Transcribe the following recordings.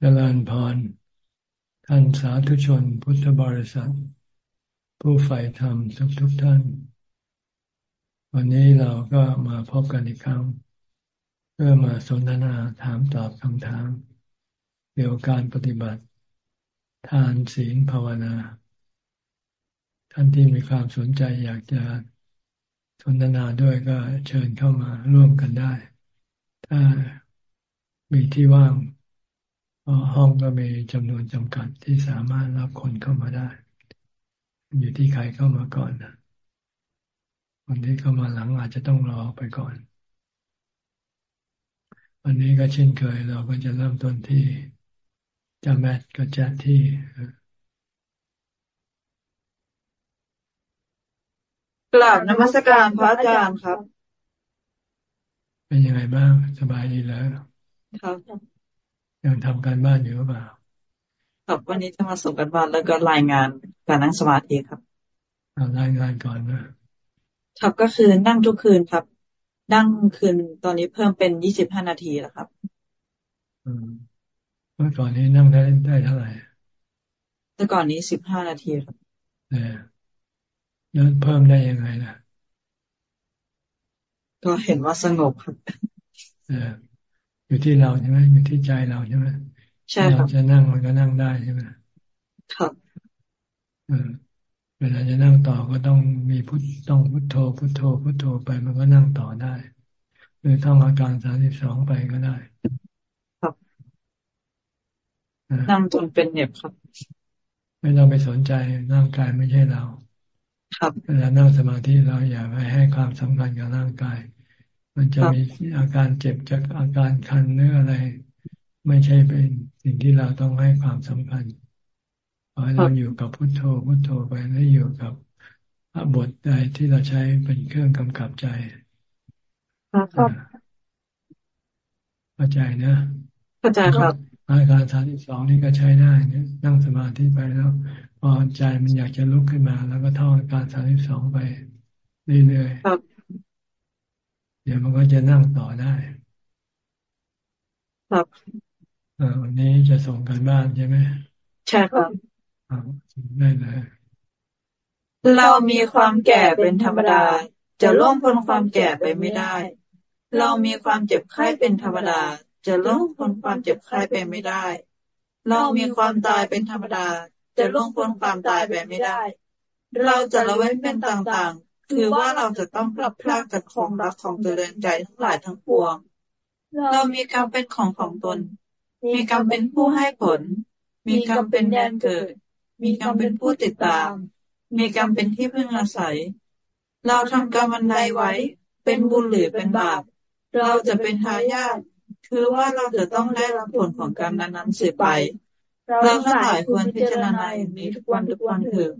เจริญพร ท่านสาธุชนพุทธบริษัท ผู้ใฝ่ธรรมทุกทุกท่าน วันนี้เราก็มาพบกันอีกครั้ง เพื่อมาสนทนาถามตอบคำถาม เกี่ยวกับการปฏิบัติ ทานศีลภาวนา ท่านที่มีความสนใจอยากจะสนทนาด้วยก็เชิญเข้ามาร่วมกันได้ ถ้ามีที่ว่าง ห้องก็มีจำนวนจำกัดที่สามารถรับคนเข้ามาได้ อยู่ที่ใครเข้ามาก่อนนะคนที่เข้ามาหลังอาจจะต้องรอไปก่อน วันนี้ก็เช่นเคยเราก็จะเริ่มต้นที่จาแมทกับแจ๊ที่กราบนมัสการพระอาจารย์ครับ เป็นยังไงบ้าง สบายดีแล้วครับ ยังทำการบ้านอยู่หรือเปล่าครับวันนี้จะมาส่งกันบ้านแล้วก็รายงานการนั่งสมาธิครับรายงานก่อนนะครับก็คือนั่งทุกคืนครับ นั่งคืนตอนนี้เพิ่มเป็นยี่สิบห้านาทีแล้วครับเมื่อก่อนนี้นั่งได้ได้เท่าไหร่แต่ก่อนนี้สิบห้านาทีครับเนี่ยแล้วเพิ่มได้ยังไงนะก็เห็นว่าสงบครับเอออยู่ที่เราใช่ไหมอยู่ที่ใจเราใช่ไหมใช่ครับเราจะนั่งมันก็นั่งได้ใช่ไหมครับเออเวลาจะนั่งต่อก็ต้องมีพุทต้องพุทโธ พุทโธ พุทโธไปมันก็นั่งต่อได้ หรือท่องอาการสามสิบสองไปก็ได้ ครับนั่งจนเป็นเหน็บครับ ไม่ต้องไปสนใจร่างกายไม่ใช่เรา ครับเวลานั่งสมาธิเราอย่าไปให้ความสำคัญกับร่างกาย มันจะมีอาการเจ็บจากอาการคันหรืออะไร ไม่ใช่เป็นสิ่งที่เราต้องให้ความสำคัญขอให้เราอยู่กับพุทโธพุทโธไปแล้วอยู่กับบทใดที่เราใช้เป็นเครื่องกำกับใจเข้าใจนะเข้าใจครับอาการสามสิบสองนี่ก็ใช้ได้เนี่ยนั่งสมาธิไปแล้ว พอใจมันอยากจะลุกขึ้นมา แล้วก็ท่องอาการสามสิบสองไปเรื่อยๆ ดี๋ยวมันก็จะนั่งต่อได้ ครับวันนี้จะส่งกันบ้านใช่ไหมใช่ครับได้เลย เรามีความแก่เป็นธรรมดา จะล่วงพ้นความแก่ไปไม่ได้ เรามีความเจ็บไข้เป็นธรรมดา จะล่วงพ้นความเจ็บไข้ไปไม่ได้ เรามีความตายเป็นธรรมดา จะล่วงพ้นความตายไปไม่ได้ เราจะละเว้นเป็นต่าง คือว่าเราจะต้องกลับพลากจากของรักของเจริญใจทั้งหลายทั้งปวง เรามีกรรมเป็นของของตน มีกรรมเป็นผู้ให้ผล มีกรรมเป็นแดนเกิด มีกรรมเป็นผู้ติดตาม มีกรรมเป็นที่พึ่งอาศัย เราทำกรรมอันใดไว้ เป็นบุญหรือเป็นบาป เราจะเป็นทายาท คือว่าเราจะต้องได้รับผลของกรรมนั้นๆสืบไป เราทั้งหลายควรพิจารณาอย่างนี้ทุกวันทุกวันเถิด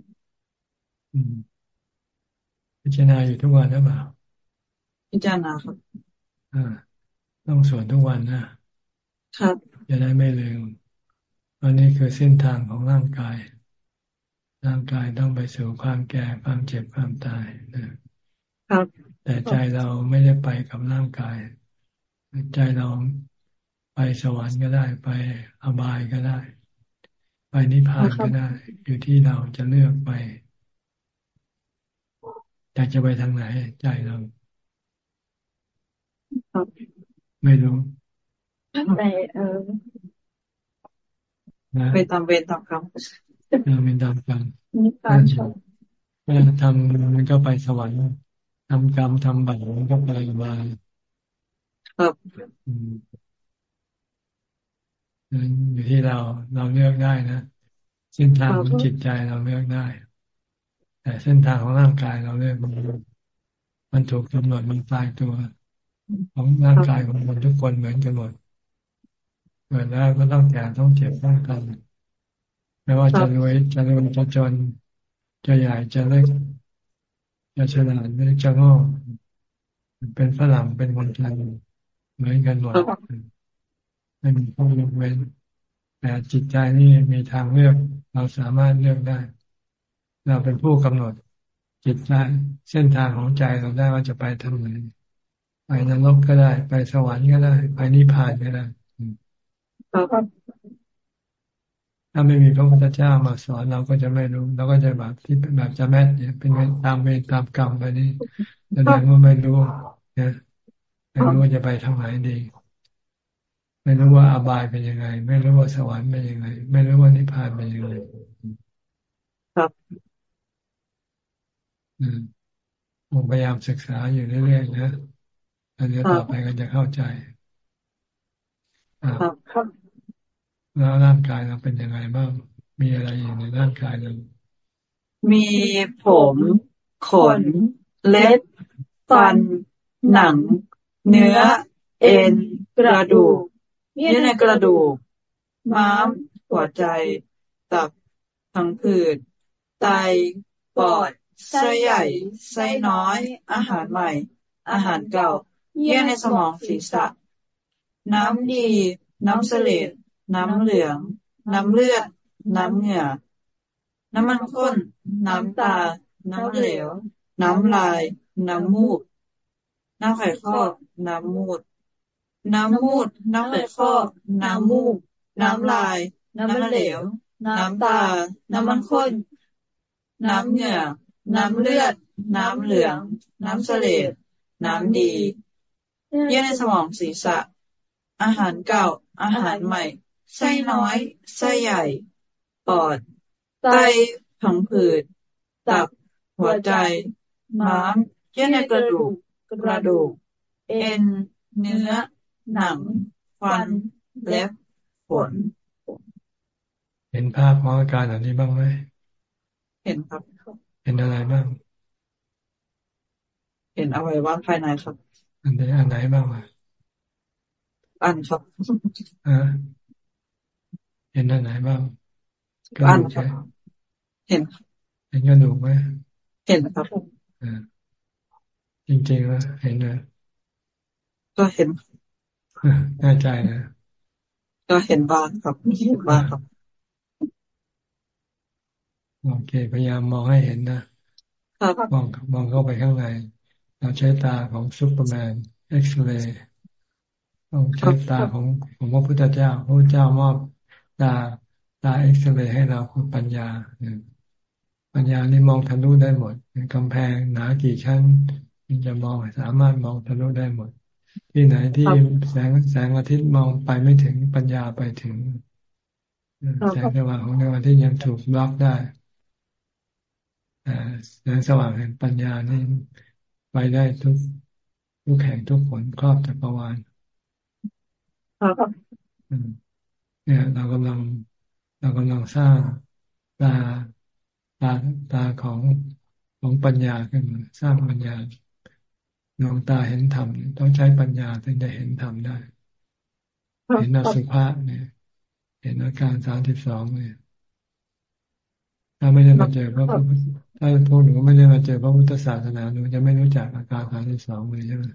พิจารณาอยู่ทุกวันหรือเปล่า พิจารณาครับอ่าต้องสวดทุกวันนะครับจะได้ไม่ลืมวันนี้คือเส้นทางของร่างกาย ร่างกายต้องไปสู่ความแก่ความเจ็บความตายนะครับ แต่ใจเราไม่ได้ไปกับร่างกาย ใจเราไปสวรรค์ก็ได้ ไปอบายก็ได้ ไปนิพพานก็ได้ อยู่ที่เราจะเลือกไป อยากจะไปทางไหนใจเรา ไม่รู้ไปเออไปตามเวรตามกรรมเออเป็นตามกรรมนิพพานชมไม่ทำมันก็ไปสวรรค์ทำกรรมทำบาปมันก็ไปมาครับนั้นอยู่ที่เราเราเลือกได้นะเส้นทางของจิตใจเราเลือกได้ แต่เส้นทางของร่างกายเราเลือกมันมันถูกกำหนดมันตายตัวของร่างกายของคนทุกคนเหมือนกันหมดเกิดแล้วก็ต้องแก่ต้องเจ็บต้องกันไม่ว่าจะรวยจะรวยจะจนจะใหญ่จะเล็กจะฉลาดหรือจะโง่เป็นฝรั่งเป็นคนไทยเหมือนกันหมดไม่มีข้อยกเว้นแต่จิตใจนี่มีทางเลือกเราสามารถเลือกได้ เราเป็นผู้กำหนดจิตใจเส้นทางของใจเราได้ว่าจะไปทางไหนไปนรกก็ได้ ไปสวรรค์ก็ได้ ไปนิพพานก็ได้ถ้าไม่มีพระพุทธเจ้ามาสอนเราก็จะไม่รู้เราก็จะแบบที่แบบจะแม่เนี่ย เป็นตามเวรตามกรรมไปนี่แสดงว่าไม่รู้นะไม่รู้ว่าจะไปทางไหนดี ไม่รู้ว่าอบายเป็นยังไง ไม่รู้ว่าสวรรค์เป็นยังไง ไม่รู้ว่านิพพานเป็นยังไงครับอืม ผมพยายามศึกษาอยู่เรื่อยๆนะอันนี้ต่อไปก็จะเข้าใจครับแล้วร่างกายเราเป็นยังไงบ้าง มีอะไรอยู่ในร่างกายเรา มีผมขน เล็บ ฟัน หนัง เนื้อ เอ็น กระดูกเยื่อในกระดูก ม้าม หัวใจ ตับ ทังผืด ไต ปอด ไส้ใหญ่ไส้น้อย อาหารใหม่ อาหารเก่า เยื่อในสมองศีรษะ น้ำดี น้ำเสลดน้ำเหลือง น้ำเลือด น้ำเหงื่อ น้ำมันข้น น้ำตา น้ำเหลว น้ำลาย น้ำมูดน้ำไข่ข้อ น้ำมูด น้ำมูด น้ำไข่ข้อ น้ำมูก น้ำลาย น้ำเหลว น้ำตา น้ำมันข้น น้ำเหงื่อ น้ำเลือด น้ำเหลือง น้ำเสลดน้ำดี เยื่อในสมองศีรษะ อาหารเก่า อาหารใหม่ ไส้น้อย ไส้ใหญ่ ปอด ไต ผังผืด ตับ หัวใจ ม้าม เยื่อในกระดูก กระดูก เอ็น เนื้อ หนัง ฟัน เล็บ ขน เห็นภาพของอาการอันนี้บ้างไหม เห็นครับ เห็นอะไรบ้างเห็นอวัยวะภายในครับ อันไหนอันไหนบ้างอะอันครับอ่าเห็นอันไหนบ้างกระดูกเห็นเห็นกระดูกไหมเห็นครับอ่าจริงๆแล้วเห็นเลยก็เห็นแน่ใจนะก็เห็นบ้างครับเห็นบ้างครับ โอเค พยายามมองให้เห็นนะมองมองเข้าไปข้างใน เราใช้ตาของซูเปอร์แมนเอ็กซเรย์ต้องใช้ตาของของพระพุทธเจ้า พระพุทธเจ้ามอบตาตาเอ็กซเรย์ให้เราคือปัญญาปัญญานี่มองทะลุได้หมดกำแพงหนากี่ชั้นมันจะมองสามารถมองทะลุได้หมด ที่ไหนที่แสงแสงอาทิตย์มองไปไม่ถึงปัญญาไปถึงแสงสว่างของดวงอาทิตย์ยังถูกบล็อกได้ แสงสว่างแห่งปัญญานี่ไปได้ทุกทุกแห่งทุกผลครอบจักรวาลเนี่ยเรากำลังเรากำลังสร้างตาตาตาของของปัญญาขึ้นมาสร้างปัญญาดวงตาเห็นธรรมต้องใช้ปัญญาถึงจะเห็นธรรมได้ เห็นอสุภะเนี่ย เห็นอาการสามสิบสองเนี่ยถ้าไม่ได้มาเจอพระพุทธ ถ้าพวกหนูไม่ได้มาเจอพระพุทธศาสนาหนูจะไม่รู้จักอาการสามสิบสองเลยใช่ไหม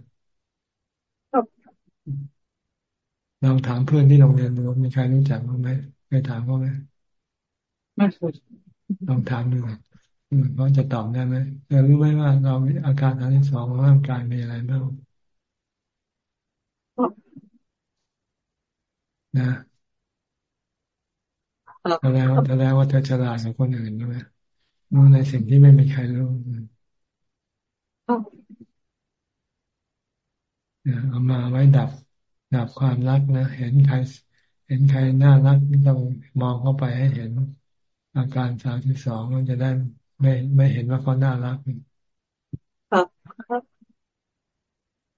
ลองถามเพื่อนที่โรงเรียนดูมีใครรู้จักบ้างไหมเคยถามเขาไหมไม่เคยลองถามดูเขาจะตอบได้ไหมเธอรู้ไหมว่าเราอาการทางที่สองของร่างกายมีอะไรบ้างนะแสดงว่าแสดงว่าเธอฉลาดกว่าคนอื่นใช่ไหม รู้ในสิ่งที่ไม่มีใครรู้เอามาไว้ดับดับความรักนะเห็นใคร เห็นใครน่ารักต้องมองเข้าไปให้เห็น อาการสามที่สองมันจะได้ไม่ไม่เห็นว่าเขาน่ารักครับ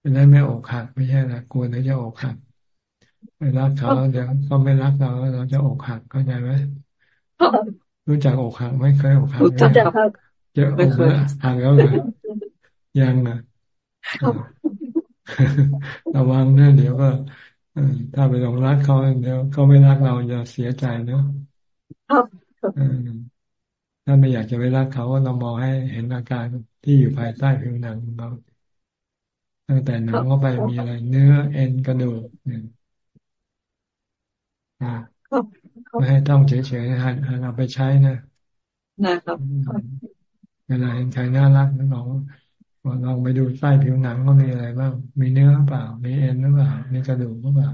จะได้ไม่อกหักไม่ใช่นะกลัวเดี๋ยวจะอกหักไม่รักเขาเดี๋ยวเขาไม่รักเราเราจะอกหักเข้าใจไหม รู้จักอกหักไม่เคยอกหักรู้จักครับเจออกหักแล้วเลยยังนะระวังนะเดี๋ยวก็ถ้าไปหลงรักเขาเดี๋ยวเขาไม่รักเราจะเสียใจเนาะถ้าไม่อยากจะไปรักเขาก็ต้องมองให้เห็นอาการที่อยู่ภายใต้ผิวหนังของเราตั้งแต่หนังเข้าไปมีอะไร เนื้อเอ็นกระดูกเนี่ย ไม่ให้ต้องเฉยๆนะฮะเราไปใช้นะนะครับเวลาเห็นใครน่ารักนะลองลองไปดูใต้ผิวหนังก็มีอะไรบ้าง มีเนื้อเปล่า มีเอ็นหรือเปล่า มีกระดูกหรือเปล่า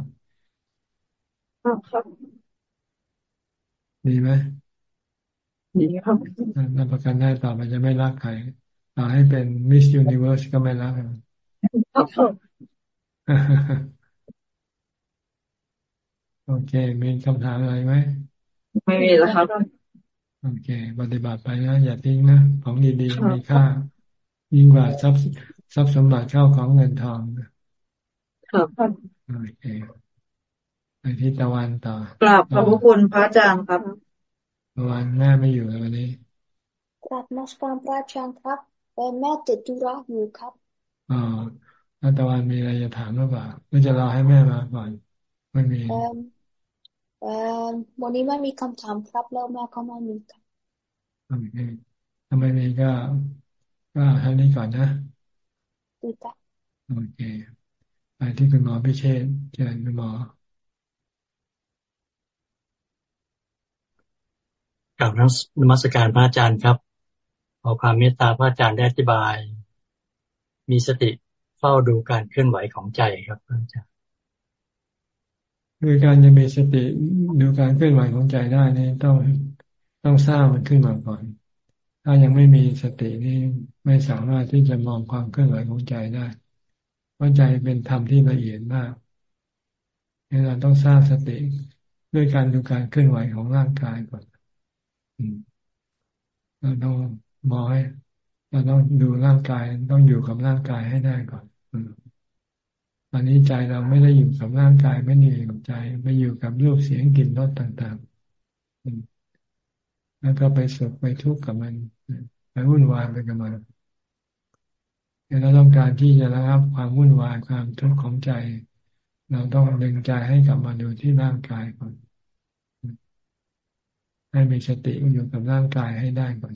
ดีไหมดีครับรับประกันได้ต่อไปจะไม่รักใครต่อให้เป็นมิสยูนิเวิร์สก็ไม่รัก โอเคมีคำถามอะไรไหมไม่มีแล้วครับ โอเค ปฏิบัติไปนะอย่าทิ้งนะของดีๆมีค่า ยิ่งกว่าทรัพย์ทรัพย์สมบัติเข้าของเงินทองครับโอเคไปที่ตะวันต่อกราบขอบพระคุณพระอาจารย์ครับตะวันแม่ไม่อยู่แล้ววันนี้กราบนักการพระอาจารย์ครับเป็นแม่ติดธุระอยู่ครับอ๋อแล้วตะวันมีอะไรจะถามหรือเปล่าหรือจะรอให้แม่มาก่อน ไม่มีเอ่อวันนี้ไม่มีคำถามครับแล้วแม่ก็ไม่มีครับโอเคทำไมมีก็ก็ท่านี้ก่อนนะดีจ้ะโอเค ไปที่คุณหมอพิเชษเชิญคุณหมอกับนมัสการพระอาจารย์ครับ ขอความเมตตาพระอาจารย์ได้อธิบาย มีสติเฝ้าดูการเคลื่อนไหวของใจครับพระอาจารย์ คือการจะมีสติดูการเคลื่อนไหวของใจได้นี่ต้องต้องสร้างมันขึ้นมาก่อน ถ้ายังไม่มีสตินี่ไม่สามารถที่จะมองความเคลื่อนไหวของใจได้ เพราะใจเป็นธรรมที่ละเอียดมากเราต้องสร้างสติด้วยการดูการเคลื่อนไหวของร่างกายก่อนเราต้องมองให้เราต้องดูร่างกายต้องอยู่กับร่างกายให้ได้ก่อน ตอนนี้ใจเราไม่ได้อยู่กับร่างกายไม่ได้อยู่กับใจไม่อยู่กับรูปเสียงกลิ่นรสต่างๆ แล้วก็ไปสุขไปทุกข์กับมันไปวุ่นวายไปกับมันเราต้องการที่จะระงับความวุ่นวายความทุกข์ของใจ เราต้องดึงใจให้กลับมาดูที่ร่างกายก่อน ให้มีสติอยู่กับร่างกายให้ได้ก่อน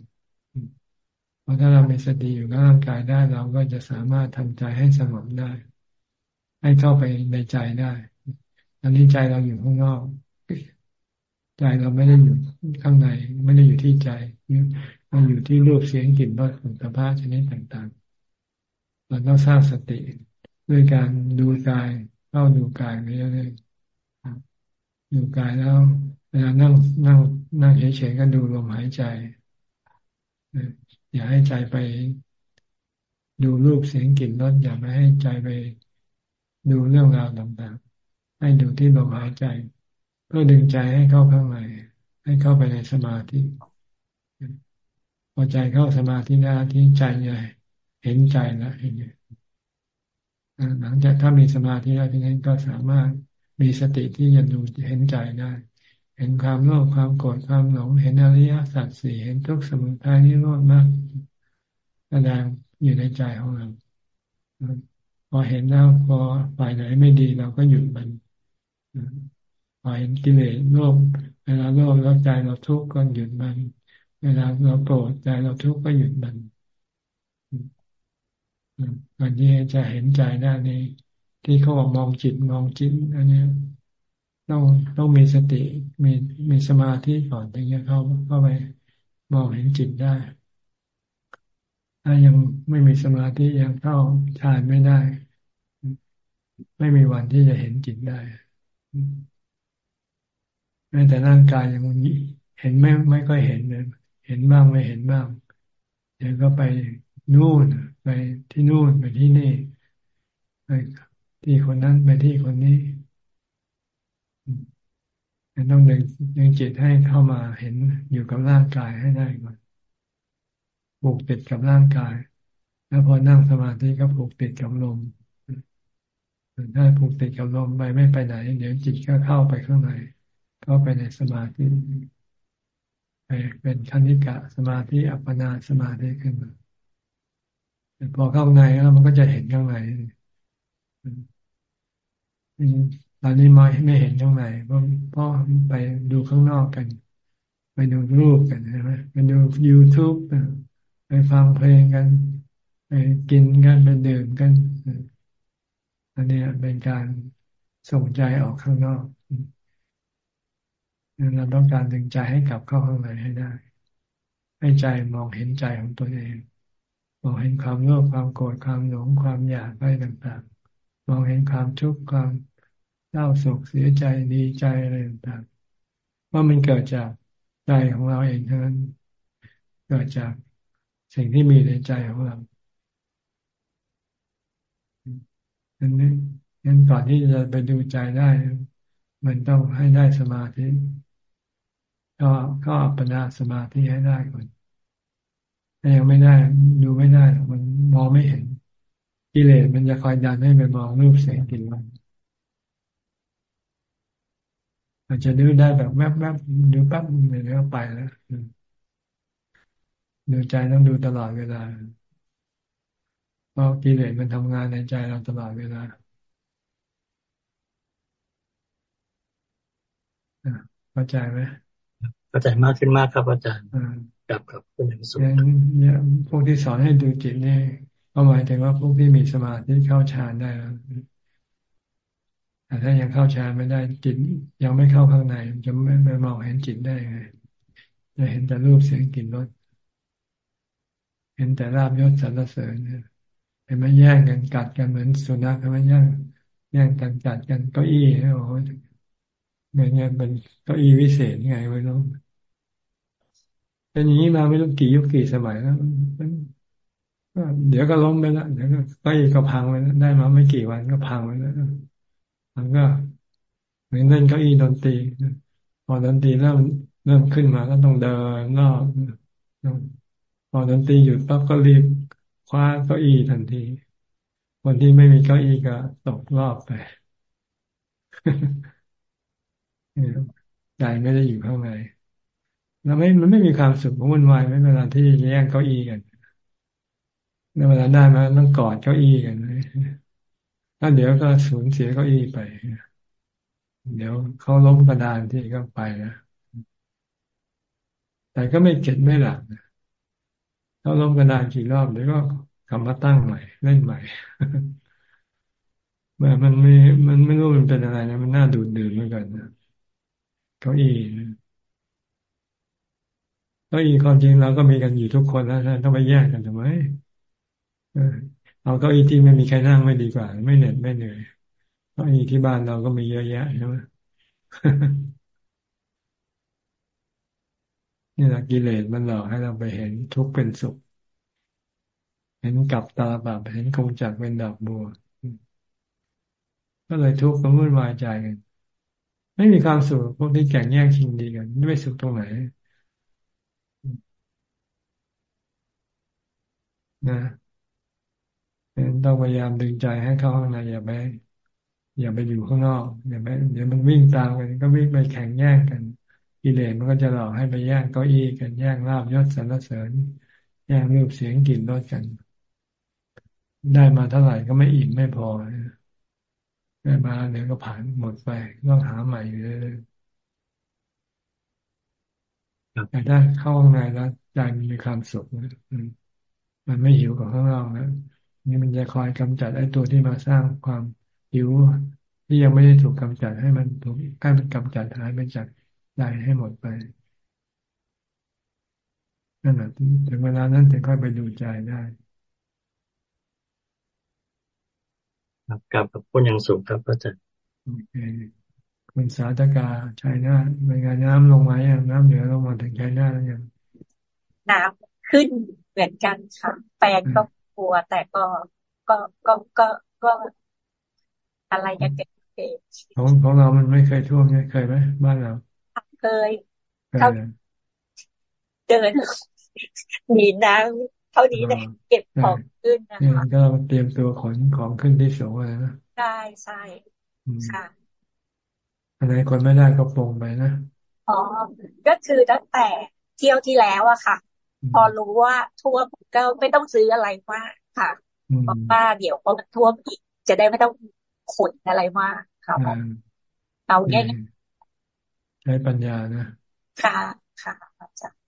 เพราะถ้าเรามีสติอยู่กับร่างกายได้เราก็จะสามารถทำใจให้สงบได้ ให้เข้าไปในใจได้อันนี้ใจเราอยู่ข้างนอกใจเราไม่ได้อยู่ข้างใน ไม่ได้อยู่ที่ใจมันอยู่ที่รูปเสียงกลิ่นรสของสภาพชนิดต่างๆเราต้องสร้างสติด้วยการดูกายเข้าดูกายไปเรื่อยๆดูกายแล้วเวลานั่งนั่งนั่งเฉยๆก็ดูลมหายใจอย่าให้ใจไปดูรูปเสียงกลิ่นรสอย่าไม่ให้ใจไป ดูเรื่องราวต่างๆ ให้ดูที่ลมหายใจ เพื่อดึงใจให้เข้าข้างในให้เข้าไปในสมาธิพอใจเข้าสมาธิหน้าที่ใจใหญ่เห็นใจแล้วเห็นหลังจากถ้ามีสมาธิแล้วทีนี้ก็สามารถมีสติที่จะดูเห็นใจได้ เห็นความโลภความโกรธความหลง เห็นอริยสัจสี่เห็นทุกสมุทัยนิโรธมากแสดงอยู่ในใจของเรา พอเห็นแล้วพอฝ่ายไหนไม่ดีเราก็หยุดมันพอเห็นกิเลสโลภเวลาโลภแล้วใจเราทุกข์ก็หยุดมัน เวลาเราโกรธใจเราทุกข์ก็หยุดมันอันนี้จะเห็นใจได้ในที่เขาบอกมองจิตมองจิตอันนี้ต้องต้องมีสติมีมีสมาธิก่อนถึงจะเข้าเข้าไปมองเห็นจิตได้ ถ้ายังไม่มีสมาธิยังเข้าฌานไม่ได้ ไม่มีวันที่จะเห็นจิตได้แม้แต่ร่างกายยังเห็นไม่ไม่ค่อยเห็นเลยเห็นบ้างไม่เห็นบ้างเดี๋ยวก็ไปนู่นไปที่นู่นไปที่นี่ไปที่คนนั้นไปที่คนนี้ต้องดึงดึงจิตให้เข้ามาเห็นอยู่กับร่างกายให้ได้ก่อน ผูกติดกับร่างกาย แล้วพอนั่งสมาธิก็ผูกติดกับลมถ้าผูกติดกับลมไปไม่ไปไหน เดี๋ยวจิตก็เข้าไปข้างในเข้าไปในสมาธิไปเป็นคณิกะสมาธิอัปปนาสมาธิขึ้นมาพอเข้าในแล้วมันก็จะเห็นข้างในตอนนี้ไม่ไม่เห็นตรงไหนเพราะเพราะไปดูข้างนอกกัน ไปดูรูปกันใช่ไหมไปดู YouTube ไปฟังเพลงกันไปกินกันไปดื่มกัน อันนี้เป็นการส่งใจออกข้างนอกเราต้องการดึงใจให้กลับเข้าข้างในให้ได้ ให้ใจมองเห็นใจของตัวเอง มองเห็นความโลภความโกรธความหลงความอยากอะไรต่างๆ มองเห็นความทุกข์ความเศร้าโศกเสียใจดีใจอะไรต่างๆว่ามันเกิดจากใจของเราเองเท่านั้นเกิดจาก สิ่งที่มีในใจของเราอันนี้งั้นก่อนที่จะไปดูใจได้ มันต้องให้ได้สมาธิ ก็ก็อัปปนาสมาธิให้ได้ก่อนถ้ายังไม่ได้ดูไม่ได้ มันมองไม่เห็นกิเลสมันจะคอยดันให้ไปมองรูปเสียงกลิ่นรสอาจจะดูได้แบบแวบๆดูแป๊บเดี๋ยวไปแล้ว ดูใจต้องดูตลอดเวลาเพราะกิเลสมันทำงานในใจเราตลอดเวลาเข้าใจไหมเข้าใจมากขึ้นมากครับอาจารย์กับกับคุณอย่างสุขเนี่ยพวกที่สอนให้ดูจิตนี่ก็หมายถึงว่าพวกที่มีสมาธิเข้าฌานได้แล้วแต่ถ้ายังเข้าฌานไม่ได้จิตยังไม่เข้าข้างในจะไม่ไม่มองเห็นจิตได้ไงจะเห็นแต่รูปเสียงกลิ่นรส เห็นแต่ราบยศสรรเสริญเห็นไหมแย่งกันกัดกันเหมือนสุนัขเห็นไหมแย่งแย่งกันกัดกันเก้าอี้โอ้โหเหมือนเงี้ยเป็นเก้าอี้วิเศษไงไม่รู้เป็นอย่างนี้มาไม่รู้กี่ยุคกี่สมัยแล้วเดี๋ยวก็ล้มไปแล้วเดี๋ยวก็ก้าอี้ก็พังไปแล้วได้มาไม่กี่วันก็พังไปแล้วมันก็เหมือนเล่นเก้าอี้ดนตรีพอดนตรีเริ่มเริ่มขึ้นมาก็ต้องเดินรอบ อดนตรีหยุดปั๊บก็รีบคว้าเก้าอี้ทันทีคนที่ไม่มีเก้าอี้ก็ตกรอบไปใจไม่ได้อยู่ข้างในเราไม่มันไม่มีความสุขวุ่นวายไม่เวลาที่แย่งเก้าอี้กันในเวลาได้มาต้องกอดเก้าอี้กันถ้าเดี๋ยวก็สูญเสียเก้าอี้ไป เดี๋ยวเขาล้มกระดานที่ก็ไปนะ แต่ก็ไม่เก็ดไม่หลับนะ เขาล้มกระดานกี่รอบเดี๋ยวก็กลับมาตั้งใหม่เล่นใหม่เมื่อมันไม่มันไม่รู้มันเป็นอะไรนะ มันน่าดูดดื่มเหมือนกันนะเก้าอี้เก้าอี้ความจริงเราก็มีกันอยู่ทุกคนแล้วต้องไปแยกกันทำไมเอาเก้าอี้ที่ไม่มีใครนั่งไม่ดีกว่า ไม่เหน็ดไม่เหนื่อยเก้าอี้ที่บ้านเราก็มีเยอะแยะใช่ไหม นี่แหละกิเลสมันหลอกให้เราไปเห็นทุกข์เป็นสุข เห็นกับตาบาปเห็นคงจักเป็นดอกบัว ก็เลยทุกข์ก็วุ่นวายใจกัน ไม่มีความสุขพวกที่แข่งแย่งชิงดีกันไม่สุขตรงไหนนะต้องพยายามดึงใจให้เข้าข้างในอย่าไปอย่าไปอยู่ข้างนอกอย่าไปเดี๋ยวมันวิ่งตามกันก็วิ่งไปแข่งแย่งกัน กิเลสมันก็จะหลอกให้ไปแย่งเก้าอี้กันแย่งลาบยศสรรเสริญ แย่งรูปเสียงกลิ่นรสกัน ได้มาเท่าไหร่ก็ไม่อิ่มไม่พอได้มาเดี๋ยวก็ผ่านหมดไปต้องหาใหม่อยู่เลยแต่ถ้าเข้าข้างในแล้วใจมันมีความสุขนะมันไม่หิวกับข้างนอกนะนี่มันจะคอยกำจัดไอ้ตัวที่มาสร้างความหิวที่ยังไม่ได้ถูกกำจัดให้มันถูกให้มันกำจัดหายไปจาก ใจให้หมดไปนั่นแหละถึงเวลานั้นถึงค่อยไปดูใจได้ครับกับกับพูดอย่างสูงครับอาจารย์โอเคคุณสาธกาชัยนาเป็นงานน้ำลงมาอย่างน้ำเหนือลงมาถึงชัยนาแล้วยังน้ำขึ้นเหมือนกันค่ะแฟนก็กลัวแต่ก็ก็ก็ก็ก็อะไรจะเกิดเหตุของของเรามันไม่เคยท่วมเนี่ยเคยไหมบ้านเรา เคยเขาเดินหนีน้ำเท่านี้เลยเก็บของขึ้นนะคะก็เตรียมตัวขนของขึ้นที่สูงเลยนะใช่ใช่ค่ะอันไหนคนไม่ได้ก็ปรงไปนะอ๋อก็คือตั้งแต่เที่ยวที่แล้วอะค่ะ พอรู้ว่าท่วมก็ไม่ต้องซื้ออะไรมากค่ะเพราะว่าเดี๋ยวพอมันท่วมอีกจะได้ไม่ต้องขนอะไรมากค่ะเอาง่าย ใช้ปัญญานะ ค่ะ ค่ะอาจารย์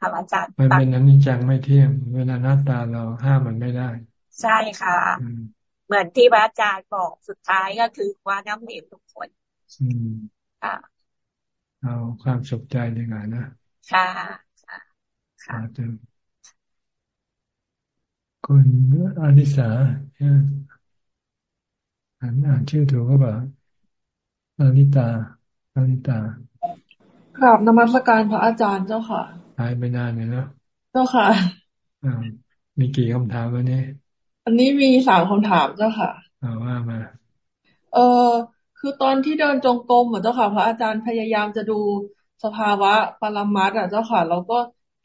ค่ะอาจารย์มันเป็นอนิจจังไม่เที่ยง เวลาหน้าตาเราห้ามมันไม่ได้ ใช่ค่ะ เหมือนที่พระอาจารย์บอกสุดท้ายก็คือว่าน้ำเหนทุกคนค่ะเอาความสุขใจดีกว่านะ ค่ะ ค่ะค่ะคุณอานิสาอ่านอ่านชื่อถูกก็แบบอานิตา อานิตากราบนมัสการพระอาจารย์เจ้าค่ะหายไปนานเลยเนาะเจ้าค่ะอ่ามีกี่คำถามวันนี้ อันนี้มีสามคำถามเจ้าค่ะอ่าว่ามา เออคือตอนที่เดินจงกรมเหมือนเจ้าค่ะ พระอาจารย์พยายามจะดูสภาวะปรมัตอะเจ้าค่ะเราก็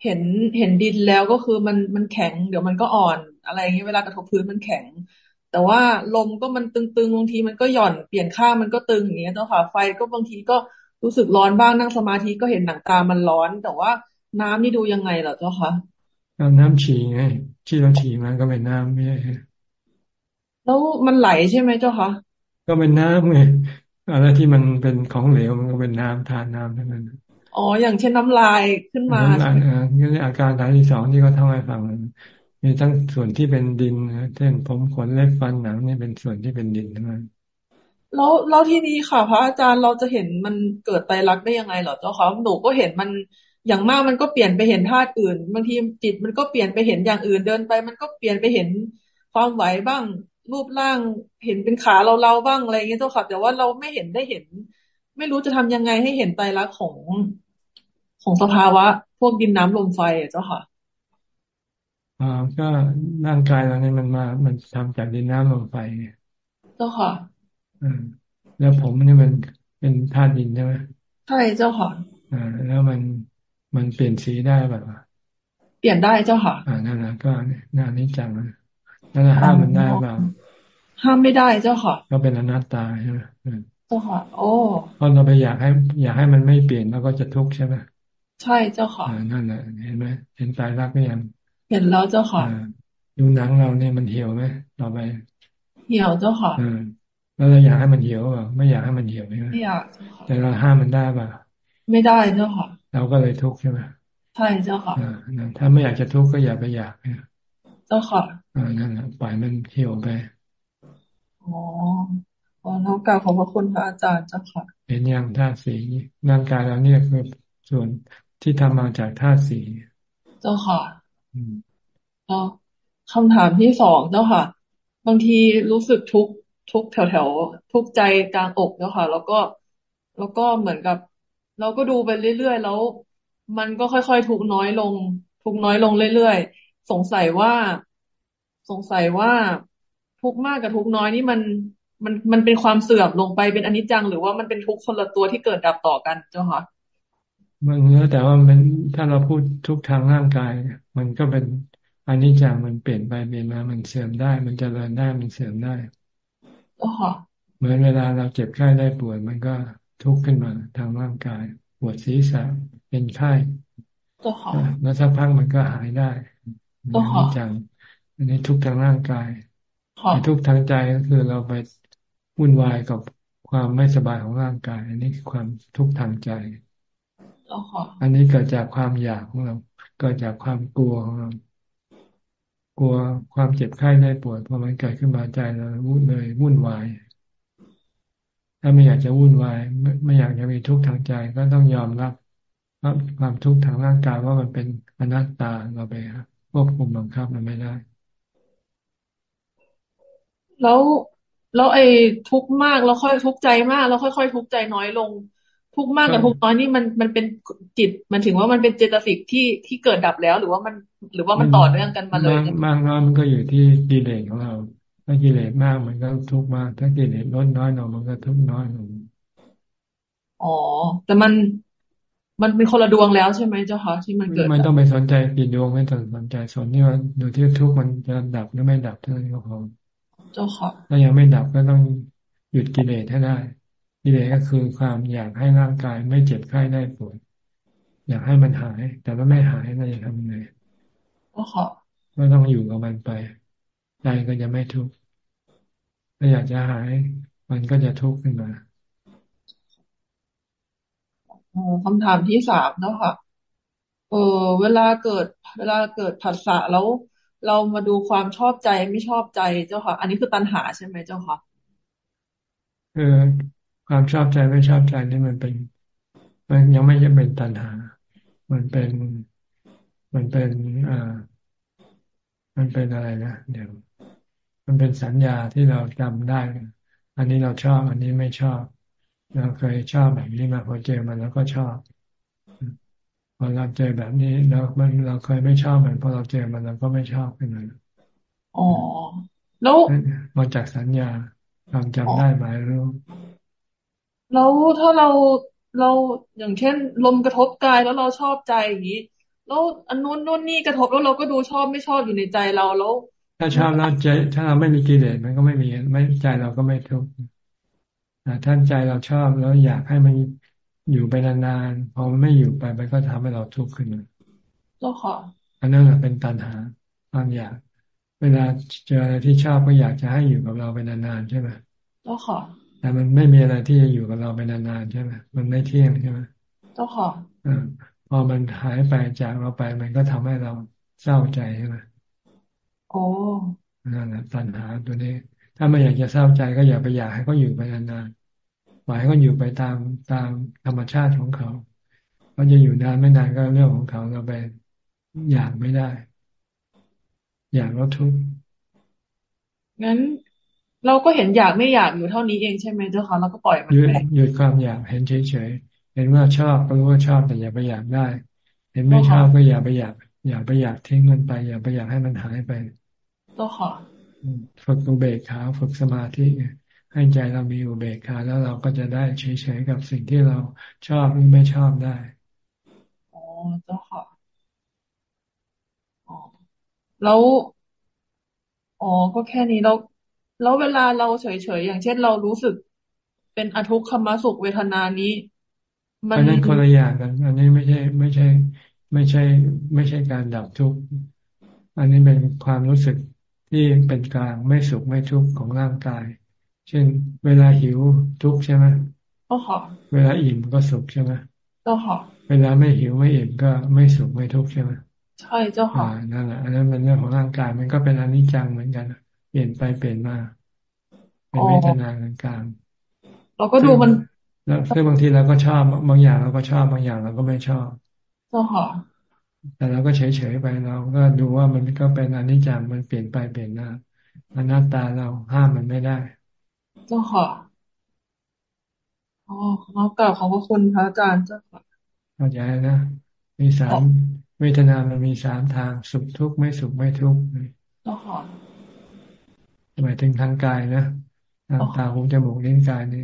เห็นเห็นดินแล้วก็คือมันมันแข็ง เดี๋ยวมันก็อ่อนอะไรอย่างเงี้ยเวลากระทบพื้นมันแข็ง แต่ว่าลมก็มันตึงๆบางทีมันก็หย่อนเปลี่ยนข้างมันก็ตึงอย่างเงี้ยเจ้าค่ะ ไฟก็บางทีก็รู้สึกร้อนบ้างนั่งสมาธิก็เห็นหนังตามันร้อน แต่ว่าน้ำนี่ดูยังไงเหรอเจ้าคะน้ำฉี่ไงที่เราฉี่มันก็เป็นน้ำไม่ใช่แล้วมันไหลใช่ไหมเจ้าคะก็เป็นน้ำไงอะไรที่มันเป็นของเหลวมันก็เป็นน้ำทานน้ำทั้งนั้นอ๋ออย่างเช่นน้ำลายขึ้นมาน้ำลายอ่านี่อาการทางที่สองที่เขาทำให้ฟัง มีทั้งส่วนที่เป็นดินเช่นผมขนเล็บฟันหนังนี่เป็นส่วนที่เป็นดินทั้งนั้นแล้วแล้วที่นี้ค่ะ พระอาจารย์เราจะเห็นมันเกิดไตรักได้ยังไงเหรอเจ้าคะหนูก็เห็นมันอย่างมากมันก็เปลี่ยนไปเห็นธาตุอื่นบางทีจิตมันก็เปลี่ยนไปเห็นอย่างอื่นเดินไป มันก็เปลี่ยนไปเห็นความไหวบ้าง รูปร่างเห็นเป็นขาเราเราบ้างอะไรเงี้ยเจ้าค่ะ แต่ว่าเราไม่เห็นได้เห็น ไม่รู้จะทำยังไงให้เห็นไตรักของของสภาวะ พวกดินน้ำลมไฟเจ้าค่ะ อ่าก็ร่างกายเราเนี่ยมันมา มันทำจากดินน้ำลมไฟเจ้าค่ะอืมแล้วผมนี่มันเป็นธาตุดินใช่ไหมใช่เจ้าค่ะอ่า แล้วมันมันเปลี่ยนสีได้แบบเปลี่ยนได้เจ้าค่ะ อ่านั่นแหละก็น่านิจังนะแล้วห้ามมันได้เปล่าห้ามไม่ได้เจ้าค่ะ ก็เป็นอนัตตาใช่ไหมเจ้าค่ะ โอ้เพราะเราไปอยากให้ อยากให้มันไม่เปลี่ยนแล้วก็จะทุกข์ใช่ไหมใช่เจ้าค่ะอ่านั่นแหละเห็นไหมเห็นตายรักก็ยัง เห็นแล้วเจ้าค่ะดูหนังเราเนี่ยมันเหี่ยวไหมต่อไป เหี่ยวเจ้าค่ะแล้วเราอยากให้มันเหี่ยวป่ะไม่อยากให้มันเหี่ยวใช่ไหมไม่อยากแต่เราห้ามมันได้ป่ะไม่ได้เจ้าค่ะ เราก็เลยทุกข์ใช่ไหมใช่เจ้าค่ะถ้าไม่อยากจะทุกข์ก็อย่าไปอยากเนี่ยเจ้าค่ะอ่านั่นแหละปล่อยมันเหี่ยวไปอ๋ออ๋อน้องกล่าวขอบพระคุณพระอาจารย์เจ้าค่ะเห็นอย่างธาตุสีร่างกายเราเนี่ยคือส่วนที่ทำมาจากธาตุสีเจ้าค่ะ แล้วคำถามที่สองเจ้าค่ะ บางทีรู้สึกทุกทุกแถวแถวทุกใจกลางอกเจ้าค่ะ แล้วก็แล้วก็เหมือนกับ เราก็ดูไปเรื่อยๆแล้ว มันก็ค่อยๆทุกน้อยลง ทุกน้อยลงเรื่อยๆสงสัยว่าสงสัยว่าทุกมากกับทุกน้อยนี่มันมันมันเป็นความเสื่อมลงไปเป็นอนิจจัง หรือว่ามันเป็นทุกคนละตัวที่เกิดดับต่อกันเจ้าค่ะ มันแล้วแต่ว่ามันถ้าเราพูดทุกทางร่างกาย มันก็เป็นอันนี้จังมันเปลี่ยนไปเปลี่ยนมามันเสื่อมได้ มันจเจริญได้มันเสื่อมได้เหมือนเวลาเราเจ็บไข้ได้ป่วย มันก็ทุกข์ขึ้นมาทางร่างกายปวดศีรษะเป็นไข้แล้วสักพักมันก็หายได้อันนี้จังอันนี้ทุกทางร่างกายทุกทางใจก็คือเราไปวุ่นวายกับความไม่สบายของร่างกาย อันนี้คือความทุกข์ทางใจ อันนี้เกิดจากความอยากของเรา เกิดจากความกลัวของเรา กลัวความเจ็บไข้ได้ปวดพอมันเกิดขึ้นมาใจเราวุ่นเลยวุ่นวาย ถ้าไม่อยากจะวุ่นวายไม่ไม่อยากจะมีทุกข์ทางใจก็ต้องยอมรับความทุกข์ทางร่างกายว่ามันเป็นอนัตตาเราไปควบคุมบังคับมันไม่ได้ แล้วแล้วไอ้ทุกข์มากแล้วค่อยทุกข์ใจมาก แล้วค่อยๆทุกข์ใจน้อยลง ทุกข์มากกับทุกข์น้อยนี่มันมันเป็นจิต มันถึงว่ามันเป็นเจตสิกที่ที่เกิดดับแล้ว หรือว่ามันหรือว่ามันต่อเนื่องกันมาเลยมากน้อยมันก็อยู่ที่กิเลสของเรา ถ้ากิเลสมากมันก็ทุกข์มาก ถ้ากิเลสลดน้อยลงมันก็ทุกข์น้อยลงอ๋อ แต่มันมันเป็นคนละดวงแล้วใช่ไหมเจ้าคะที่มันเกิดมันต้องไปสนใจกี่ดวงไม่ต้องสนใจสนที่ว่าดูที่ทุกข์มันจะดับหรือไม่ดับเท่านั้นก็พอเจ้าค่ะถ้ายังไม่ดับก็ต้องหยุดกิเลสให้ได้ กิเลสก็คือความอยากให้ร่างกายไม่เจ็บไข้ได้ปวดอยากให้มันหาย แต่ว่าไม่หายเราจะทำไงเจ้าค่ะก็ต้องอยู่กับมันไปใจก็จะไม่ทุกข์ถ้าอยากจะหาย มันก็จะทุกข์ขึ้นมาคำถามที่สามแล้วค่ะเออเวลาเกิด เวลาเกิดผัสสะแล้ว เรามาดูความชอบใจไม่ชอบใจเจ้าค่ะ อันนี้คือตัณหาใช่ไหมเจ้าค่ะคือ ความชอบใจไม่ชอบใจนี่มันเป็น มันยังไม่ยังเป็นตัณหา มันเป็น มันเป็นอ่ามันเป็นอะไรนะเดี๋ยว มันเป็นสัญญาที่เราจำได้ อันนี้เราชอบ อันนี้ไม่ชอบ เราเคยชอบแบบนี้มาพอเจอมันแล้วก็ชอบพอเราเจอแบบนี้เรามันเราเคยไม่ชอบมันพอเราเจอมันเราก็ไม่ชอบขึ้นมาอ๋อแล้วมาจากสัญญาความจำได้หมายรู้ แล้วถ้าเราเราอย่างเช่น ลมกระทบกายแล้วเราชอบใจอย่างนี้ แล้วอันนู้นนู้นนี่กระทบแล้วเราก็ดูชอบไม่ชอบอยู่ในใจเราแล้ว ถ้าชอบแล้วใจถ้าเราไม่มีกิเลสมันก็ไม่มีไม่ใจเราก็ไม่ทุกข์ท่านใจเราชอบแล้วอยากให้มันอยู่ไปนานๆพอมันไม่อยู่ไปมันก็ทำให้เราทุกข์ขึ้นมาเจ้าค่ะอันนั้นแหละเป็นตัณหาความอยาก เวลาเจออะไรที่ชอบก็อยากจะให้อยู่กับเราไปนานๆใช่ไหมเจ้าค่ะ แต่มันไม่มีอะไรที่จะอยู่กับเราไปนานๆใช่ไหมมันไม่เที่ยงใช่ไหมเจ้าค่ะอพอมันหายไปจากเราไป มันก็ทำให้เราเศร้าใจใช่ไหมโอ้นั่นแหละตัณหาตัวนี้ ถ้าไม่อยากจะเศร้าใจก็อย่าไปอยากให้เขาอยู่ไปนานๆปล่อยให้เขาอยู่ไปตามตามธรรมชาติของเขาเขาจะอยู่นานไม่นานก็เรื่องของเขาเราไปอยากไม่ได้ อยากแล้วทุกข์งั้น เราก็เห็นอยากไม่อยากอยู่เท่านี้เองใช่ไหมเจ้าค่ะเราก็ปล่อยมันไปหยุดความอยากเห็นเฉยๆเห็นว่าชอบก็รู้ว่าชอบแต่อย่าไปอยากได้ เห็นไม่ชอบก็อย่าไปอยาก อย่าไปอยากทิ้งมันไป อย่าไปอยากให้มันหายไปเจ้าค่ะฝึกอุเบกขาฝึกสมาธิให้ใจเรามีอุเบกขาแล้วเราก็จะได้เฉยๆกับสิ่งที่เราชอบหรือไม่ชอบได้อ๋อเจ้าค่ะอ๋อแล้วอ๋อก็แค่นี้แล้ว แล้วเวลาเราเฉยๆ อย่างเช่นเรารู้สึกเป็นอทุกขมสุขเวทนานี้ มันนั้นคนละอย่างกัน อันนี้ไม่ใช่ ไม่ใช่ ไม่ใช่ ไม่ใช่การดับทุกข์ อันนี้เป็นความรู้สึกที่เป็นกลางไม่สุขไม่ทุกข์ของร่างกาย เช่น เวลาหิวทุกข์ใช่ไหมก็ค่ะเวลาอิ่มก็สุขใช่ไหมก็ค่ะเวลาไม่หิวไม่อิ่มก็ไม่สุขไม่ทุกข์ใช่ไหมใช่เจ้าค่ะนั่นแหละอันนั้นเป็นเรื่องของร่างกายมันก็เป็นอนิจจังเหมือนกันเป ลี่ยนไปเปลี่ยนมา เป็นเวทนากลางเราก็ดูมัน แล้วซึ่งบางทีเราก็ชอบบางอย่างเราก็ชอบบางอย่างเราก็ไม่ชอบเจ้าค่ะแต่เราก็เฉยๆไปเราก็ดูว่ามันก็เป็นอนิจจังมันเปลี่ยนไปเปลี่ยนมาอนัตตาเราห้ามมันไม่ได้ เจ้าค่ะอ๋อขอบกล่าวขอบพระคุณพระอาจารย์เจ้าค่ะเข้าใจนะ มีสามเวทนามันมีสามทางสุขทุกข์ไม่สุขไม่ทุกข์เจ้าค่ะ หมายถึงทางกายนะทางตาหูจมูกลิ้นกายนี่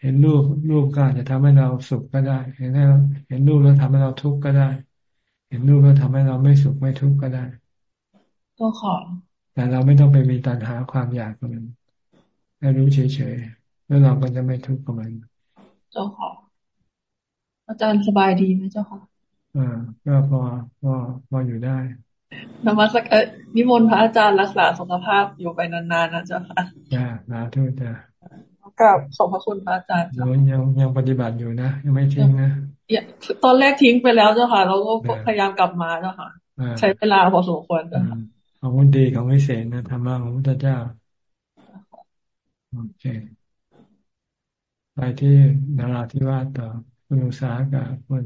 เห็นรูปรูปก็อาจจะทำให้เราสุขก็ได้ เห็นให้เห็นรูปแล้วทำให้เราทุกข์ก็ได้ เห็นรูปแล้วทำให้เราไม่สุขไม่ทุกข์ก็ได้ ก็ขอแต่เราไม่ต้องไปมีตัณหาความอยากกับมันให้รู้เฉยๆแล้วเราก็จะไม่ทุกข์กับมันเจ้าค่ะอาจารย์สบายดีไหมเจ้าค่ะอ่าก็พอพอพออยู่ได้ นมัสการนิมนต์พระอาจารย์รักษาสุขภาพอยู่ไปนานๆนะเจ้าค่ะจ้าสาธุจ้ากับขอบพระคุณพระอาจารย์ยังยังยังปฏิบัติอยู่นะ ยังไม่ทิ้งนะตอนแรกทิ้งไปแล้วเจ้าค่ะเราก็พยายามกลับมาเจ้าค่ะ ใช้เวลาพอสมควรเจ้าค่ะของคุณดีของวิเศษนะธรรมะของพระเจ้าโอเคไปที่นาราธิวาสต่อคุณอุสากับคุณ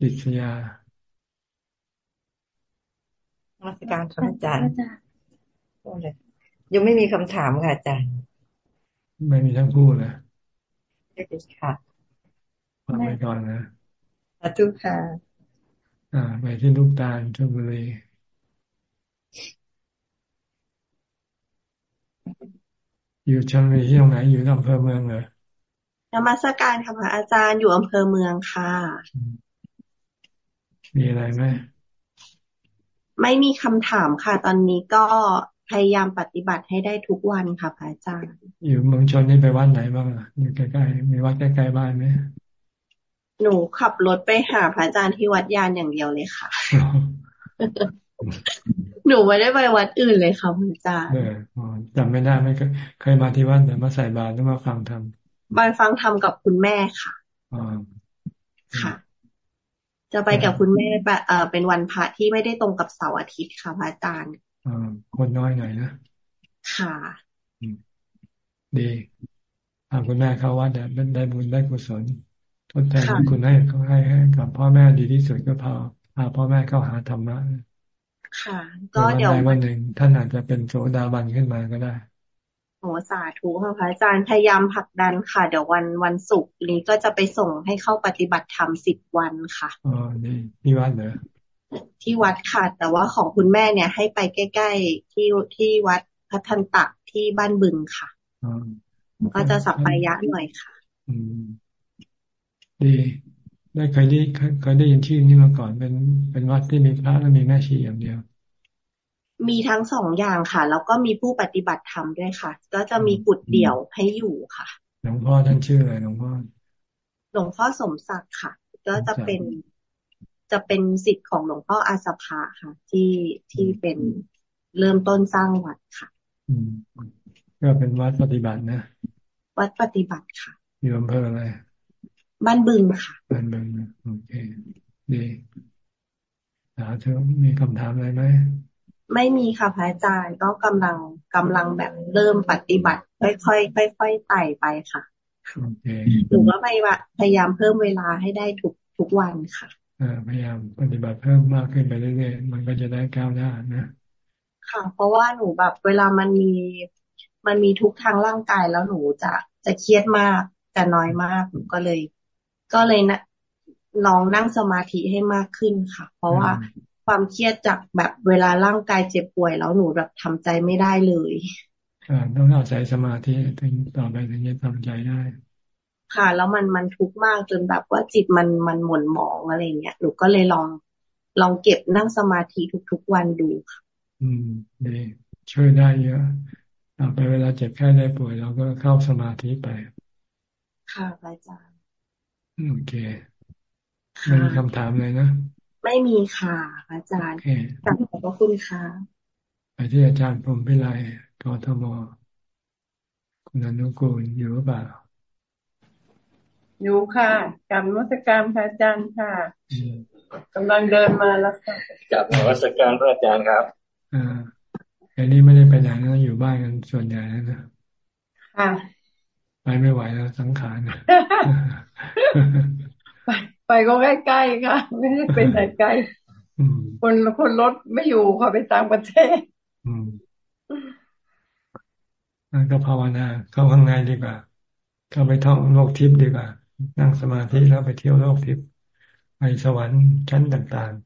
ดิษยา ราชการครับอาจารย์ยังไม่มีคำถามค่ะอาจารย์ ไม่มีทั้งคู่นะไม่ค่ะฟังไปก่อนนะสาธุค่ะ อ่า ไปที่ลูกตาลชลบุรีอยู่ชลบุรีที่ตรงไหนอยู่อำเภอเมืองเหรอนมัสการค่ะพระอาจารย์อยู่อำเภอเมืองค่ะ มีอะไรไหม ไม่มีคำถามค่ะ ตอนนี้ก็พยายามปฏิบัติให้ได้ทุกวันค่ะพระอาจารย์ อยู่เมืองชนนี่ไปวัดไหนบ้างอะอยู่ใกล้ๆมีวัดใกล้ๆบ้านไหมหนูขับรถไปหาพระอาจารย์ที่วัดยานอย่างเดียวเลยค่ะ หนูไม่ได้ไปวัดอื่นเลยค่ะพระอาจารย์จำไม่ได้ไม่เคยมาที่วัดแต่มาใส่บาตรหรือมาฟังธรรมมาฟังธรรมกับคุณแม่ค่ะค่ะ จะไปกับคุณแม่เอ่อเป็นวันพระที่ไม่ได้ตรงกับเสาร์อาทิตย์ค่ะพระอาจารย์อ่าคนน้อยหน่อยนะ ค่ะ ดีพาคุณแม่เข้าวัดได้บุญได้กุศลทดแทนคุณให้เขาให้ให้กับพ่อแม่ดีที่สุดก็พาพาพ่อแม่เข้าหาธรรมะค่ะ ก็เดี๋ยววันหนึ่งท่านอาจจะเป็นโสดาบันขึ้นมาก็ได้ โอ้สาธุค่ะพระอาจารย์พยายามผลักดันค่ะ เดี๋ยววันวันศุกร์นี้ก็จะไปส่งให้เข้าปฏิบัติธรรมสิบวันค่ะอ๋อนี่ที่วัดเหรอที่วัดค่ะ แต่ว่าของคุณแม่เนี่ย ให้ไปใกล้ๆที่ที่วัดพัฒนตักที่บ้านบึงค่ะก็จะสัปปายะหน่อยค่ะอืมดีได้เคยได้เคยได้ยินชื่อนี้มาก่อน เป็นเป็นวัดที่มีพระและมีแม่ชีอย่างเดียว มีทั้งสองอย่างค่ะ แล้วก็มีผู้ปฏิบัติธรรมด้วยค่ะ ก็จะมีกุดเดี่ยวให้อยู่ค่ะ หลวงพ่อท่านชื่ออะไรหลวงพ่อหลวงพ่อสมศักดิ์ค่ะ ก็จะเป็นจะเป็นสิทธิ์ของหลวงพ่ออาสภาค่ะ ที่ที่เป็นเริ่มต้นสร้างวัดค่ะอืมก็เป็นวัดปฏิบัตินะ วัดปฏิบัติค่ะอยู่อำเภออะไรบ้านบึงค่ะบ้านบึงโอเคดีสาธุมีคำถามอะไรไหม ไม่มีค่ะพระอาจารย์ก็กำลังกำลังแบบเริ่มปฏิบัติ ค่อยๆค่อยๆไต่ไปค่ะโอเคหรือว่าพยายามเพิ่มเวลาให้ได้ทุกทุกวันค่ะพยายามปฏิบัติเพิ่มมากขึ้นไปเรื่อยๆมันก็จะได้ก้าวหน้านะค่ะ เพราะว่าหนูแบบเวลามันมีมันมีทุกทางร่างกายแล้วหนูจะจะเครียดมากจะน้อยมากหนูก็เลย ก็เลยนะลองนั่งสมาธิให้มากขึ้นค่ะ เพราะว่า ความเครียดจากแบบเวลาร่างกายเจ็บป่วยแล้วหนูแบบทำใจไม่ได้เลยอ่าต้องอาศัยสมาธิถึงต่อไปถึงจะทำใจได้ ค่ะ แล้วมันมันทุกข์มากจนแบบว่าจิตมันมันหม่นหมองอะไรเงี้ยหนูก็เลยลองลองเก็บนั่งสมาธิทุกๆวันดูค่ะ อืมดีช่วยได้เยอะต่อไปเวลาเจ็บแค่ได้ป่วยเราก็เข้าสมาธิไป ค่ะอาจารย์โอเคไม่มีคำถามเลยนะ ไม่มีค่ะอาจารย์ขอบพระคุณค่ะไปที่อาจารย์พรมพิไลกทมคุณอนุกูลอยู่หรือเปล่าอยู่ค่ะกรรมวัตการพระอาจารย์ค่ะกำลังเดินมาแล้วค่ะกับวัตการพระอาจารย์ครับอ่าอันนี้ไม่ได้ไปไหนนะอยู่บ้านกันส่วนใหญ่นะค่ะไปไม่ไหวแล้วสังขารไป ไปก็ใกล้ๆค่ะ ไม่ได้ไปไหนไกลคนคนรถไม่อยู่ค่ะไปต่างประเทศนั่นก็ภาวนาเข้าข้างในดีกว่า เข้าไปท่องโลกทิพย์ดีกว่า นั่งสมาธิแล้วไปเที่ยวโลกทิพย์ไปสวรรค์ชั้นต่างๆ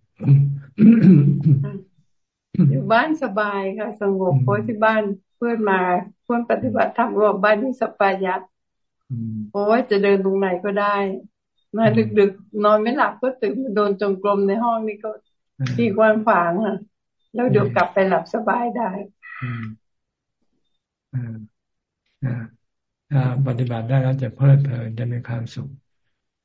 อยู่บ้านสบายค่ะ สงบเพราะที่บ้านเพื่อนมาเพื่อนปฏิบัติธรรมรวมบ้านที่สปายัดเพราะว่าจะเดินตรงไหนก็ได้ มาดึกๆ นอนไม่หลับก็ตื่นโดนจงกรมในห้องนี่ก็ที่กว้างขวางค่ะ แล้วเดี๋ยวกลับไปหลับสบายได้อ่าถ้าปฏิบัติได้แล้วจะเพลิดเพลินจะมีความสุข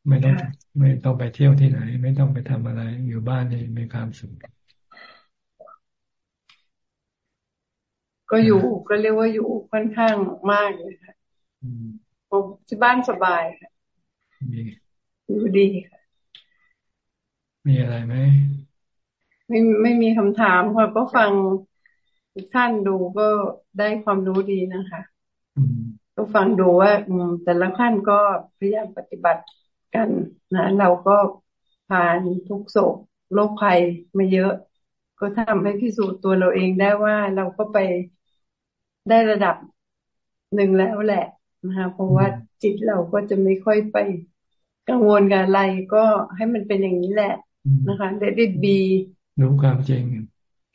ไม่ต้องไม่ต้องไปเที่ยวที่ไหน ไม่ต้องไปทำอะไร อยู่บ้านนี่มีความสุขก็อยู่ก็เรียกว่าอยู่ค่อนข้างมากเลยค่ะผมที่บ้านสบายค่ะ อยู่ดีค่ะ มีอะไรไหมไม่ไม่มีคำถามค่ะก็ฟังท่านดูก็ได้ความรู้ดีนะคะก็ฟังดูว่าแต่ละขั้นก็พยายามปฏิบัติกันนะเราก็ผ่านทุกโศกโรคภัยมาเยอะ ก็ทำให้พิสูจน์ตัวเราเองได้ว่าเราก็ไปได้ระดับหนึ่งแล้วแหละนะคะเพราะว่าจิตเราก็จะไม่ค่อยไป กังวลกับอะไรก็ให้มันเป็นอย่างนี้แหละนะคะเด็ดดีรู้ความจริง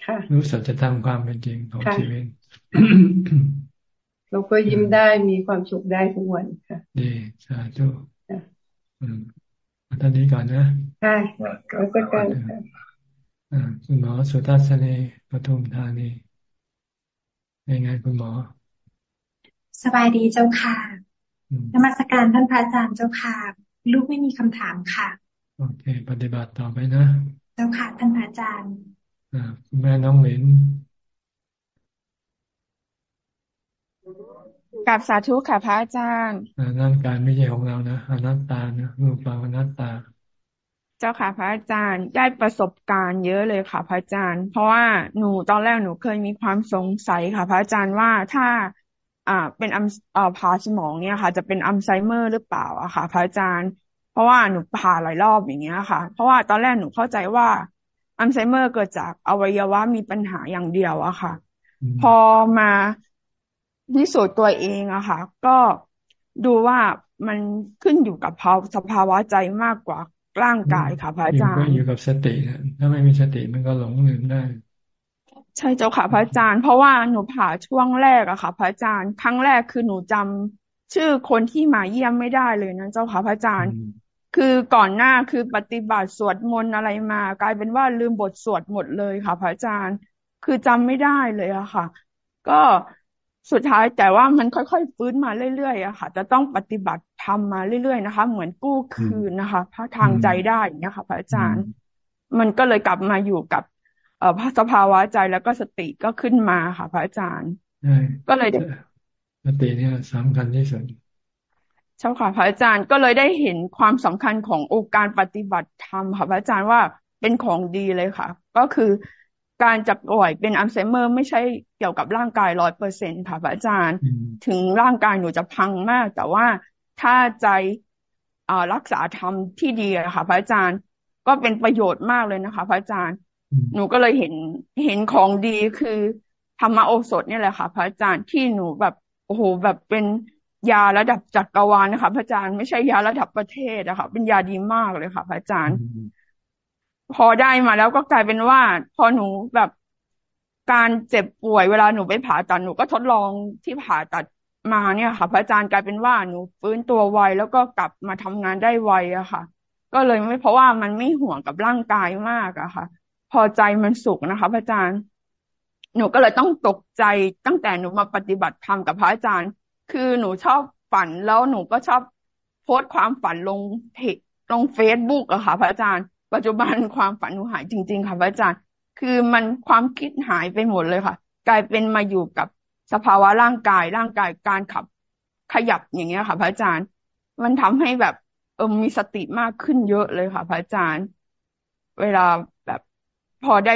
ค่ะรู้สัจธรรมความเป็นจริงของชีวิตเราก็ยิ้มได้มีความสุขได้ทุกวันค่ะ ดีสาธุอืมตอนนี้ก่อนนะใช่ก็จะกันอ่าคุณหมอสุทัศนีปทุมธานียังไงคุณหมอ สบายดีเจ้าค่ะนมัสการท่านพระอาจารย์เจ้าค่ะ ลูกไม่มีคำถามค่ะ โอเค ปฏิบัติต่อไปนะเจ้าค่ะท่านพระอาจารย์อ่าคุณแม่น้องหมินกับสาธุค่ะพระอาจารย์ร่างกายไม่ใช่ของเรานะอนัตตานะรูปเราอนัตตา เจ้าค่ะพระอาจารย์ได้ประสบการณ์เยอะเลยค่ะพระอาจารย์ เพราะว่าหนูตอนแรกหนูเคยมีความสงสัยค่ะพระอาจารย์ว่าถ้า อ่า เป็นอัมอ่าผ่าสมองเนี่ยค่ะ จะเป็นอัลไซเมอร์หรือเปล่าอะค่ะ พระอาจารย์ เพราะว่าหนูผ่าหลายรอบอย่างเงี้ยค่ะ เพราะว่าตอนแรกหนูเข้าใจว่าอัลไซเมอร์เกิดจากอวัยวะมีปัญหาอย่างเดียวอะค่ะ พอมาพิสูจน์ตัวเองอะค่ะ ก็ดูว่ามันขึ้นอยู่กับภาวสภาวะใจมากกว่าร่างกายค่ะ พระอาจารย์อยู่กับสตินะถ้าไม่มีสติมันก็หลงลืมได้ ใช่เจ้าค่ะพระอาจารย์ เพราะว่าหนูผ่าช่วงแรกอะค่ะ พระอาจารย์ ครั้งแรกคือหนูจำชื่อคนที่มาเยี่ยมไม่ได้เลยนะเจ้าค่ะพระอาจารย์ คือก่อนหน้าคือปฏิบัติสวดมนต์อะไรมา กลายเป็นว่าลืมบทสวดหมดเลยค่ะ พระอาจารย์ คือจำไม่ได้เลยอะค่ะ ก็สุดท้ายแต่ว่ามันค่อยๆฟื้นมาเรื่อยๆอะค่ะ จะต้องปฏิบัติทำมาเรื่อยๆนะคะ เหมือนกู้คืนนะคะพระทางใจได้อย่างเงี้ยค่ะ พระอาจารย์ มันก็เลยกลับมาอยู่กับเอ่อ สภาวะใจแล้วก็สติก็ขึ้นมาค่ะ พระอาจารย์ก็เลยสติเนี่ยสำคัญที่สุดเจ้าค่ะ พระอาจารย์ก็เลยได้เห็นความสำคัญของโอการปฏิบัติธรรมค่ะพระอาจารย์ว่าเป็นของดีเลยค่ะ ก็คือการจับป่วยเป็นอัลไซเมอร์ไม่ใช่เกี่ยวกับร่างกายร้อยเปอร์เซ็นค่ะพระอาจารย์ ถึงร่างกายหนูจะพังมาก แต่ว่าถ้าใจรักษาธรรมที่ดีค่ะ พระอาจารย์ก็เป็นประโยชน์มากเลยนะคะ พระอาจารย์ หนูก็เลยเห็นเห็นของดีคือธรรมโอสถนี่แหละค่ะ พระอาจารย์ที่หนูแบบโอ้โหแบบเป็นยาระดับจักรวาลนะคะ พระอาจารย์ไม่ใช่ยาระดับประเทศนะคะเป็นยาดีมากเลยค่ะ พระอาจารย์ พอได้มาแล้วก็กลายเป็นว่า พอหนูแบบการเจ็บป่วยเวลาหนูไปผ่าตัดหนูก็ทดลองที่ผ่าตัดมาเนี่ยค่ะ พระอาจารย์กลายเป็นว่าหนูฟื้นตัวไวแล้วก็กลับมาทำงานได้ไวอะค่ะ ก็เลยไม่เพราะว่ามันไม่ห่วงกับร่างกายมากอะค่ะ พอใจมันสุขนะคะพระอาจารย์ หนูก็เลยต้องตกใจตั้งแต่หนูมาปฏิบัติธรรมกับพระอาจารย์ คือหนูชอบฝันแล้วหนูก็ชอบโพสต์ความฝันลงเพจลงเฟซบุ๊กอะค่ะ พระอาจารย์ ปัจจุบันความฝันหนูหายจริง ๆ ค่ะพระอาจารย์ คือมันความคิดหายไปหมดเลยค่ะ กลายเป็นมาอยู่กับสภาวะร่างกายร่างกายการขับขยับอย่างเงี้ยค่ะ พระอาจารย์ มันทำให้แบบเออมีสติมากขึ้นเยอะเลยค่ะ พระอาจารย์ เวลา พอได้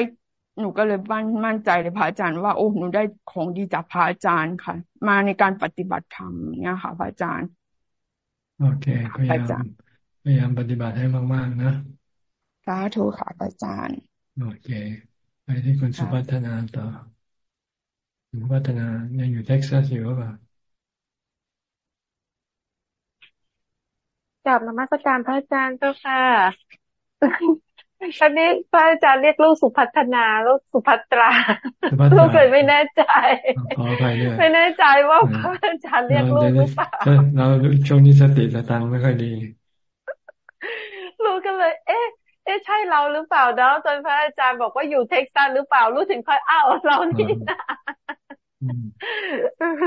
หนูก็เลยมั่นมั่นใจเลยพระอาจารย์ว่าโอ้หนูได้ของดีจากพระอาจารย์ค่ะ มาในการปฏิบัติธรรมเนี่ยค่ะ พระอาจารย์โอเคพยายามพยายามปฏิบัติให้มากๆนะสาธุค่ะอาจารย์โอเค ไปที่คุณสุพัฒนาต่อสุพัฒนายังอยู่เท็กซัสอยู่หรือเปล่ากับนมัสการพระอาจารย์เจ้าค่ะ อันนี้พระอาจารย์เรียกลูกสุพัฒนาลูกสุภัตราลูกเลยไม่แน่ใจขออภัยด้วยไม่แน่ใจว่าพระอาจารย์เรียกลูกหรือเปล่าเราช่วงนี้สติสตังไม่ค่อยดีลูกก็เลย เอ๊ะเอ๊ะใช่เราหรือเปล่าเนาะจนพระอาจารย์บอกว่าอยู่เท็กซัสหรือเปล่ารู้ถึงค่อยอ้าวเรานี่นะ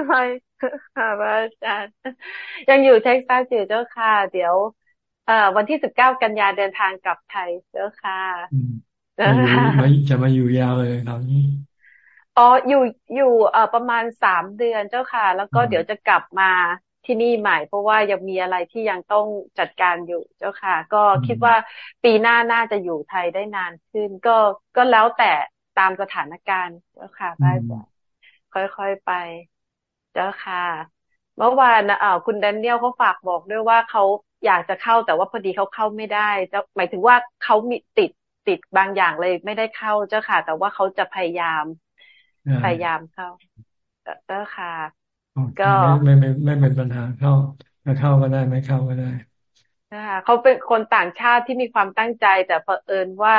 ไม่ค่ะพระอาจารย์ ยังอยู่เท็กซัสอยู่เจ้าค่ะ เดี๋ยวเอ่อวันที่สิบเก้ากันยาเดินทางกลับไทยเจ้าค่ะจะมาอยู่ยาวเลยคราวนี้อ๋ออยู่อยู่เอ่อประมาณสามเดือนเจ้าค่ะ แล้วก็เดี๋ยวจะกลับมาที่นี่ใหม่ เพราะว่ายังมีอะไรที่ยังต้องจัดการอยู่เจ้าค่ะ ก็คิดว่าปีหน้าน่าจะอยู่ไทยได้นานขึ้น ก็ก็แล้วแต่ตามสถานการณ์เจ้าค่ะพระอาจารย์ค่อยๆไป เจ้าค่ะ เมื่อวานนะอ่าคุณแดนเนียลเขาฝากบอกด้วยว่าเขา อยากจะเข้าแต่ว่าพอดีเขาเข้าไม่ได้จะหมายถึงว่าเขามีติดติดบางอย่างเลย ไม่ได้เข้าเจ้าค่ะ แต่ว่าเขาจะพยายามพยายามเข้าเจ้าค่ะ ก็ไม่ไม่ไม่เป็นปัญหาเข้าจะเข้าก็ได้ไม่เข้าก็ได้นะคะเขาเป็นคนต่างชาติที่มีความตั้งใจ แต่เผอิญว่า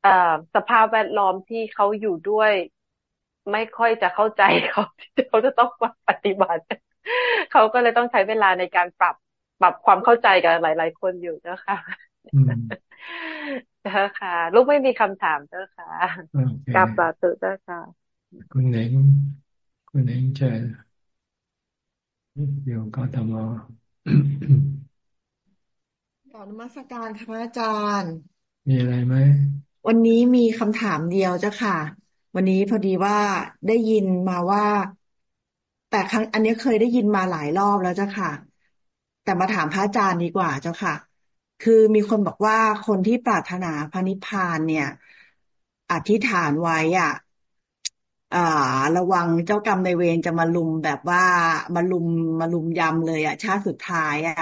เอ่อสภาพแวดล้อมที่เขาอยู่ด้วย ไม่ค่อยจะเข้าใจเขาเขาจะต้องปฏิบัติเขาก็เลยต้องใช้เวลาในการปรับ ปรับความเข้าใจกับหลาย ๆ คนอยู่นะคะเจ้าค่ะ ลูกไม่มีคำถามเจ้าค่ะกลับสาธุเจ้าค่ะ คุณเน่งคุณเน่งเจออยู่ก็ทำมาก่อนมาสการค่ะพระอาจารย์ มีอะไรไหม วันนี้มีคำถามเดียวเจ้าค่ะ วันนี้พอดีว่าได้ยินมาว่า แต่ครั้งอันนี้เคยได้ยินมาหลายรอบแล้วเจ้าค่ะ แต่มาถามพระอาจารย์ดีกว่าเจ้าค่ะ คือมีคนบอกว่าคนที่ปรารถนาพระนิพพานเนี่ย อธิษฐานไว้อะอ่าระวังเจ้ากรรมในเวรจะมาลุมแบบว่ามาลุมมาลุมยำเลยอะ ชาติสุดท้ายอะ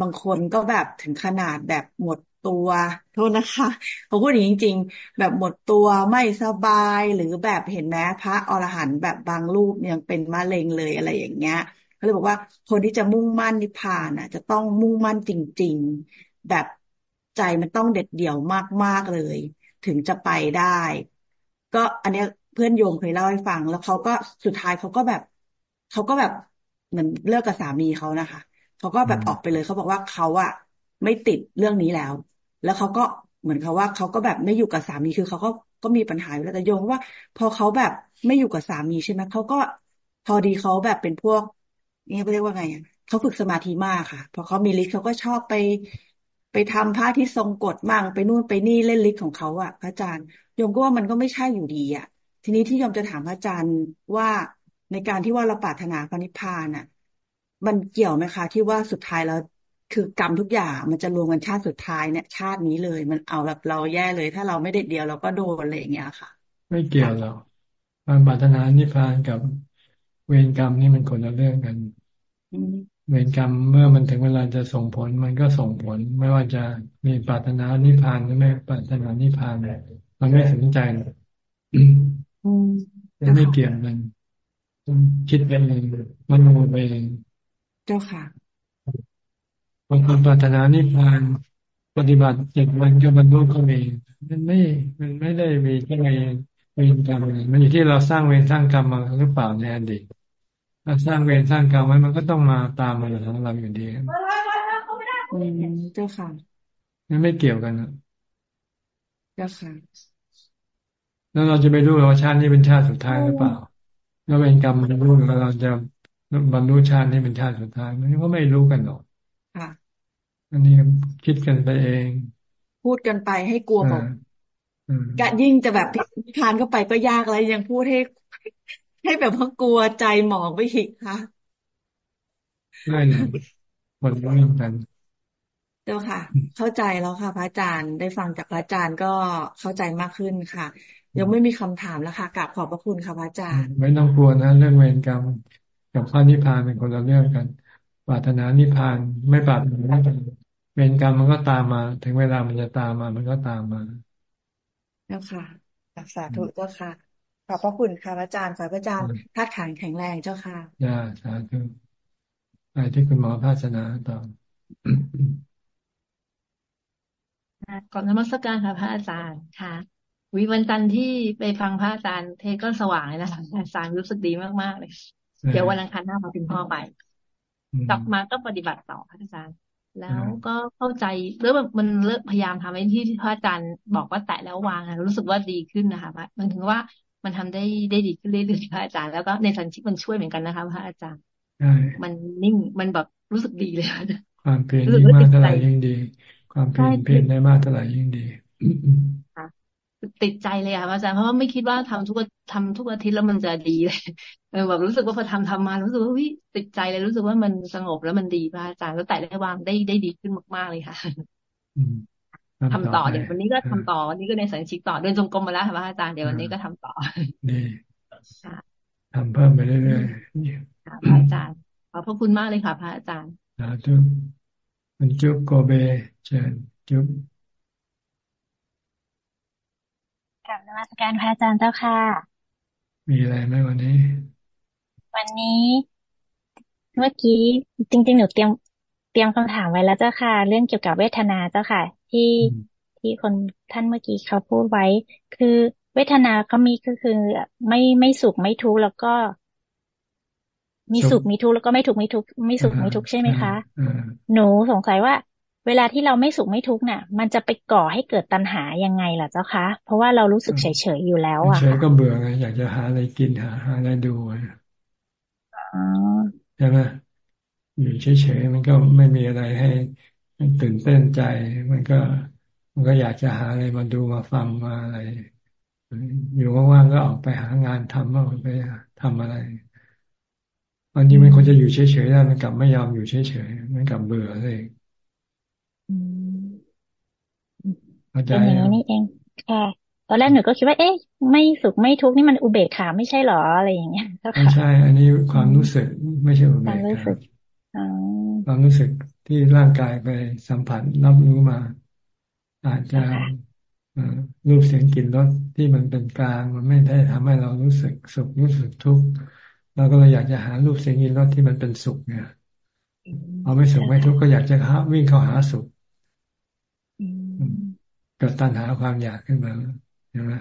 บางคนก็แบบถึงขนาดแบบหมดตัว โทษนะคะเขาพูดอย่างนี้จริงๆ แบบหมดตัวไม่สบายหรือแบบเห็นไหมพระอรหันต์แบบบางรูปยังเป็นมะเร็งเลยอะไรอย่างเงี้ย เขาเลยบอกว่า คนที่จะมุ่งมั่นนิพพานอะ จะต้องมุ่งมั่นจริง ๆ แบบใจมันต้องเด็ดเดี่ยวมากๆเลย ถึงจะไปได้ ก็อันเนี้ยเพื่อนโยมเคยเล่าให้ฟัง แล้วเขาก็สุดท้ายเขาก็แบบเขาก็แบบเหมือนเลิกกับสามีเขานะคะเขาก็แบบออกไปเลยเขาบอกว่าเขาอะไม่ติดเรื่องนี้แล้ว แล้วเขาก็เหมือนเขาว่าเขาก็แบบไม่อยู่กับสามีคือเขาก็ก็มีปัญหาอยู่แล้วแต่โยมว่า พอเขาแบบไม่อยู่กับสามีใช่ไหมเขาก็พอดีเขาแบบเป็นพวก นี่เรียกว่าไงอะเขาฝึกสมาธิมากค่ะ พอเขามีฤทธิ์เขาก็ชอบไป ไปทำพระที่ทรงกฎมั่งไปนู่นไปนี่เล่นฤทธิ์ของเขาอะพระอาจารย์โยมก็ว่ามันก็ไม่ใช่อยู่ดีอะ ทีนี้ที่โยมจะถามพระอาจารย์ว่าในการที่ว่าเราปรารถนาพระนิพพานอะ มันเกี่ยวไหมคะที่ว่าสุดท้ายแล้วคือกรรมทุกอย่างมันจะรวมกันชาติสุดท้ายเนี่ย ชาตินี้เลย มันเอาแบบเราแย่เลย ถ้าเราไม่เด็ดเดียวเราก็โดนอะไรอย่างเงี้ยค่ะ ไม่เกี่ยวหรอกการปรารถนานิพพานกับเวรกรรมนี่มันคนละเรื่องกัน เวรกรรมเมื่อมันถึงเวลาจะส่งผล มันก็ส่งผล ไม่ว่าจะมีปรารถนานิพพานหรือไม่ปรารถนานิพพานมันไม่สนใจมันไม่เกี่ยวกันคิดไปเองมโนไปเองเจ้าค่ะบางคนปรารถนานิพพานปฏิบัติเจ็ดวันก็บรรลุก็มีมันไม่ มันไม่ได้มีแค่ไงเวรกรรมมันอยู่ที่เราสร้างเวรสร้างกรรมมาหรือเปล่าในอดีต ถ้าสร้างเวรสร้างกรรมไว้มันก็ต้องมาตามมาของเราอยู่ดีเจ้าค่ะมันไม่เกี่ยวกันนะเจ้าค่ะแล้วเราจะไปรู้ว่าชาตินี้เป็นชาติสุดท้ายหรือเปล่า แล้วเวรกรรมมันรู้แล้วเราจะบรรลุชาตินี้เป็นชาติสุดท้ายมันก็ไม่รู้กันหรอกค่ะอันนี้คิดกันไปเอง พูดกันไปให้กลัวบอกกะยิ่งจะแบบพิพานเข้าไปก็ยากแล้วยังพูดให้ ให้แบบว่ากลัวใจหมองไปอีกค่ะไม่นะคนเรื่องกันเจ้าค่ะ เข้าใจแล้วค่ะ พระอาจารย์ได้ฟังจากพระอาจารย์ก็เข้าใจมากขึ้นค่ะ ยังไม่มีคำถามแล้วค่ะกราบขอบพระคุณค่ะพระอาจารย์ ไม่ต้องกลัวนะเรื่องเวรกรรมกับพระนิพพานเป็นคนละเรื่องกันปรารถนานิพพานไม่ปรารถนาเวรกรรมมันก็ตามมา ถึงเวลามันจะตามมา มันก็ตามมาเจ้าค่ะสาธุเจ้าค่ะ ขอบพระคุณค่ะพระอาจารย์ขอพระอาจารย์ธาตุขันแข็งแรงเจ้าค่ะย่าสาธุไปที่คุณหมอภาสนาต่อก่อนนมัสการค่ะพระอาจารย์ค่ะวิวันจันทร์ที่ไปฟังพระอาจารย์เทศก็สว่างเลยนะคะอาจารย์รู้สึกดีมากๆเลย เดี๋ยววันอังคารหน้ามาถึงพ่อไป กลับมาก็ปฏิบัติต่อพระอาจารย์ แล้วก็เข้าใจเรื่องมันเลิกพยายามทำให้ที่ที่พระอาจารย์บอกว่าแตะแล้ววางรู้สึกว่าดีขึ้นนะคะมันถึงว่า มันทำได้ได้ดีขึ้นเรื่อยๆพระอาจารย์แล้วก็ในสันชิกมันช่วยเหมือนกันนะคะพระอาจารย์มันนิ่งมันแบบรู้สึกดีเลยค่ะความเพียรยิ่งมากเท่าไหร่ยิ่งดี ความเพียรเพียรได้มากเท่าไหร่ยิ่งดีติดใจเลยค่ะอาจารย์เพราะว่าไม่คิดว่าทำทุกทำทุกอาทิตย์แล้วมันจะดีเลยเออแบบรู้สึกว่าพอทำทำมารู้สึกว่าวิติดใจเลยรู้สึกว่ามันสงบแล้วมันดีพระอาจารย์แล้วแต่ได้วางได้ได้ดีขึ้นมากๆเลยค่ะ ทำต่อเดี๋ยววันนี้ก็ทำต่อวันนี้ก็ในสังชิกต่อเดินจงกรมมาแล้วค่ะพระอาจารย์เดี๋ยววันนี้ก็ทำต่อดีทำเพิ่มไปเรื่อยๆค่ะพระอาจารย์ขอบพระคุณมากเลยค่ะ พระอาจารย์สาธุคุณจุ๊บโกเบเชิญจุ๊บกับนมัสการพระอาจารย์เจ้าค่ะ มีอะไรไหมวันนี้ วันนี้ เมื่อกี้จริง ๆ หนูเตรียมเตรียมคำถามไว้แล้วเจ้าค่ะ เรื่องเกี่ยวกับเวทนาเจ้าค่ะ ที่ที่คนท่านเมื่อกี้เขาพูดไว้ คือเวทนาเขามีก็คือ ไม่ไม่สุขไม่ทุกข์แล้วก็ มีสุขมีทุกข์แล้วก็ไม่ทุกข์ไม่ทุกข์ไม่สุขไม่ทุกข์ใช่ไหมคะหนูสงสัยว่า เวลาที่เราไม่สุขไม่ทุกข์เนี่ยมันจะไปก่อให้เกิดตัณหายังไงล่ะเจ้าคะ เพราะว่าเรารู้สึกเฉยๆอยู่แล้วอะเฉยก็เบื่อไงอยากจะหาอะไรกินหาหาอะไรดูใช่ไหมอยู่เฉยๆมันก็ไม่มีอะไรให้ ตื่นเต้นใจ มันก็ มันก็อยากจะหาอะไรมาดูมาฟังมาอะไร อยู่ว่างๆก็ออกไปหางานทำบ้างไปทำอะไรบางทีมันควรจะอยู่เฉยๆได้มันกลับไม่ยอมอยู่เฉยๆมันกลับเบื่อเลยเป็นอย่างนี้นี่เองค่ะตอนแรกหนูก็คิดว่า เอ๊ะ ไม่สุขไม่ทุกข์นี่มันอุเบกขาไม่ใช่หรออะไรอย่างเงี้ยไม่ใช่ อันนี้ความรู้สึกไม่ใช่อุเบกขาความรู้สึกความรู้สึก ที่ร่างกายไปสัมผัสรับรู้มา อาจจะรูปเสียงกลิ่นรสที่มันเป็นกลาง มันไม่ได้ทำให้เรารู้สึกสุขรู้สึกทุกข์เราก็เลยอยากจะหารูปเสียงกลิ่นรสที่มันเป็นสุขเนี่ยพอไม่สุขไม่ทุกข์ก็อยากจะหาวิ่งเข้าหาสุขเกิดตัณหาความอยากขึ้นมาใช่ไหม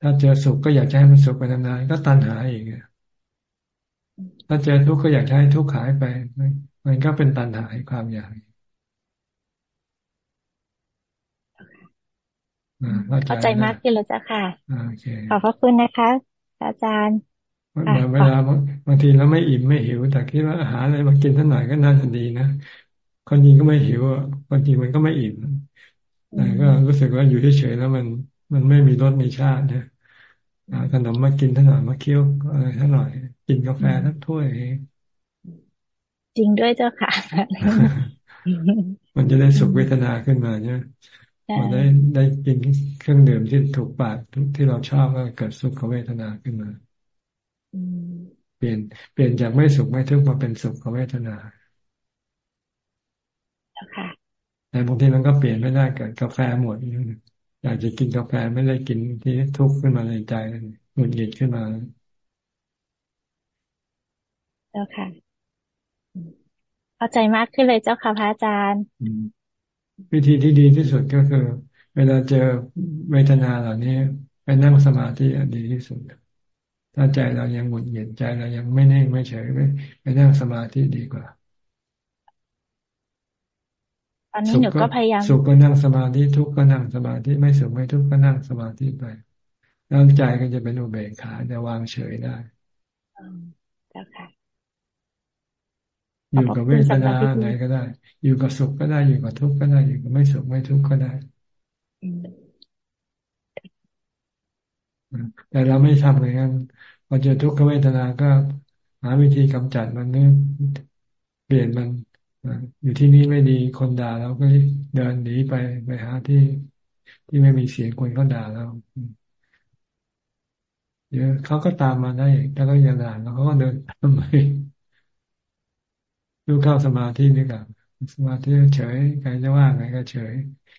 ถ้าเจอสุขก็อยากจะให้มันสุขไปนานๆก็ตัณหาอีก ถ้าเจอทุกข์ก็อยากให้ทุกข์หายไป มันก็เป็นตัณหาความอยากเข้าใจมากขึ้นแล้วจ้ะค่ะขอบพระคุณนะคะ อาจารย์เวลาบางทีเราไม่อิ่มไม่หิว แต่คิดว่าอาหารอะไรมากินสักหน่อยก็น่าจะดีนะคนจริงก็ไม่หิวอะคนจริงมันก็ไม่อิ่มแต่ก็รู้สึกว่าอยู่เฉยๆแล้วมันมันไม่มีรสมีชาตินะ ขนมมากินท่าหน่อยมาเคี้ยวอะไรท่าหน่อย กินกาแฟทั้งถ้วยเองจริงด้วยเจ้าค่ะ มันจะได้สุขเวทนาขึ้นมาเนี่ยพอได้ได้กินเครื่องดื่มที่ถูกปากที่เราชอบก็เกิดสุขเวทนาขึ้นมาเปลี่ยนเปลี่ยนจากไม่สุขไม่ทุกข์มาเป็นสุขเวทนาแต่บางทีมันก็เปลี่ยนไม่ได้เกิดกาแฟหมด อยากจะกินกาแฟไม่ได้กินที่ทุกข์ขึ้นมาในใจหงุดหงิดขึ้นมาเจ้าค่ะเข้าใจมากขึ้นเลยเจ้าค่ะพระอาจารย์วิธีที่ดีที่สุดก็คือ เวลาเจอเวทนาเหล่านี้ไปนั่งสมาธิดีที่สุดถ้าใจเรายังหงุดหงิดใจเรายังไม่นิ่งไม่เฉยไม่ไปนั่งสมาธิดีกว่าต อนนี้หนูก็พยายามสุขก็นั่งสมาธิทุกข์ก็นั่งสมาธิไม่สุขไม่ทุกข์ก็นั่งสมาธิไปแล้วใจก็จะเป็นอุเบกขาจะวางเฉยได้เจ้าค่ะอยู่กับเวทนาไหนก็ได้ อยู่กับสุขก็ได้อยู่กับทุกข์ก็ได้อยู่กับไม่สุขไม่ทุกข์ก็ได้แต่เราไม่ทำเลยงั้นพอเจอทุกขเวทนาก็ หาวิธีกำจัดมันเนี่ยเปลี่ยนมัน อยู่ที่นี่ไม่ดีคนด่าเราก็เดินหนีไปไปหาที่ที่ไม่มีเสียงคนเขาด่าเราเดี๋ยวเขาก็ตามมาได้แล้วก็ยังด่าเขาก็เดินทำไมดูเข้าสมาธินี่กับสมาธิเฉยใครจะว่าไงก็เฉย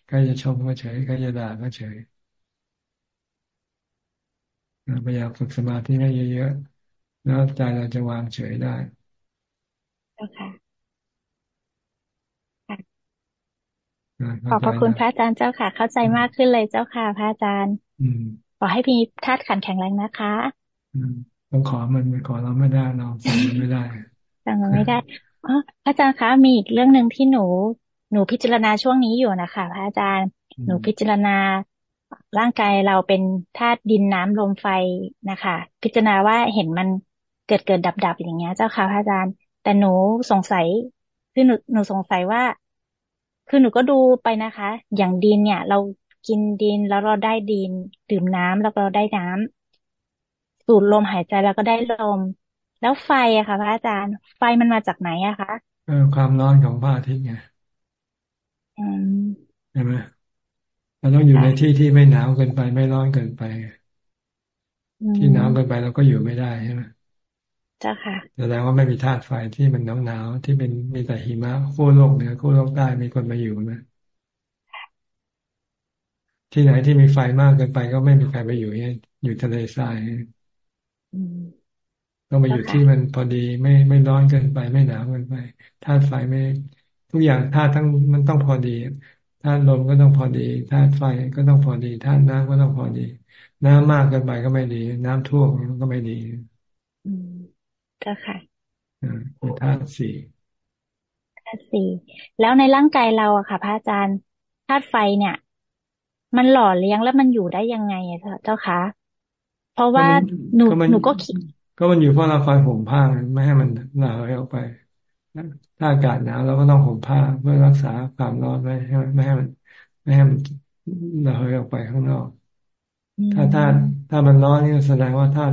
ใครจะชมก็เฉยใครจะด่าก็เฉยพยายามฝึกสมาธิให้เยอะๆแล้วใจเราจะวางเฉยได้ โอเค ขอบพระคุณพระอาจารย์เจ้าค่ะ เข้าใจมากขึ้นเลยเจ้าค่ะ พระอาจารย์ขอให้มีธาตุขันแข็งแรงนะคะต้องขอมันไปขอเราไม่ได้เราสั่งมันไม่ได้สั่งมันไม่ได้อ๋อพระอาจารย์คะมีอีกเรื่องหนึ่งที่หนู หนูพิจารณาช่วงนี้อยู่นะคะพระอาจารย์ หนูพิจารณาร่างกายเราเป็นธาตุดินน้ำลมไฟนะคะ พิจารณาว่าเห็นมันเกิดเกิดดับดับอย่างเงี้ย เจ้าค่ะพระอาจารย์ แต่หนูสงสัยคือหนูหนูสงสัยว่า คือหนูก็ดูไปนะคะ อย่างดินเนี่ย เรากินดินแล้วเราได้ดิน ดื่มน้ำแล้วเราได้น้ำสูดลมหายใจแล้วก็ได้ลม แล้วไฟอะค่ะ พระอาจารย์ ไฟมันมาจากไหนอะคะเออความร้อนของพระอาทิตย์ไงใช่ไหมเราต้องอยู่ในที่ที่ไม่หนาวเกินไปไม่ร้อนเกินไป ที่หนาวเกินไปเราก็อยู่ไม่ได้ใช่ไหม เจ้าค่ะแสดงว่าไม่มีธาตุไฟที่มันหนาวหนาวที่เป็นมีแต่หิมะขั้วโลกเหนือขั้วโลกใต้มีคนมาอยู่นะที่ไหนที่มีไฟมากเกินไปก็ไม่มีใครไปอยู่เนี่ยอยู่ทะเลทรายต้องไปอยู่ที่มันพอดีไม่ไม่ร้อนเกินไป ไม่หนาวเกินไปธาตุไฟไม่ ทุกอย่างธาตุทั้งมันต้องพอดีธาตุลมก็ต้องพอดีธาตุไฟก็ต้องพอดีธาตุน้ำก็ต้องพอดี น้ำมากเกินไปก็ไม่ดี น้ำท่วมก็ไม่ดี ก็ค่ะคือธาตุสี่ธาตุสี่แล้วในร่างกายเราอะค่ะ พระอาจารย์ธาตุไฟเนี่ย มันหล่อเลี้ยงแล้วมันอยู่ได้ยังไงเจ้าคะเพราะว่าหนูหนูก็คิดก็มันอยู่เพราะเราคอยห่มผ้าไม่ให้มันหนาวออกไปถ้าอากาศหนาวเราก็ต้องห่มผ้าเพื่อรักษาความร้อนไม่ให้ไม่ให้มันไม่ให้มันหนาวออกไปข้างนอก ถ้าถ้าถ้ามันร้อนนี่แสดงว่าถ้า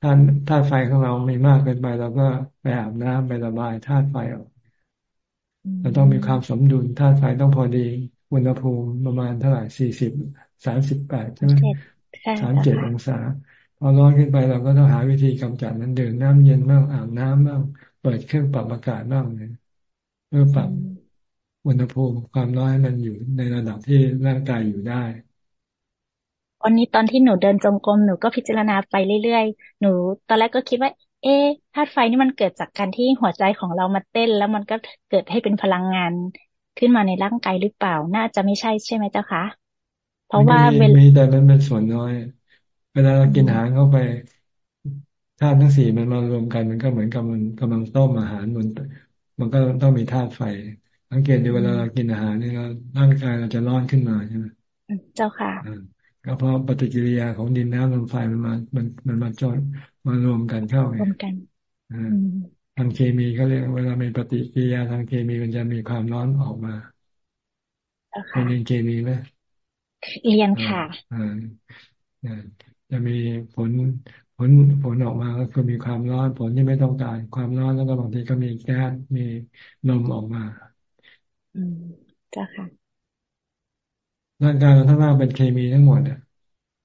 ธาตุธาตุไฟของเรามีมากเกินไปเราก็ไปอาบน้ำไประบายธาตุไฟออกเราต้องมีความสมดุลธาตุไฟต้องพอดีอุณหภูมิประมาณเท่าไหร่สี่สิบสามสิบแปดใช่ไหมสามเจ็ดองศาพอร้อนขึ้นไปเราก็ต้องหาวิธีกำจัดนั้นดื่มน้ำเย็นบ้างอาบน้ำบ้างเปิดเครื่องปรับอากาศบ้างเลยเพื่อปรับอุณหภูมิความร้อนให้มันอยู่ในระดับที่ร่างกายอยู่ได้ วันนี้ตอนที่หนูเดินจงกรมหนูก็พิจารณาไปเรื่อยๆ หนู ตอนแรกก็คิดว่า เอ๊ธาตุไฟนี่มันเกิดจากการที่หัวใจของเรามาเต้น แล้วมันก็เกิดให้เป็นพลังงานขึ้นมาในร่างกายหรือเปล่า น่าจะไม่ใช่ใช่ไหมเจ้าคะ เพราะว่าเวลามีแต่มันเป็นส่วนน้อย เวลาเรากินอาหารเข้าไปธาตุทั้งสี่มันมารวมกันมันก็เหมือนกับมันกำลังต้มอาหารมันมันก็ต้องมีธาตุไฟ สังเกตดูเวลาเรากินอาหารนี่เราร่างกายเราจะร้อนขึ้นมาใช่ไหมเจ้าค่ะ ก็เพราะปฏิกิริยาของดินน้ำลมไฟมันมา มันมันมาจอยมารวมกันเข้าไงรวมกันทางเคมีเขาเรียกเวลามีปฏิกิริยาทางเคมีมันจะมีความร้อนออกมาเคยเรียนเคมีไหมเรียนค่ะอ่าจะมีผลผลผลออกมาก็คือมีความร้อนผลที่ไม่ต้องการ ความร้อนแล้วก็บางทีก็มีแก๊สมีลมออกมา อืมจ้าค่ะ ร่างกายเราทั้งหน้าเป็นเคมีทั้งหมดอะ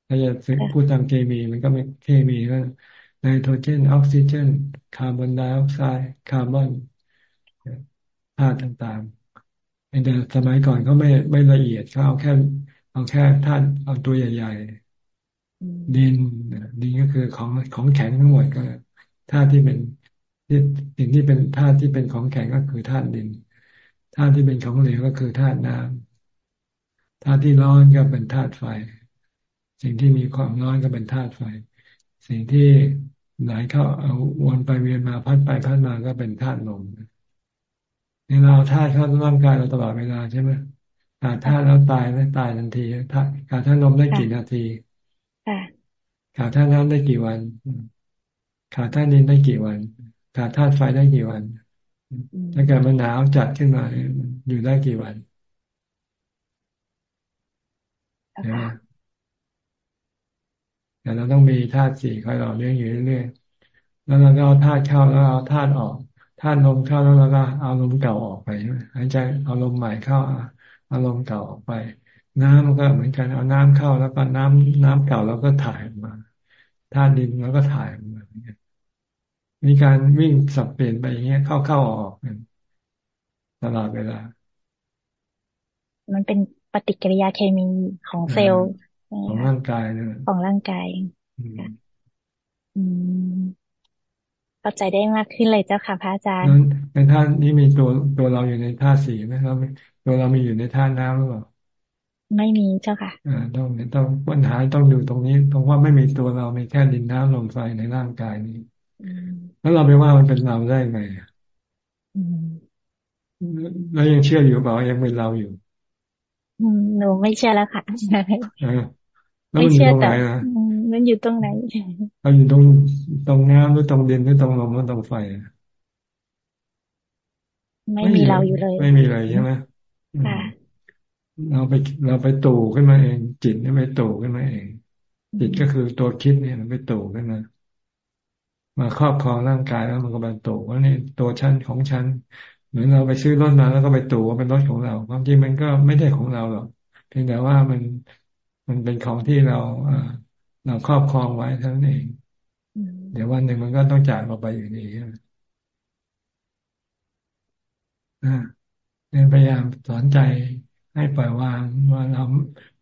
ถ้าจะพูดตามเคมีมันก็เป็นเคมีก็ไนโตรเจนออกซิเจน คาร์บอนไดออกไซด์คาร์บอนธาตุต่างๆแต่สมัยก่อนเขาไม่ไม่ละเอียดเขาเอาแค่ เอาแค่ธาตุเอาตัวใหญ่ ๆ ดินดินก็คือของของแข็งทั้งหมดก็ธาตุที่เป็นสิ่งที่เป็นธาตุที่เป็นของแข็งก็คือธาตุดินธาตุที่เป็นของเหลวก็คือธาตุน้ำ ธาตุที่ร้อนก็เป็นธาตุไฟ สิ่งที่มีความร้อนก็เป็นธาตุไฟ สิ่งที่ไหลเข้าเอาวนไปเวียนมาพัดไปพัดมาก็เป็นธาตุลมนี่เราธาตุเข้าร่างกายเราตลอดเวลาใช่ไหมขาดธาตุแล้วตายไม่ตายทันทีธาตุขาดธาตุลมได้กี่นาทีขาดธาตุน้ำได้กี่วัน ขาดธาตุดินได้กี่วัน ขาดธาตุไฟได้กี่วัน ถ้าเกิดมันหนาวจัดขึ้นมาอยู่ได้กี่วัน ใช่ไหมแต่เราต้องมีธาตุสี่คอยหล่อเลี้ยงอยู่เรื่อยๆแล้วเราก็เอาธาตุเข้าแล้วเอาธาตุออกธาตุลมเข้าแล้วเราก็เอาลมเก่าออกไปใช่ไหมหายใจเอาลมใหม่เข้าเอาลมเก่าออกไป น้ำมันก็เหมือนกันเอาน้ำเข้าแล้วก็น้ำน้ำเก่าแล้วก็ถ่ายออกมาธาตุดินแล้วก็ถ่ายออกมามีการวิ่งสับเปลี่ยนไปอย่างเงี้ยเข้าเข้าออกตลอดเวลา มันเป็น ปฏิกิริยาเคมีของเซลล์ของร่างกายนะของร่างกายอืมเข้าใจได้มากขึ้นเลยเจ้าค่ะพระอาจารย์ในท่านนี้มีตัวตัวเราอยู่ในท่าสีไหมครับตัวเรามีอยู่ในท่าน้ำหรือเปล่าไม่มีเจ้าค่ะอ่าต้องต้องปัญหาต้องดูตรงนี้ตรงว่าไม่มีตัวเรามีแค่ดินน้ำลมไฟในร่างกายนี้แล้วเราไปว่ามันเป็นเราได้ไงแล้วยังเชื่ออยู่เปล่ายังเป็นเราอยู่ หนูไม่เชื่อแล้วค่ะไม่เชื่อแต่มันอยู่ตรงไหนเราอยู่ตรงตรงน้ำหรือตรงดินหรือตรงลมหรือตรงไฟไม่มีเราอยู่เลย ไม่มีอะไรใช่ไหมเราไปเราไปตู่ขึ้นมาเอง จิตนี่ไปตู่ขึ้นมาเอง จิตก็คือตัวคิดเนี่ยมันไปตู่ขึ้นมามาครอบครองร่างกายแล้วมันก็เป็นตู่ว่านี่ตัวฉันของฉัน เหมือนเราไปซื้อรถมาแล้วก็ไปตู่ว่าเป็นรถของเรา ความจริงมันก็ไม่ได้ของเราหรอกเพียงแต่ว่ามันมันเป็นของที่เราเราครอบครองไว้เท่านั้นเอง เดี๋ยววันหนึ่งมันก็ต้องจากเราไปอยู่ดีอ่าเนี่ยพยายามสอนใจให้ปล่อยวางว่าเรา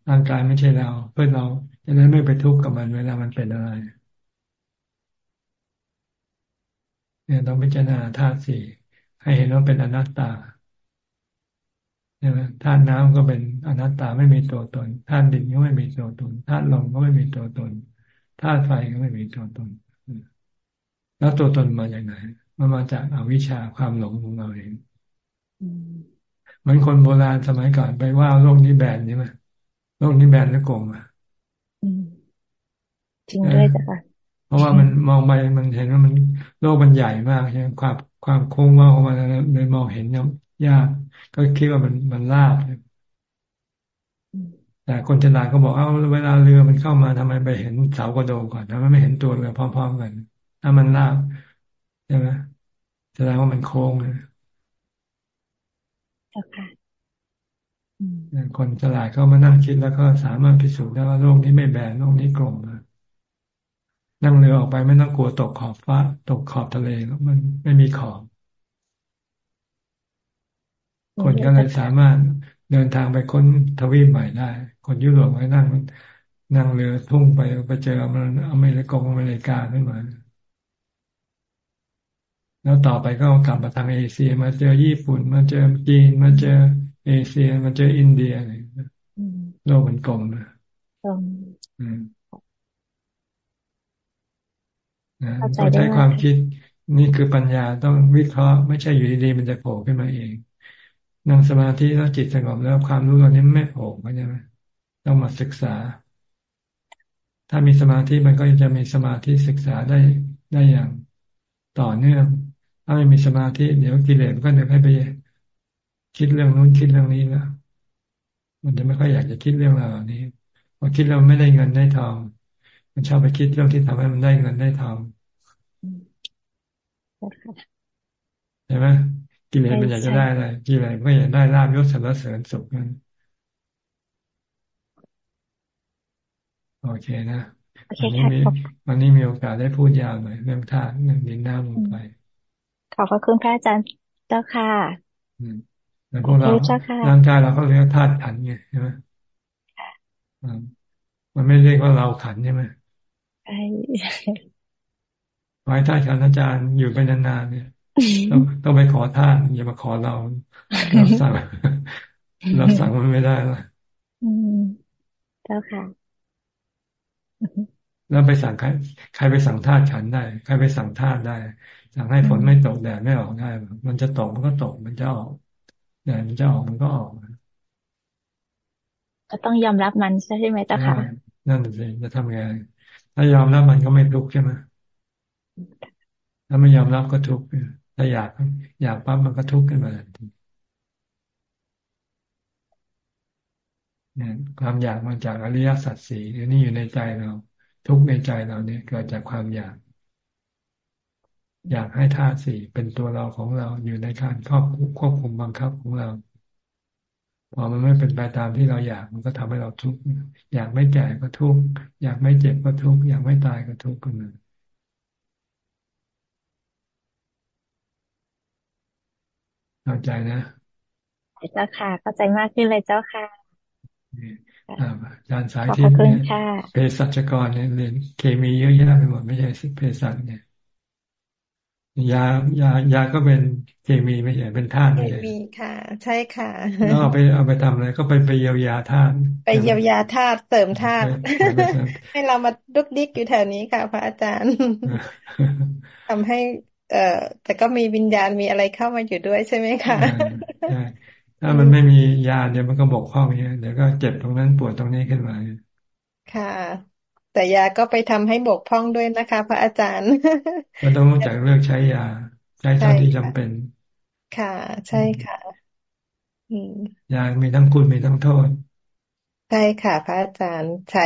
ร่างกายไม่ใช่เรา เพื่อเราจะได้ไม่ไปทุกข์กับมันเวลามันเป็นอะไรเนี่ยต้องพิจารณาธาตุสี่ ให้เห็นว่าเป็นอนัตตาใช่ไหมธาตุน้ำก็เป็นอนัตตาไม่มีตัวตนธาตุดินก็ไม่มีตัวตนธาตุลมก็ไม่มีตัวตนธาตุไฟก็ไม่มีตัวตน แล้วตัวตนมาจากไหนมันมาจากอาวิชชาความหลงของเราเองมันคนโบราณสมัยก่อนไปว่าโลกนี้แบนใช่ไหมโลกนี้แบนแล้วโกงอะจริงด้วยจ้ะเพราะว่ามันมองไปมันเห็นว่ามันโลกมันใหญ่มากใช่ไหมความ ความโค้งว่าของมันเลยมองเห็นยาก ก็คิดว่ามันมันลาบแต่คนฉลาดก็บอกเอาเวลาเรือมันเข้ามาทำไมไปเห็นเสากระโดงก่อนทำไมไม่เห็นตัวเรือพร้อม ๆ กัน ถ้ามันลาบใช่ไหมแสดงว่ามันโค้งนะคนฉลาดเขามานั่งคิดแล้วก็สามารถพิสูจน์ได้ว่าโลกนี้ไม่แบนโลกนี้กลม นั่งเรือออกไปไม่ต้องกลัวตกขอบฟ้า ตกขอบทะเลแล้วมันไม่มีขอบ คนก็เลยสามารถเดินทางไปค้นทวีปใหม่ได้ คนยุโรปไปนั่งนั่งเรือทุ่งไปไปเจอมันอเมริกาอเมริกาขึ้นมาแล้วต่อไปก็กลับมาทางเอเชีย มาเจอญี่ปุ่น มาเจอจีน มาเจอเอเชีย มาเจออินเดียอะไรโลกมันกลมนะ ต้องใช้ความคิดนี่คือปัญญาต้องวิเคราะห์ไม่ใช่อยู่ดีๆมันจะโผล่ขึ้นมาเองนั่งสมาธิแล้วจิตสงบแล้วความรู้ตอนนี้ไม่โผล่ใช่ไหมต้องมาศึกษา ถ้ามีสมาธิมันก็จะมีสมาธิศึกษาได้ได้อย่างต่อเนื่อง ถ้าไม่มีสมาธิเดี๋ยวกิเลสก็เดี๋ยวให้ไปคิดเรื่องนู้นคิดเรื่องนี้แล้วมันจะไม่ค่อยอยากจะคิดเรื่องราวนี้พอคิดเราไม่ได้เงินได้ทอง มันชอบไปคิดเรื่องที่ทำให้มันได้เงินได้ทองใช่ไหมกิเลสมันอยากจะได้อะไรกิเลสก็อยากได้ลาบยศสรรเสริญสุขนั้นโอเคนะวันนี้มีวันนี้มีโอกาสได้พูดยาวหน่อยเรื่องธาตุเรื่องดินน้ำลมไฟขอบพระคุณพระอาจารย์เจ้าค่ะแล้วพวกเราร่างกายเราก็เรียกธาตุขันไงใช่ไหมมันไม่เรียกว่าเราขันใช่ไหม ใช่ไว้ธาตุขันอาจารย์อยู่ไปนานๆเนี่ยต้องต้องไปขอท่านอย่ามาขอเราเราสั่งเราสั่งมันไม่ได้ละอืมเจ้าค่ะ แล้วไปสั่งใครใครไปสั่งท่าฉันได้ ใครไปสั่งท่าได้ สั่งให้ฝนไม่ตกแดดไม่ออกได้ มันจะตกมันก็ตกมันจะออกแดดมันจะออกมันก็ออก ก็ต้องยอมรับมันใช่ไหมเจ้าค่ะ นั่นสิจะทำไง ถ้ายอมรับมันก็ไม่ทุกข์ใช่ไหมถ้าไม่ยอมรับก็ทุกข์ถ้าอยากอยากปั๊บมันก็ทุกข์ขึ้นมาทันทีความอยากมาจากอริยสัจสี่นี่อยู่ในใจเรา ทุกในใจเราเนี่ยเกิดจากความอยาก อยากให้ธาตุสี่เป็นตัวเราของเราอยู่ในการครอบควบคุมบังคับของเรา พอมันไม่เป็นไปตามที่เราอยากมันก็ทำให้เราทุกข์อยากไม่แก่ก็ทุกข์อยากไม่เจ็บก็ทุกข์อยากไม่ตายก็ทุกข์ขึ้นมาเข้าใจนะเจ้าค่ะเข้าใจมากขึ้นเลยเจ้าค่ะอาจารย์สายที่เนี่ยเภสัชกรเนี่ยเรียนเคมีเยอะแยะไปหมดไม่ใช่เภสัชเนี่ย ยายายาก็เป็นเคมีไม่ใช่เป็นธาตุเคมีค่ะ ใช่ค่ะแล้วเอาไปเอาไปทำอะไรก็ไปไปเยียวยาธาตุไปเยียวยาธาตุเสริมธาตุให้เรามาดุกดิกอยู่แถวนี้ค่ะ พระอาจารย์ทำให้ เอ่อแต่ก็มีวิญญาณมีอะไรเข้ามาอยู่ด้วยใช่ไหมคะใช่ถ้ามันไม่มียาเดี๋ยวมันก็บกพร่องเนี้ยเดี๋ยวก็เจ็บตรงนั้นปวดตรงนี้ขึ้นมาค่ะ แต่ยาก็ไปทำให้บกพร่องด้วยนะคะ พระอาจารย์ก็ต้องรู้จักเลือกใช้ยา ใช้เท่าที่จำเป็น ค่ะ ใช่ค่ะยามีทั้งคุณมีทั้งโทษใช่ค่ะ พระอาจารย์ใช้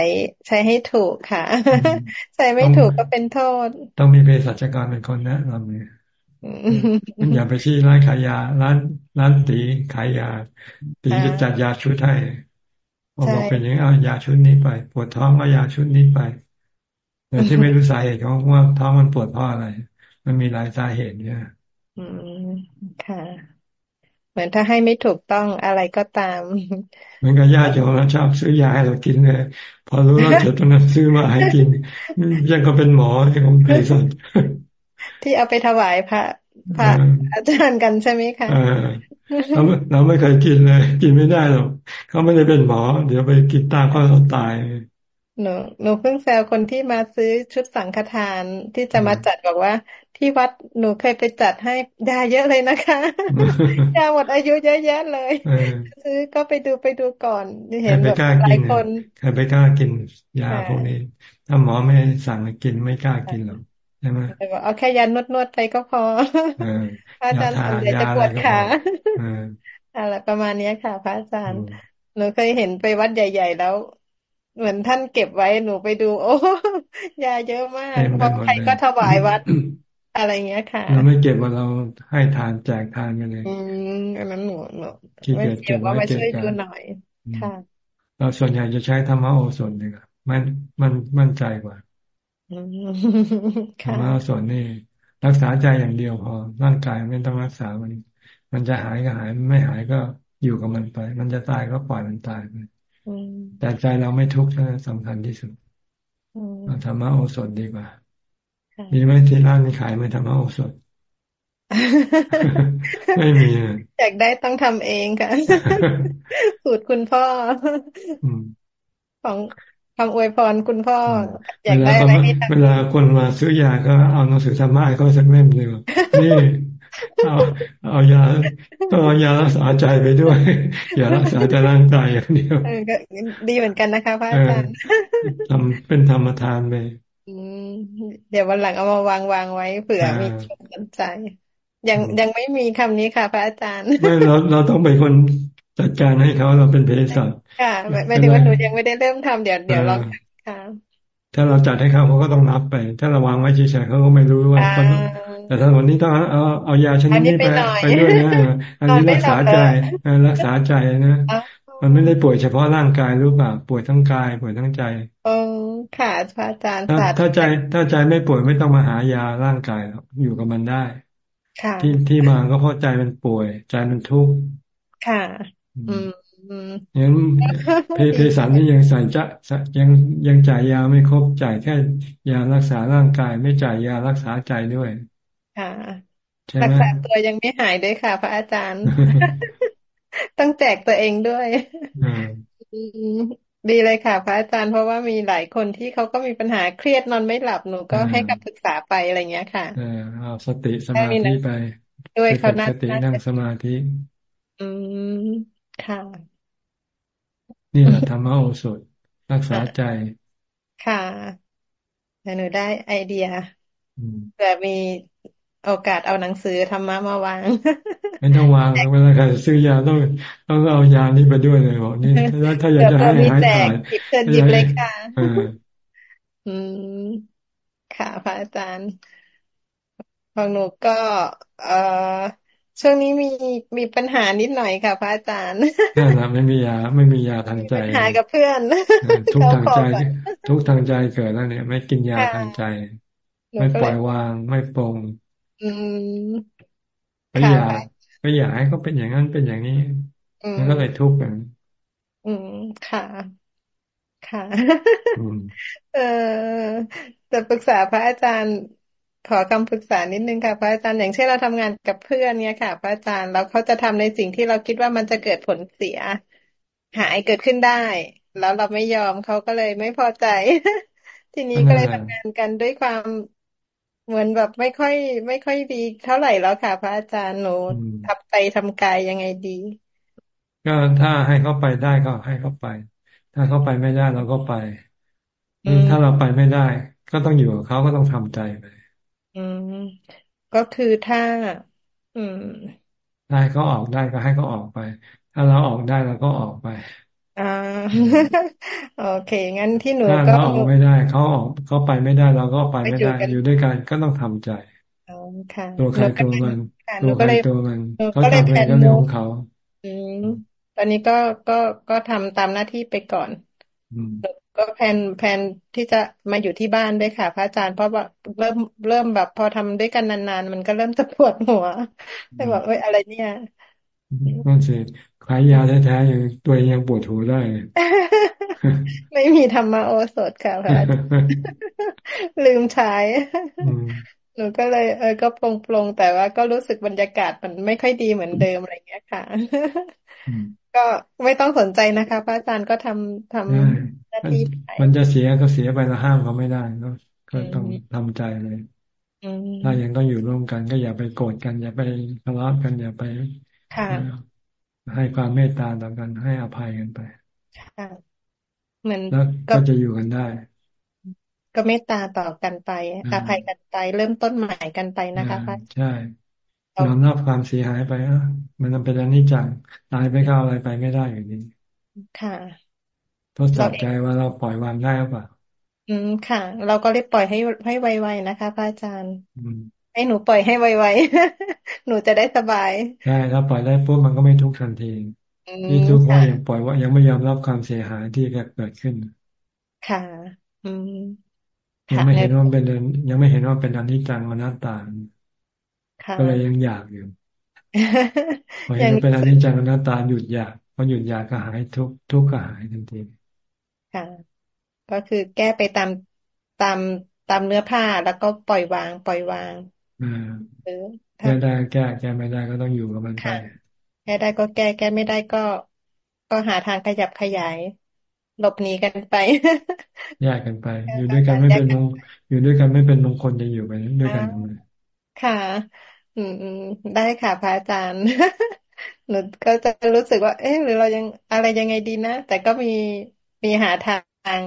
ใช้ให้ถูกค่ะ ใช้ไม่ถูกก็เป็นโทษ ต้องมีเภสัชกรเป็นคนแนะนำเนี่ยอย่าไปที่ร้านขายยา ร้านร้านตีขายยา ตีจะจัดยาชุดให้ พอบอกเป็นอย่างนี้เอายาชุดนี้ไป ปวดท้องก็ยาชุดนี้ไปแต่ที่ไม่รู้สาเหตุของว่าท้องมันปวดเพราะอะไร มันมีหลายสาเหตุเนี่ยอืมค่ะ เหมือนถ้าให้ไม่ถูกต้องอะไรก็ตาม เหมือนกับญาติโยมเราชอบซื้อยาให้เรากินเลยพอรู้ว่าเจ็บตรงนั้นซื้อมาให้กิน ยังก็เป็นหมอที่ของเภสัชที่เอาไปถวายพระพระอาจารย์กันใช่ไหมคะ เราเราไม่เคยกินเลย กินไม่ได้หรอกเขาไม่ได้เป็นหมอ เดี๋ยวไปกินตามเขาเราตายหนูหนูเพิ่งแซวคนที่มาซื้อชุดสังฆทานที่จะมาจัดบอกว่า ที่วัดหนูเคยไปจัดให้ยาเยอะเลยนะคะยาหมดอายุเยอะแยะเลย ซื้อก็ไปดูไปดูก่อนเห็นแบบหลายคนใครไปกล้ากินยาพวกนี้ ถ้าหมอไม่สั่งกินไม่กล้ากินหรอกใช่ไหมเอาแค่ยานวดนวดไปก็พออาจารย์ส่วนใหญ่จะปวดขาอะไรประมาณนี้ค่ะ พระอาจารย์ หนูเคยเห็นไปวัดใหญ่ ๆ แล้ว เหมือนท่านเก็บไว้หนูไปดู โอ้ยาเยอะมากพอใครก็ถวายวัด อะไรเงี้ยค่ะ เราไม่เก็บว่าเราให้ทานแจกทานกันเลย อืมอันนั้นหนูหนูไม่เก็บว่ามาช่วยดูหน่อย ค่ะ เราส่วนใหญ่จะใช้ธรรมะโอสถดีกว่ามันมันมั่นใจกว่า ธรรมะส่วนนี่รักษาใจอย่างเดียวพอร่างกายไม่ต้องรักษามัน มันจะหายก็หายไม่หายก็อยู่กับมันไป มันจะตายก็ปล่อยมันตายไปแต่ใจเราไม่ทุกข์นั่นสำคัญที่สุดธรรมะโอสถดีกว่ามีไหมที่ร้านมีขายไหมธรรมะโอสถไม่มีอยากได้ต้องทำเองค่ะสูตรคุณพ่อของ คำอวยพรคุณพ่ออยากได้อะไรให้ทำเวลาคนมาซื้อยาก็เอาหนังสือธรรมะก็สักเล่มหนึ่งนี่เอาเอายาต้องเอายารักษาใจไปด้วย อย่ารักษาแต่ร่างกายอย่างเดียวดีเหมือนกันนะคะพระอาจารย์ทำเป็นธรรมทานไปเดี๋ยววันหลังเอามาวางวางไว้เผื่อมีคนสนใจยังยังไม่มีคำนี้ค่ะ พระอาจารย์ไม่เราเราต้องเป็นคน จัดการให้เขาเราเป็นเภสัชค่ะไม่ถึงว่าหนูยังไม่ได้เริ่มทำเดี๋ยวเดี๋ยวลองค่ะถ้าเราจัดให้เขาเขาก็ต้องรับไป ถ้าเราวางไว้เฉยๆเขาก็ไม่รู้ว่าแต่ถ้าวันนี้ต้องเอาเอายาชนิดนี้ไปไปด้วยนะอันนี้รักษาใจรักษาใจนะมันไม่ได้ป่วยเฉพาะร่างกายรู้ป่ะป่วยทั้งกายป่วยทั้งใจโอ้ค่ะพระอาจารย์ถ้าใจถ้าใจไม่ป่วยไม่ต้องมาหายาร่างกายหรอกอยู่กับมันได้ที่ที่มาก็เพราะใจมันป่วย ใจมันทุกข์ค่ะอืม ยังเพเพสันนี่ยังใส่จะยังยังจ่ายยาไม่ครบจ่ายแค่ยารักษาร่างกาย ไม่จ่ายยารักษาใจด้วยค่ะรักษาตัวยังไม่หายด้วยค่ะ พระอาจารย์ ต้องแจกตัวเองด้วยดีเลยค่ะ พระอาจารย์เพราะว่ามีหลายคนที่เขาก็มีปัญหาเครียดนอนไม่หลับหนูก็ให้กับปรึกษาไปอะไรเงี้ยค่ะเอาสติสมาธิไปด้วยเขานั่งสตินั่งสมาธิ อืม ค่ะ นี่แหละธรรมโอสถรักษาใจ ค่ะแต่หนูได้ไอเดียเผื่อมีโอกาสเอาหนังสือธรรมะมาวางไม่ต้องวางเวลาใครซื้อยาต้องต้องเอายานี้ไปด้วยเลยบอกนี่ถ้าอยากจะให้หายขาดเชิญหยิบเลยค่ะอืมค่ะพระอาจารย์ของหนูก็ เอ่อ ช่วงนี้มีมีปัญหานิดหน่อยค่ะพระอาจารย์นั่นแหละไม่มียาไม่มียาทางใจหากับเพื่อน ทุกทางใจ ทุกทางใจเกิดแล้วเนี่ย ไม่กินยาทางใจ ไม่ปล่อยวางไม่ปรงไม่อยากไม่อยากให้เขาเป็นอย่างนั้นเป็นอย่างนี้มันก็เลยทุกข์กันอืมค่ะค่ะ เออจะปรึกษาพระอาจารย์ ขอคำปรึกษานิดนึงค่ะพระอาจารย์อย่างเช่นเราทำงานกับเพื่อนเนี่ยค่ะ พระอาจารย์แล้วเขาจะทำในสิ่งที่เราคิดว่ามันจะเกิดผลเสีย หายเกิดขึ้นได้ แล้วเราไม่ยอมเขาก็เลยไม่พอใจ ทีนี้ก็เลยทำงานกันด้วยความเหมือนแบบไม่ค่อย ไม่ค่อยดีเท่าไหร่แล้วค่ะ พระอาจารย์หนูทับใจทำกายยังไงดี ก็ถ้าให้เขาไปได้ก็ให้เขาไป ถ้าเขาไปไม่ได้เราก็ไปนี่ถ้าเราไปไม่ได้ ก็ต้องอยู่กับเขาก็ต้องทำใจไป อืมก็คือถ้า อืม ได้เขาออกได้ก็ให้เขาออกไป ถ้าเราออกได้เราก็ออกไป อ่า โอเค งั้นที่หนูก็เราออกไม่ได้เขาออกเขาไปไม่ได้เราก็ไปไม่ได้อยู่ด้วยกันก็ต้องทำใจตัวใครตัวมันตัวใครตัวมันเขาทำอะไรก็เรื่องของเขาอืมตอนนี้ก็ก็ก็ทำตามหน้าที่ไปก่อน ก็แพนแพนที่จะมาอยู่ที่บ้านด้วยค่ะ พระอาจารย์เพราะว่าเริ่มเริ่มแบบพอทำด้วยกันนานๆ มันก็เริ่มจะปวดหัวเลยบอกเอ้ยอะไรเนี่ยนั่นสิขายยาแท้ๆยังตัวยังปวดหัวได้ ไม่มีธรรมโอสถค่ะพระอาจารย์ลืมใช้หนูก็เลยเออก็ปลงปลงแต่ว่าก็รู้สึกบรรยากาศมันไม่ค่อยดีเหมือนเดิมอะไรเงี้ยค่ะ ก็ไม่ต้องสนใจนะคะพระอาจารย์ก็ทำทำหน้าที่มันจะเสียก็เสียไปแล้วห้ามเขาไม่ได้ก็ก็ต้องทำใจเลยถ้ายังต้องอยู่ร่วมกัน ก็อย่าไปโกรธกัน อย่าไปทะเลาะกันอย่าไปให้ความเมตตาต่อกันให้อภัยกันไปเหมือนแล้วก็จะอยู่กันได้ ก็เมตตาต่อกันไปอภัยกันไป เริ่มต้นใหม่กันไปนะคะพระใช่ ยอมรับความเสียหายไปอะมันเป็นอนิจจังตายไปก็เอาอะไรไปไม่ได้อย่างนี้ค่ะทดสอบใจว่าเราปล่อยวางได้หรือเปล่าอืมค่ะ เราก็เลยปล่อยให้ให้ไวๆนะคะพระอาจารย์ให้หนูปล่อยให้ไวๆหนูจะได้สบายใช่ถ้าปล่อยได้ปุ๊บมันก็ไม่ทุกข์ทันทีนี่ทุกข์ว่ายังปล่อยว่ายังไม่ยอมรับความเสียหายที่เกิดขึ้น ค่ะ อืมยังไม่เห็นว่าเป็นยังไม่เห็นว่าเป็นอนิจจังอนัตตา ก็เลยยังอยากอยู่พอเห็นว่าเป็นอนิจจังอนัตตาหยุดอยากพอหยุดอยากก็หายทุกทุกข์ก็หายทันทีค่ะ ก็คือแก้ไปตามตามตามเนื้อผ้าแล้วก็ปล่อยวาง ปล่อยวางอ่าแก้ได้แก้แก้ไม่ได้ก็ต้องอยู่กับมันไปแก้ได้ก็แก้แก้ไม่ได้ก็ ก็หาทางขยับขยาย หลบหนีกันไปแยกกันไป อยู่ด้วยกันไม่เป็นมงอยู่ด้วยกันไม่เป็นมงคลจะอยู่ไปด้วยกันทำไมค่ะ อืมได้ค่ะพระอาจารย์ หนูก็จะรู้สึกว่า เอ๊ะหรือเรายังอะไรยังไงดีนะ แต่ก็มีมีหาทาง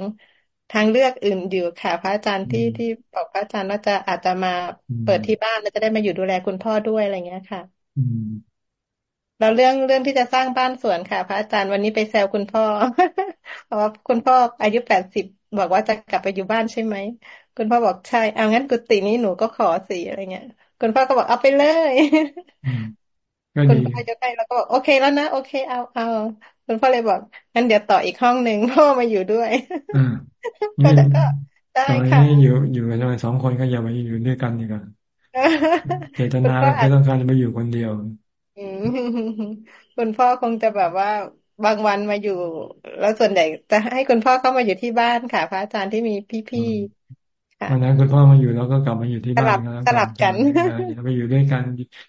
ทางเลือกอื่นอยู่ค่ะ พระอาจารย์ที่ที่บอกพระอาจารย์ว่าจะอาจจะมาเปิดที่บ้านแล้วจะได้มาอยู่ดูแลคุณพ่อด้วยอะไรเงี้ยค่ะ อืมเราเรื่องเรื่องที่จะสร้างบ้านสวนค่ะ พระอาจารย์วันนี้ไปแซวคุณพ่อเพราะว่าคุณพ่ออายุแปดสิบบอกว่าจะกลับไปอยู่บ้านใช่ไหมคุณพ่อบอกใช่เอางั้นกุฏินี้หนูก็ขอสีอะไรเงี้ย คุณพ่อก็บอกเอาไปเลยคุณพ่อยกให้แล้วก็บอกโอเคแล้วนะโอเคเอาเอาคุณพ่อเลยบอกงั้นเดี๋ยวต่ออีกห้องหนึ่งพ่อมาอยู่ด้วยก็ก็ได้ค่ะอยู่อยู่กันสองคนก็อย่ามาอยู่ด้วยกันดีกว่าเจตนาแค่ต้องการจะมาอยู่คนเดียวคุณพ่อคงจะแบบว่าบางวันมาอยู่ แล้วส่วนใหญ่จะให้คุณพ่อเข้ามาอยู่ที่บ้านค่ะ พระอาจารย์ที่มีพี่ๆ วันนั้นคุณพ่อมาอยู่แล้วก็กลับมาอยู่ที่บ้านสลับกันอย่าไปอยู่ด้วยกัน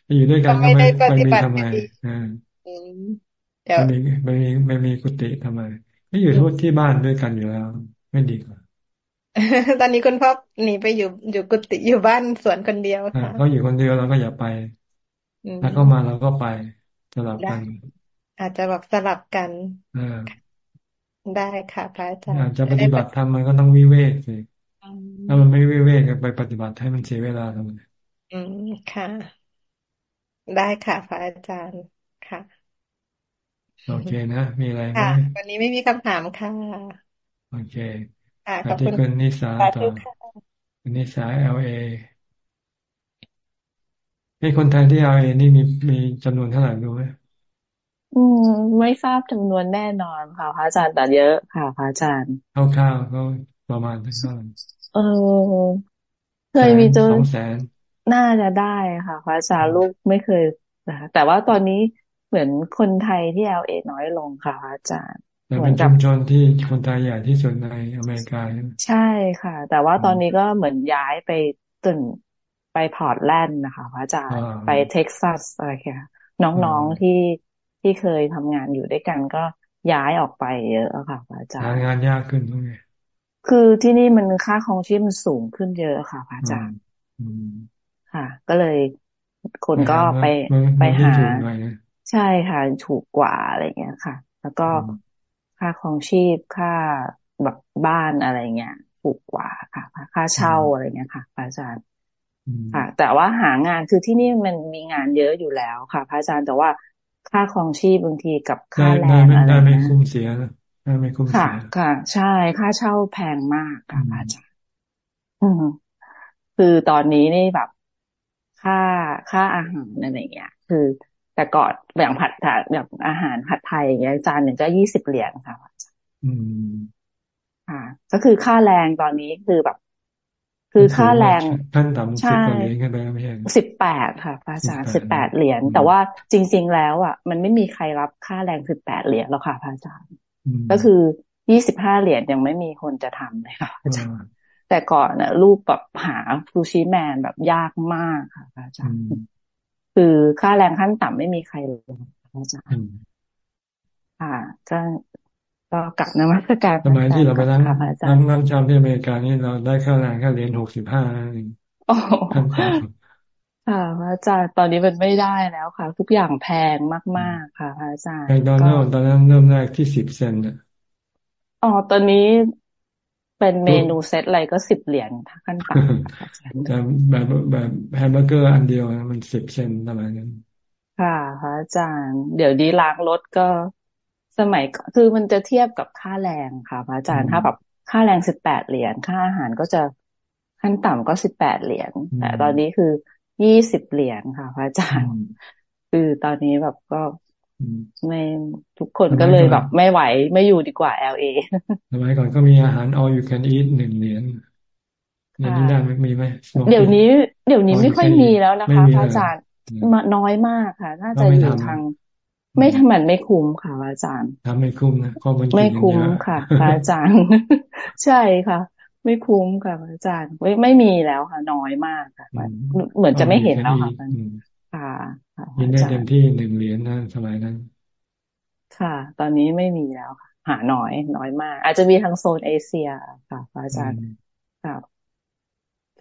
ไปอยู่ด้วยกันก็ไม่ไม่มีทำไมอ่าไม่มีไม่มีไม่มีกุฏิทำไมไม่อยู่ทุกที่บ้านด้วยกันอยู่แล้ว ไม่ดีกว่าตอนนี้คุณพ่อหนีไปอยู่อยู่กุฏิอยู่บ้านสวนคนเดียวค่ะเขาอยู่คนเดียวเราก็อย่าไปถ้าเข้ามาเราก็ไปสลับกัน อาจจะแบบสลับกันได้ค่ะพระอาจารย์อาจจะปฏิบัติธรรมมันก็ต้องวิเวกสิ ถ้ามันไม่วิเวกไปปฏิบัติให้มันเสียเวลาทำไมอืมค่ะ ได้ค่ะพระอาจารย์ค่ะโอเคนะ มีอะไรไหมวันนี้ไม่มีคำถามค่ะ โอเคขอบคุณนิสาต่อนิสาเอลเอมีคนไทยที่เอาเอนี่มีมีจำนวนเท่าไหร่รู้ไหมอืม ไม่ทราบจำนวนแน่นอนค่ะพระอาจารย์แต่เยอะค่ะพระอาจารย์คร่าวๆก็ประมาณเท่าไหร่ เออเคยมีจนสองแสนน่าจะได้ค่ะพระอาจารย์ลูกไม่เคยนะแต่ว่าตอนนี้เหมือนคนไทยที่เอลเอน้อยลงค่ะพระอาจารย์แต่เป็นชุมชนที่คนไทยใหญ่ที่สุดในอเมริกาใช่ค่ะ แต่ว่าตอนนี้ก็เหมือนย้ายไปตึงไปพอร์ตแลนด์นะคะพระอาจารย์ไปเท็กซัสอะไรค่ะน้องๆที่ที่เคยทำงานอยู่ด้วยกันก็ย้ายออกไปเยอะค่ะพระอาจารย์งานยากขึ้นตรงไง คือที่นี่มันค่าครองชีพมันสูงขึ้นเยอะค่ะพระอาจารย์ค่ะ ก็เลยคนก็ไปไปหา ใช่ค่ะถูกกว่าอะไรเงี้ยค่ะ แล้วก็ค่าครองชีพค่าแบบบ้านอะไรเงี้ยถูกกว่าค่ะ ค่าเช่าอะไรเงี้ยค่ะพระอาจารย์ค่ะ แต่ว่าหางานคือที่นี่มันมีงานเยอะอยู่แล้วค่ะ พระอาจารย์แต่ว่าค่าครองชีพบางทีกับค่าแรงอะไรไม่คุ้มเสีย ได้ไม่คุ้มเสียค่ะ ใช่ ค่าเช่าแพงมากค่ะพระอาจารย์คือตอนนี้นี่แบบค่าค่าอาหารอะไรเงี้ย คือ แต่ก่อนอย่างผัดถอย่างอาหารผัดไทยอย่างเงี้ยจานหนึ่งก็ยี่สิบเหรียญค่ะพระอาจารย์ค่ะ ก็คือค่าแรงตอนนี้คือแบบ คือค่าแรงขั้นต่ำสิบเหรียญขึ้นไปไม่ใช่สิบแปดค่ะพระอาจารย์สิบแปดเหรียญแต่ว่าจริง ๆ แล้ว อะ มันไม่มีใครรับค่าแรงสิบแปดเหรียญแล้วค่ะพระอาจารย์ ก็คือยี่สิบห้าเหรียญยังไม่มีคนจะทำเลยค่ะอาจารย์แต่ก่อนน่ะลูกแบบหาฟูชิแมนแบบยากมากค่ะอาจารย์คือค่าแรงขั้นต่ำไม่มีใครเลยอาจารย์ค่ะก็ก็กลับนมัสการสมัยที่เราไปนั่งนั่งนั่งชามที่อเมริกานี่เราได้ค่าแรงแค่เหรียญหกสิบห้าเอง ค่ะพระอาจารย์ตอนนี้มันไม่ได้แล้วค่ะ ทุกอย่างแพงมาก ๆ ค่ะพระอาจารย์แพงตอนนั้นตอนนั้นเริ่มแรกที่สิบเซนต์อ๋อตอนนี้เป็นเมนูเซตอะไรก็สิบเหรียญถ้าขั้นต่ำแต่แบบแบบแฮมเบอร์เกอร์อันเดียวมันสิบเซนต์ประมาณนั้น ค่ะพระอาจารย์ เดี๋ยวนี้ล้างรถก็สมัยคือมันจะเทียบกับค่าแรงค่ะพระอาจารย์ถ้าแบบค่าแรงสิบแปดเหรียญค่าอาหารก็จะขั้นต่ำก็สิบแปดเหรียญแต่ตอนนี้คือ ยี่สิบเหรียญค่ะ พระอาจารย์ คือตอนนี้แบบก็ไม่ทุกคนก็เลยแบบ ไม่ไหวไม่อยู่ดีกว่า LA สมัยก่อนก็มีอาหาร all you can eat หนึ่งเหรียญเดี๋ยวนี้ได้ไหมมีไหมเดี๋ยวนี้ เดี๋ยวนี้ไม่ค่อยมีแล้วนะคะพระอาจารย์น้อยมากค่ะ น่าจะอยู่ทางไม่ทำเหมือนไม่คุ้มค่ะอาจารย์ทำไม่คุ้มนะข้อมันไม่คุ้มค่ะอาจารย์ ใช่ค่ะ ไม่คุ้มค่ะอาจารย์ไม่ไม่มีแล้วค่ะ น้อยมากค่ะเหมือนจะไม่เห็นแล้วค่ะค่ะยินได้เต็มที่หนึ่งเหรียญนะสมัยนั้น ค่ะ ตอนนี้ไม่มีแล้วค่ะ หาน้อยน้อยมาก อาจจะมีทางโซนเอเชียค่ะอาจารย์ค่ะ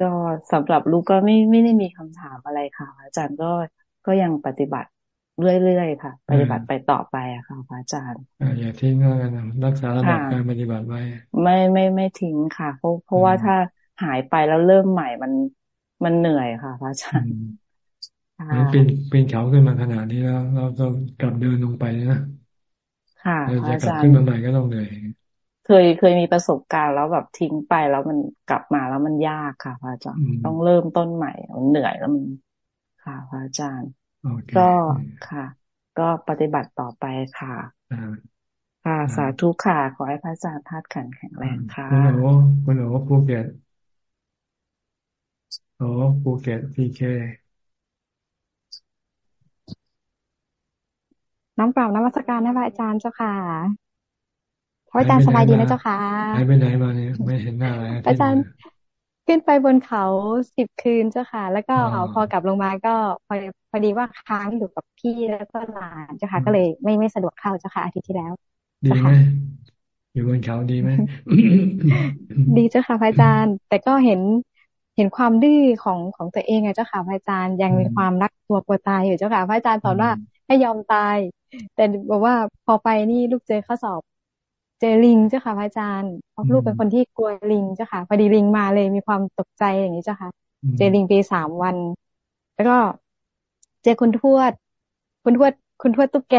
ก็สำหรับลูกก็ไม่ไม่ได้มีคำถามอะไรค่ะ อาจารย์ก็ก็ยังปฏิบัติ เรื่อยๆค่ะ ปฏิบัติไปต่อไปอะค่ะพระอาจารย์อย่าทิ้งแล้วกันรักษาระดับการปฏิบัติไว้ ไม่ไม่ไม่ทิ้งค่ะ เพราะเพราะว่าถ้าหายไปแล้วเริ่มใหม่มันมันเหนื่อยค่ะพระอาจารย์เป็นเป็นเขาขึ้นมาขนาดนี้แล้ว เราต้องกลับเดินลงไปนะค่ะจะกลับขึ้นมาใหม่ก็ต้องเหนื่อยเคยเคยมีประสบการณ์แล้วแบบทิ้งไปแล้วมันกลับมาแล้วมันยากค่ะพระอาจารย์ต้องเริ่มต้นใหม่มันเหนื่อยแล้วมันค่ะพระอาจารย์ ก็ค่ะ ก็ปฏิบัติต่อไปค่ะค่ะ สาธุค่ะ ขอให้พระอาจารย์ธาตุขันแข็งแรงค่ะคุณโอ๋คุณโอ๋ภูเก็ตโอ้ภูเก็ต PKน้ำเปล่าน้ำวัสการนะพระอาจารย์เจ้าค่ะพระอาจารย์สบายดีนะเจ้าค่ะหายไปไหนมาเนี่ยไม่เห็นหน้าอะไรอาจารย์ ขึ้นไปบนเขาสิบคืนเจ้าค่ะ แล้วก็พอกลับลงมาก็พอพอดีว่าค้างอยู่กับพี่แล้วก็หลานเจ้าค่ะ ก็เลยไม่ไม่สะดวกเข้าเจ้าค่ะอาทิตย์ที่แล้วดีไหมอยู่บนเขาดีไหมดีเจ้าค่ะพระอาจารย์ แต่ก็เห็นเห็นความดื้อของของตัวเองไงเจ้าค่ะพระอาจารย์ยังมีความรักตัวกลัวตายอยู่เจ้าค่ะพระอาจารย์สอนว่าให้ยอมตาย แต่บอกว่าพอไปนี่ลูกเจอข้อสอบ เจอลิงเจ้าค่ะพระอาจารย์เพราะลูกเป็นคนที่กลัวลิงเจ้าค่ะพอดีลิงมาเลยมีความตกใจอย่างนี้เจ้าค่ะ เจอลิงปีสามวัน แล้วก็เจอคุณทวด คุณทวด คุณทวดตุ๊กแก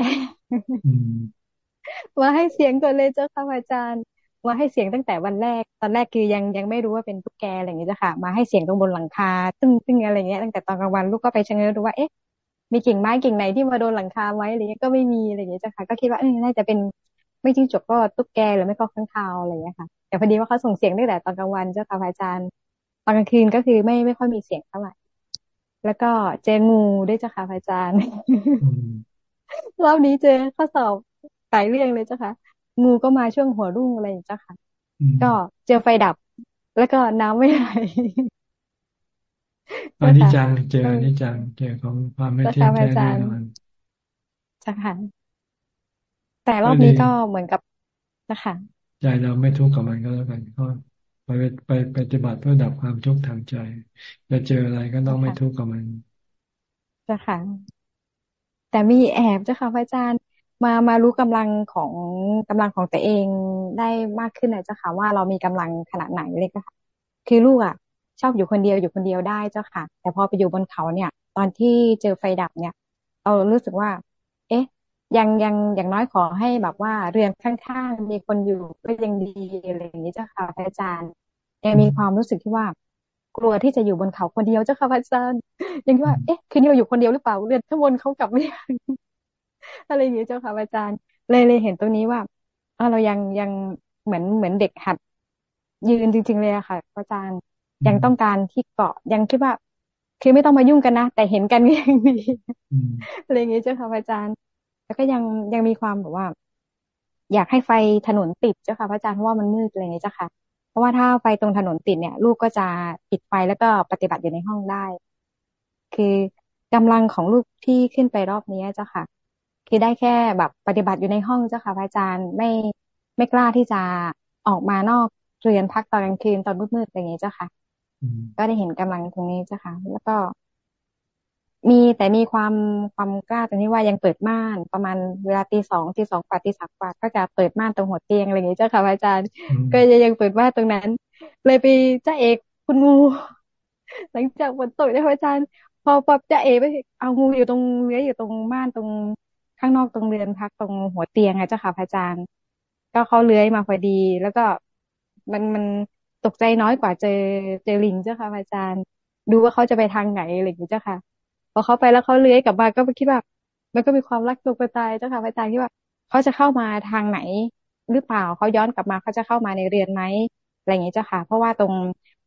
มาให้เสียงก่อนเลยเจ้าค่ะอาจารย์มาให้เสียงตั้งแต่วันแรก ตอนแรกคือยังยังไม่รู้ว่าเป็นตุ๊กแกอะไรอย่างนี้เจ้าค่ะ มาให้เสียงตรงบนหลังคา ตึ้งตึ้งอะไรเงี้ยตั้งแต่ตอนกลางวันลูกก็ไปชะเง้อดูว่าเอ๊ะมีกิ่งไม้กิ่งไหนที่มาโดนหลังคาไว้อะไรเงี้ยก็ไม่มีอะไรอย่างเงี้ยเจ้าค่ะ ก็คิดว่าเออน่าจะเป็น ไม่จิ้งจกก็ตุ๊กแกหรือไม่ก็ข้างคาวอะไรอย่างเงี้ยค่ะ แต่พอดีว่าเขาส่งเสียงได้แต่ตอนกลางวันเจ้าค่ะอาจารย์ ตอนกลางคืนก็คือไม่ไม่ค่อยมีเสียงเท่าไหร่แล้วก็เจองูด้วยเจ้าค่ะอาจารย์ รอบนี้เจอข้อสอบหลายเรื่องเลยเจ้าค่ะ งูก็มาช่วงหัวรุ่งอะไรอย่างเจ้าค่ะ ก็เจอไฟดับ แล้วก็น้ำไม่ไหลอันนี้จังเจออันนี้จังเจอของความไม่เที่ยงแท้แน่นอนใช่ค่ะ แต่รอบนี้ก็เหมือนกับนะคะใจเราไม่ทุกข์กับมันก็แล้วกันก็ไปไปปฏิบัติเพื่อดับความทุกข์ทางใจจะเจออะไรก็ต้องไม่ทุกข์กับมันจ้ะค่ะ แต่มีแอบเจ้าค่ะพระอาจารย์มามารู้กำลังของกำลังของตัวเองได้มากขึ้นนะเจ้าค่ะว่าเรามีกำลังขนาดไหนเลยค่ะ คือลูกอะ ชอบอยู่คนเดียวอยู่คนเดียวได้เจ้าค่ะ แต่พอไปอยู่บนเขาเนี่ย ตอนที่เจอไฟดับเนี่ย เรารู้สึกว่าเอ๊ะ ยังยังอย่างน้อยขอให้แบบว่าเรือนข้างๆมีคนอยู่ก็ยังดีอะไรอย่างนี้เจ้าค่ะพระอาจารย์ยังมีความรู้สึกที่ว่า กลัวที่จะอยู่บนเขาคนเดียวเจ้าค่ะพระอาจารย์ยังคิดว่าเอ๊ะคืนนี้เราอยู่คนเดียวหรือเปล่าเรือนข้างบนเขากลับไม่ยังอะไรอย่างนี้เจ้าค่ะพระอาจารย์ เลยเลยเห็นตรงนี้ว่าเรายังยังเหมือนเหมือนเด็กหัด ยืนจริง ๆ เลยอะค่ะพระอาจารย์ยังต้องการที่เกาะยังคิดว่า คือไม่ต้องมายุ่งกันนะแต่เห็นกันยังดีอะไรอย่างนี้เจ้าค่ะอาจารย์ แล้วก็ยังยังมีความแบบว่า อยากให้ไฟถนนติดเจ้าค่ะ พระอาจารย์เพราะว่ามันมืดอะไรอย่างนี้เจ้าค่ะ เพราะว่าถ้าไฟตรงถนนติดเนี่ย ลูกก็จะปิดไฟแล้วก็ปฏิบัติอยู่ในห้องได้ คือกำลังของลูกที่ขึ้นไปรอบนี้เจ้าค่ะ คือได้แค่แบบปฏิบัติอยู่ในห้องเจ้าค่ะพระอาจารย์ไม่ไม่กล้าที่จะออกมานอกเรือนพักตอนกลางคืนตอนมืดๆอะไรอย่างนี้เจ้าค่ะ ก็ได้เห็นกำลังตรงนี้เจ้าค่ะ แล้วก็ มีแต่มีความความกล้าตรงนี้ว่ายังเปิดม่านประมาณเวลาตีสองตีสองกว่าตีสามกว่าก็จะเปิดม่านตรงหัวเตียงอะไรอย่างเงี้ยเจ้าค่ะอาจารย์ ก็จะยังเปิดม่านตรงนั้น เลยไปจ้าเอกคุณงู หลังจากฝนตกได้อาจารย์ พอปอบจ้าเอกไปเอางูอยู่ตรงเลื้อยอยู่ตรงม่านตรงข้างนอกตรงเรือนพักตรงหัวเตียงไงเจ้าค่ะอาจารย์ ก็เขาเลื้อยมาพอดี แล้วก็มันมันตกใจน้อยกว่าเจอเจอลิงเจ้าค่ะอาจารย์ ดูว่าเขาจะไปทางไหนอะไรอย่างเงี้ยเจ้าค่ะ พอเขาไปแล้วเขาเลื้อยกลับมาก็คิดว่ามันก็มีความรักตัวตายเจ้าค่ะพระอาจารย์ที่ว่าเขาจะเข้ามาทางไหน หรือเปล่าเขาย้อนกลับมาเขาจะเข้ามาในเรียนไหมอะไรอย่างนี้เจ้าค่ะ เพราะว่าตรง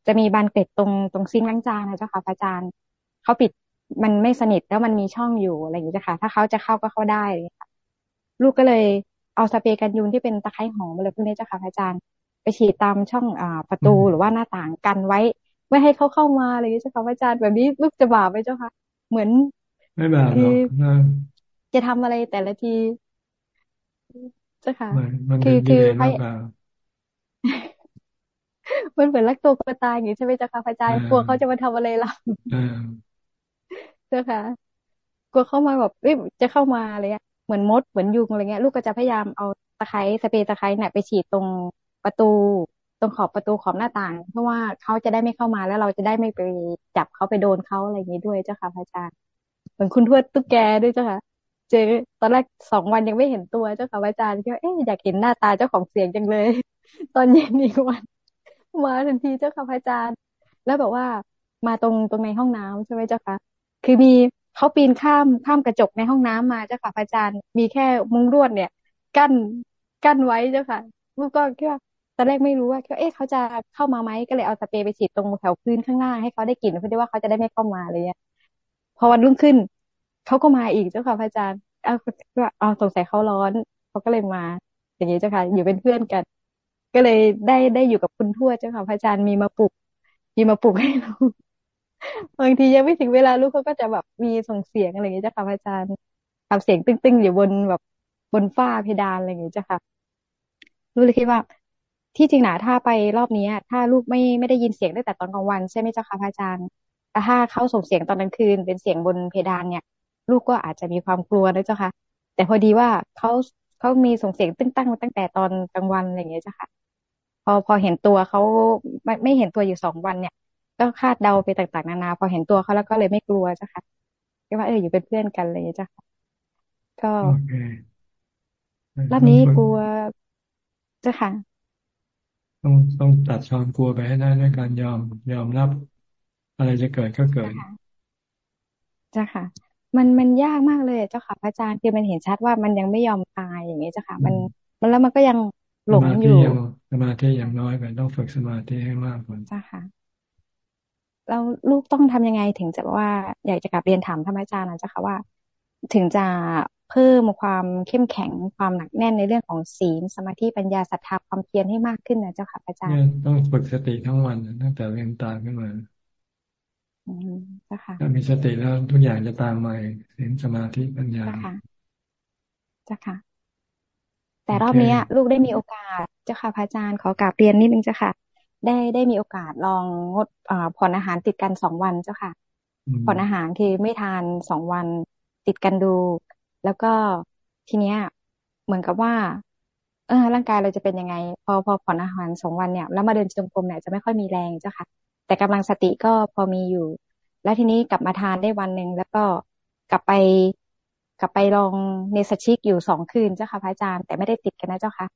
จะมีบานเกล็ดตรงตรงซิงล้างจานนะเจ้าค่ะพระอาจารย์เขาปิดมันไม่สนิทแล้วมันมีช่องอยู่อะไรอย่างนี้เจ้ะค่ะ ถ้าเขาจะเข้าก็เข้าได้เลยค่ะลูกก็เลยเอาสเปรย์กันยุงที่เป็นตะไคร้หอมอะไรพวกนี้เจ้าค่ะพระอาจารย์ ไปฉีดตามช่องอ่าประตูหรือว่าหน้าต่างกันไว้ ไม่ให้เขาเข้ามาอะไรอย่างนี้เจ้าค่ะพระอาจารย์แบบนี้ลูกจะบาปไหมเจ้าค่ะ เหมือนไม่บาปหรอกจะทำอะไรแต่ละทีเจ้าค่ะคือคือให้มันเหมือนรักตัวกลัวตายอย่างนี้ใช่ไหมเจ้าค่ะพระอาจารย์กลัวเขาจะมาทำอะไรเราเจ้าค่ะ กลัวเข้ามาแบบเอ้ยจะเข้ามาอะไรเงี้ยเหมือนมดเหมือนยุงอะไรเงี้ย ลูกก็จะพยายามเอาตะไคร้สเปรย์ตะไคร้เนี่ยไปฉีดตรงประตู ตรงขอบประตูขอบหน้าต่าง เพราะว่าเขาจะได้ไม่เข้ามาแล้วเราจะได้ไม่ไปจับเขาไปโดนเขาอะไรอย่างนี้ด้วยเจ้าค่ะพระอาจารย์เหมือนคุณทวดตุ๊กแกด้วยเจ้าค่ะ เจอตอนแรกสองวันยังไม่เห็นตัวเจ้าค่ะพระอาจารย์ก็เอ๊ะอยากเห็นหน้าตาเจ้าของเสียงจังเลย ตอนเย็นอีกวันมาทันทีเจ้าค่ะพระอาจารย์ แล้วแบบว่ามาตรงตรงในห้องน้ำใช่ไหมเจ้าค่ะคือมีเขาปีนข้ามข้ามกระจกในห้องน้ำมาเจ้าค่ะพระอาจารย์ มีแค่มุ้งรวดเนี่ย กั้นกั้นไว้เจ้าค่ะลูกก็คิดว่า อนแรกไม่รู้ว่าเอ๊ะเขาจะเข้ามาไหมก็เลยเอาสเปรย์ไปฉีดตรงแถวพื้นข้างหน้าให้เขาได้กลิ่นเพื่อที่ว่าเขาจะได้ไม่เข้ามาเลยเนี่ยพอวันรุ่งขึ้นเขาก็มาอีกเจ้าค่ะพระอาจารย์เอาเอาสงสัยเขาร้อนเขาก็เลยมา อย่างนี้เจ้าค่ะ อยู่เป็นเพื่อนกัน ก็เลยได้ได้อยู่กับคุณทวดเจ้าค่ะพระอาจารย์มีมาปลุกมีมาปลุกให้เราบางทียังไม่ถึงเวลาลูกเขาก็จะแบบมีส่งเสียงอะไรอย่างเงี้ยจ้ะค่ะอาจารย์ทำเสียงตึ้งๆอยู่บนแบบบนฝ้าเพดานอะไรอย่างเงี้ยจ้ะค่ะลูกเลยคิดว่า ที่จริงนะถ้าไปรอบนี้ถ้าลูกไม่ไม่ได้ยินเสียงตั้งแต่ตอนกลางวันใช่ไหมเจ้าค่ะอาจารย์แต่ถ้าเขาส่งเสียงตอนกลางคืน เป็นเสียงบนเพดานเนี่ย ลูกก็อาจจะมีความกลัวนะเจ้าค่ะ แต่พอดีว่าเขาเขามีส่งเสียงตึ้งตั้งตั้งแต่ตอนกลางวันอะไรอย่างเงี้ยจ้ะค่ะ พอพอเห็นตัวเขาไม่ไม่เห็นตัวอยู่สองวันเนี่ย ก็คาดเดาไปต่างๆนานา พอเห็นตัวเขาแล้วก็เลยไม่กลัวจ้ะค่ะก็ว่าเอออยู่เป็นเพื่อนกันเลยจ้ะค่ะก็รอบนี้กลัวจ้ะค่ะ ต้องต้องตัดความกลัวไปให้ได้ด้วยการยอมยอมรับ อะไรจะเกิดก็เกิดจ้ะค่ะ มันมันยากมากเลยเจ้าค่ะพระอาจารย์คือมันเห็นชัดว่ามันยังไม่ยอมตายอย่างนี้เจ้าค่ะ มันมันแล้วมันก็ยังหลงอยู่สมาธิยังน้อยไปต้องฝึกสมาธิให้มากกว่าจ้ะค่ะเราลูกต้องทำยังไงถึงจะว่าอยากจะกลับเรียนถามท่านอาจารย์นะเจ้าค่ะว่า ถึงจะ เพิ่มความเข้มแข็งความหนักแน่นในเรื่องของศีล สมาธิปัญญาศรัทธาความเพียรให้มากขึ้นนะเจ้าค่ะอาจารย์ต้องฝึกสติทั้งวันตั้งแต่เรียนตาขึ้นมาอืมเจ้าค่ะถ้ามีสติแล้วทุกอย่างจะตามมาศีลสมาธิปัญญาเจ้าค่ะ แต่รอบนี้ลูกได้มีโอกาสเจ้าค่ะพระอาจารย์ขอกราบเรียนนิดนึงเจ้าค่ะ ได้ได้มีโอกาสลองงดผ่อนอาหารติดกันสองวันเจ้าค่ะผ่อนอาหารคือไม่ทานสองวันติดกันดู แล้วก็ทีเนี้ยเหมือนกับว่า เออ ร่างกายเราจะเป็นยังไง พอพอผ่อนอาหารสองวันเนี่ย แล้วมาเดินจงกรมเนี่ยจะไม่ค่อยมีแรงเจ้าค่ะ แต่กำลังสติก็พอมีอยู่ แล้วทีนี้กลับมาทานได้วันหนึ่งแล้วก็กลับไปกลับไปลองเนสชิกอยู่สองคืนเจ้าค่ะพระอาจารย์แต่ไม่ได้ติดกันนะเจ้าค่ะ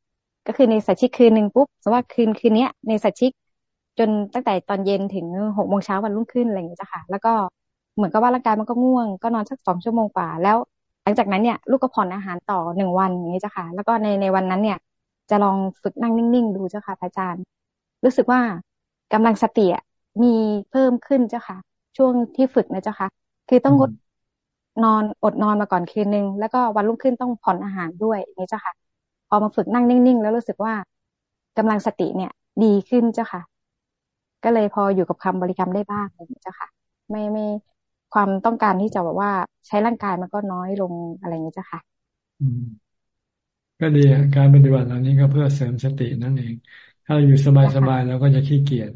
ก็คือในสชิกคืนหนึ่งปุ๊บสมมติว่าคืนคืนนี้ในสชิกจนตั้งแต่ตอนเย็นถึงหกโมงเช้าวันรุ่งขึ้นอะไรอย่างเงี้ยจ้ะค่ะ แล้วก็เหมือนกับว่าร่างกายมันก็ง่วง ก็นอนสักสองชั่วโมงกว่า แล้ว หลังจากนั้นเนี่ยลูกก็ผ่อนอาหารต่อหนึ่งวันอย่างนี้จ้ะค่ะ แล้วก็ในในวันนั้นเนี่ย จะลองฝึกนั่งนิ่งๆดูเจ้าค่ะอาจารย์ รู้สึกว่ากำลังสติมีเพิ่มขึ้นเจ้าค่ะ ช่วงที่ฝึกนะเจ้าค่ะ คือต้องอดนอนอดนอนมาก่อนคืนนึง แล้วก็วันรุ่งขึ้นต้องผ่อนอาหารด้วยอย่างนี้เจ้าค่ะ พอมาฝึกนั่งนิ่ง ๆ แล้วรู้สึกว่ากำลังสติเนี่ย ดีขึ้นเจ้าค่ะ ก็เลยพออยู่กับคำบริกรรมได้บ้างเจ้าค่ะ ไม่ไม่ ความต้องการที่จะแบบว่าใช้ร่างกายมันก็น้อยลงอะไรอย่างนี้เจ้าค่ะอืมก็ดีการปฏิบัติเหล่านี้ก็เพื่อเสริมสตินั่นเอง ถ้าอยู่สบายๆเราก็จะขี้เกียจ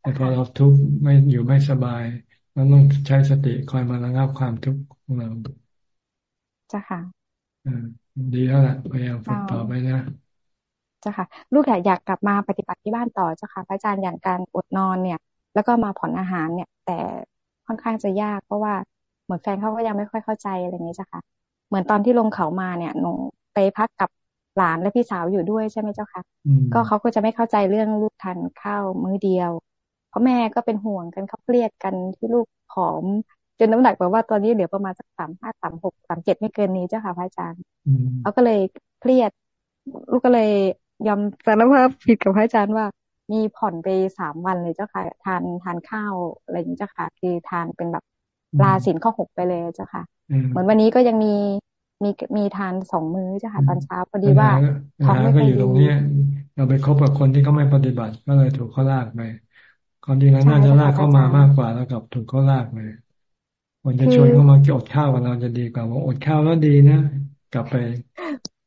แต่พอเราทุกข์ไม่อยู่ไม่สบายเราต้องใช้สติคอยมาระงับความทุกข์ของเราจ้าค่ะอ่าดีแล้วแหละพยายามฝึกต่อไปนะเจ้าค่ะ ลูกอยากอยากกลับมาปฏิบัติที่บ้านต่อเจ้าค่ะพระอาจารย์อย่างการอดนอนเนี่ย แล้วก็มาผ่อนอาหารเนี่ย แต่ ค่อนข้างจะยากเพราะว่าเหมือนแฟนเขาก็ยังไม่ค่อยเข้าใจอะไรอย่างนี้เจ้าค่ะ เหมือนตอนที่ลงเขามาเนี่ยหนูไปพักกับหลานและพี่สาวอยู่ด้วยใช่ไหมเจ้าค่ะ ก็เขาก็จะไม่เข้าใจเรื่องลูกทานข้าวมื้อเดียว เพราะแม่ก็เป็นห่วงกันเขาเครียดกันที่ลูกผอมจนน้ำหนักแบบว่าตอนนี้เหลือประมาณสักสามห้าสามหกสามเจ็ดไม่เกินนี้เจ้าค่ะพระอาจารย์เขาก็เลยเครียด ลูกก็เลยยอมสารภาพผิดกับพระอาจารย์ว่า มีผ่อนไปสามวันเลยเจ้าค่ะ ทานทานข้าวอะไรอย่างนี้เจ้าค่ะ คือทานเป็นแบบลาสินข้อหกไปเลยเจ้าค่ะ เหมือนวันนี้ก็ยังมีมีมีทานสองมื้อเจ้าค่ะตอนเช้าพอดีว่าท้องไม่ค่อยอยู่ตรงนี้เราไปคบกับคนที่เขาไม่ปฏิบัติก็เลยถูกเขาลากไปคนที่นั้นน่าจะลากเข้ามามากกว่าแล้วกับถูกเขาลากไปคนจะชวนเขามาอดข้าวกับเราจะดีกว่าว่าอดข้าวแล้วดีนะกลับไป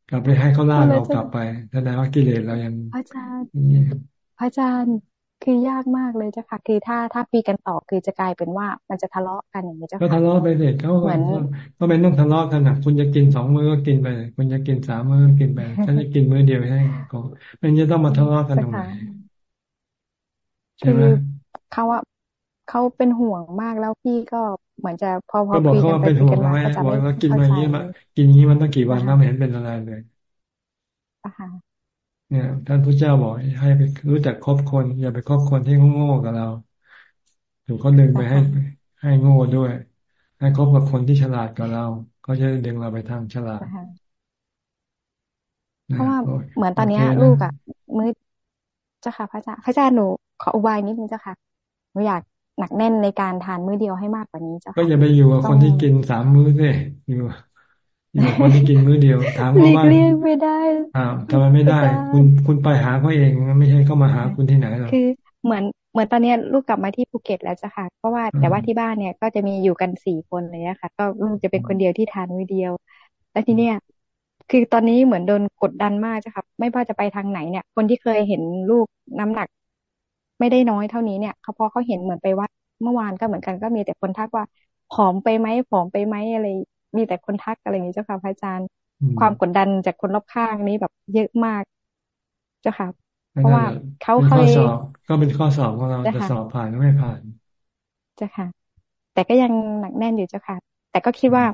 กลับไปให้เขาลากเรากลับไปแสดงว่ากิเลสเรายัง พระอาจารย์พระอาจารย์คือยากมากเลยเจ้าค่ะคือถ้าถ้าปีกันต่อคือจะกลายเป็นว่า มันจะทะเลาะกันอย่างนี้เจ้าค่ะก็ทะเลาะไปเด็กเขาเหมือนก็เป็นต้องทะเลาะกันนะคุณจะกินสองมื้อก็กินไปคุณจะกินสามมื้อกินไปฉันจะกินมื้อเดียวให้ก็มันจะต้องมาทะเลาะกันตรงไหนใช่ไหมเขาว่าเขาเป็นห่วงมากแล้วพี่ก็เหมือนจะพอพอคุยกันไปคุยกันมาก็จะไม่เข้าใจกินมาอย่างนี้มากินอย่างนี้มันต้องกี่วันก็ไม่เห็นเป็นอะไรเลย เนี่ย ท่านพระเจ้าบอกให้ไปรู้จักคบคน อย่าไปคบคนที่โง่กับเราถูกเขาดึงไปให้ให้โง่ด้วย ให้คบกับคนที่ฉลาดกับเราเขาจะดึงเราไปทางฉลาดเพราะว่าเหมือนตอนนี้ลูกอะมือเจ้าค่ะ พระอาจารย์พระอาจารย์หนูขออุบายนิดนึงเจ้าค่ะหนูอยากหนักแน่นในการทานมื้อเดียวให้มากกว่านี้เจ้าค่ะก็อย่าไปอยู่กับคนที่กินสามมื้อสิอยู่ อยู่คนที่กินมื้อเดียว ถามเขาว่าเลี่ยงไม่ได้อ่าทำไมไม่ได้ คุณคุณไปหาเขาเองไม่ใช่เขามาหาคุณที่ไหนหรอกคือเหมือนเหมือนตอนนี้ลูกกลับมาที่ภูเก็ตแล้วจ้ะค่ะเพราะว่าแต่ว่าที่บ้านเนี่ยก็จะมีอยู่กันสี่คนเลยนะคะก็ลูกจะเป็นคนเดียวที่ทานมื้อเดียว แล้วทีเนี้ยคือตอนนี้เหมือนโดนกดดันมากจ้ะค่ะไม่ว่าจะไปทางไหนเนี่ย คนที่เคยเห็นลูกน้ำหนัก ไม่ได้น้อยเท่านี้เนี่ยเขาพอเขาเห็นเหมือนไปวัดเมื่อวานก็เหมือนกันก็มีแต่คนทักว่าผอมไปไหมผอมไปไหมอะไร มีแต่คนทักอะไรอย่างนี้เจ้าค่ะพระอาจารย์ ความกดดันจากคนรอบข้างนี้แบบเยอะมาก เจ้าค่ะ เพราะว่าเขาเคยก็เป็นข้อสอบของเราจะสอบผ่านหรือไม่ผ่านเจ้าค่ะ แต่ก็ยังหนักแน่นอยู่เจ้าค่ะ แต่ก็คิดว่า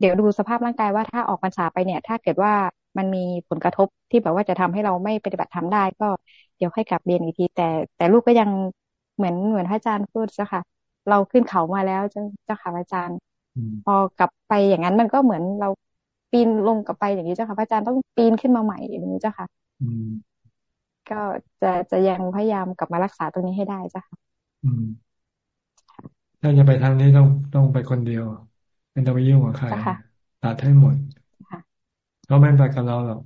เดี๋ยวดูสภาพร่างกายว่าถ้าออกพรรษาไปเนี่ย ถ้าเกิดว่ามันมีผลกระทบที่แบบว่าจะทำให้เราไม่ปฏิบัติทำได้ ก็เดี๋ยวค่อยกลับเรียนอีกที แต่แต่ลูกก็ยังเหมือนเหมือนพระอาจารย์พูดเจ้าค่ะ เราขึ้นเขามาแล้วเจ้าค่ะอาจารย์ พอกลับไปอย่างนั้นมันก็เหมือนเราปีนลงกลับไปอย่างนี้เจ้าค่ะพระอาจารย์ต้องปีนขึ้นมาใหม่อย่างนี้เจ้าค่ะก็จะจะยังพยายามกลับมารักษาตรงนี้ให้ได้เจ้าค่ะถ้าจะไปทางนี้ต้องต้องไปคนเดียวไม่ต้องไปยุ่งกับใครตัดให้หมดเขาไม่ไปกับเราหรอก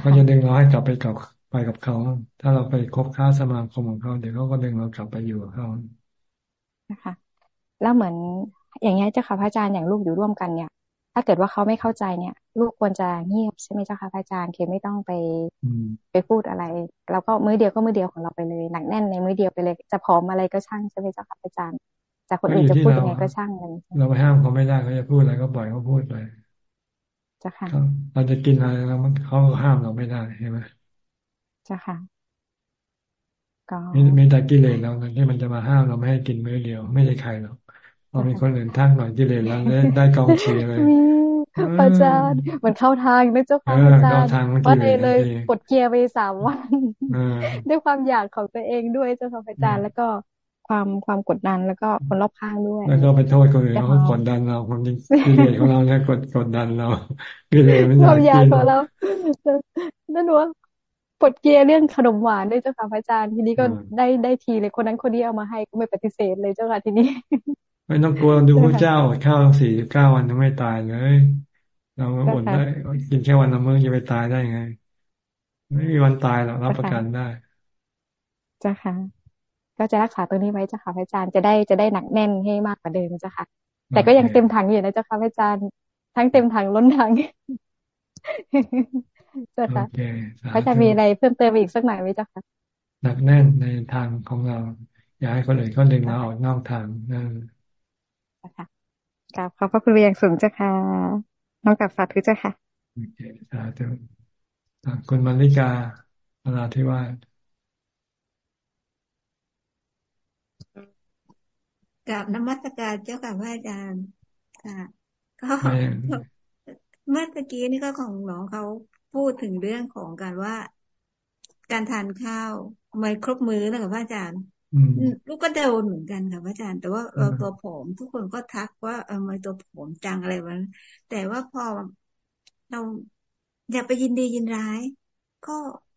เขาจะดึงเราให้กลับไปกับไปกับเขา ถ้าเราไปคบค้าสมาคมของเขาเดี๋ยวเขาก็ดึงเรากลับไปอยู่กับเขานะคะแล้วเหมือน อย่างนี้เจ้าค่ะพระอาจารย์อย่างลูกอยู่ร่วมกันเนี่ย ถ้าเกิดว่าเขาไม่เข้าใจเนี่ย ลูกควรจะเงียบใช่ไหมเจ้าค่ะพระอาจารย์คือไม่ต้องไปไปพูดอะไรเราก็มือเดียวก็มือเดียวของเราไปเลยหนักแน่นในมือเดียวไปเลย จะพร้อมอะไรก็ช่างใช่ไหมเจ้าค่ะพระอาจารย์จากคนอื่นจะพูดยังไงก็ช่างเลยเราไปห้ามเขาไม่ได้เขาจะพูดอะไรก็ปล่อยเขาพูดไปจ้าค่ะเราจะกินอะไรแล้วมันเขาห้ามเราไม่ได้ใช่ไหมจ้าค่ะก็มีแต่กิเลสเราที่มันจะมาห้ามเราไม่ให้กินมื้อเดียว ไม่ใช่ใครหรอก พอมีคนอื่นทักหน่อยกิเลสแล้วได้กองเชียร์เลยอาจารย์เหมือนเข้าทางนะเจ้าค่ะอาจารย์ว่าเลยเลยกดเกียร์ไปสามวันด้วยความอยากของตัวเองด้วยเจ้าค่ะอาจารย์แล้วก็ความความกดดันแล้วก็คนรอบข้างด้วย แล้วก็ไปโทษคนอื่นเขากดดันเราความจริงกิเลสของเราเนี่ยกดกดดันเรากิเลสมันความอยากของเรานั่นว่าปดเกียร์เรื่องขนมหวานด้วยเจ้าค่ะพระอาจารย์ ทีนี้ก็ได้ได้ทีเลยคนนั้นคนนี้เอามาให้ก็ไม่ปฏิเสธเลยเจ้าค่ะทีนี้ ไม่ต้องกลัวดูพระเจ้าข้าวสี่สิบเก้าวันยังไม่ตายเลย เราอดได้กินแค่วันละมื้อจะไปตายได้ไง ไม่มีวันตายหรอกรับประกันได้จ้าค่ะ ก็จะรักษาตัวนี้ไว้เจ้าค่ะพระอาจารย์จะได้จะได้หนักแน่นให้มากกว่าเดิมเจ้าค่ะ แต่ก็ยังเต็มถังอยู่นะเจ้าค่ะพระอาจารย์ทั้งเต็มถังล้นถังเจ้าค่ะพระอาจารย์มีอะไรเพิ่มเติมอีกสักหน่อยไหมเจ้าค่ะหนักแน่นในทางของเรา อย่าให้คนอื่นเขาดึงเราออกนอกทางนั่น ค่ะกราบขอบพระคุณอย่างสูงเจ้าค่ะ น้องกับสาธุเจ้าค่ะโอเคสาธุคุณมาริกาเวลาที่ว่ากับนมัสการเจ้าค่ะพระอาจารย์ค่ะก็เมื่อกี้นี่ก็ของน้องเขาพูดถึงเรื่องของการว่า การทานข้าวไม่ครบมื้อนะคะพระอาจารย์ ลูกก็โดนเหมือนกันค่ะพระอาจารย์ แต่ว่าเราตัวผอมทุกคนก็ทักว่าเออมาตัวผอมจังอะไรวะแต่ว่าพอเราอย่าไปยินดียินร้าย ก็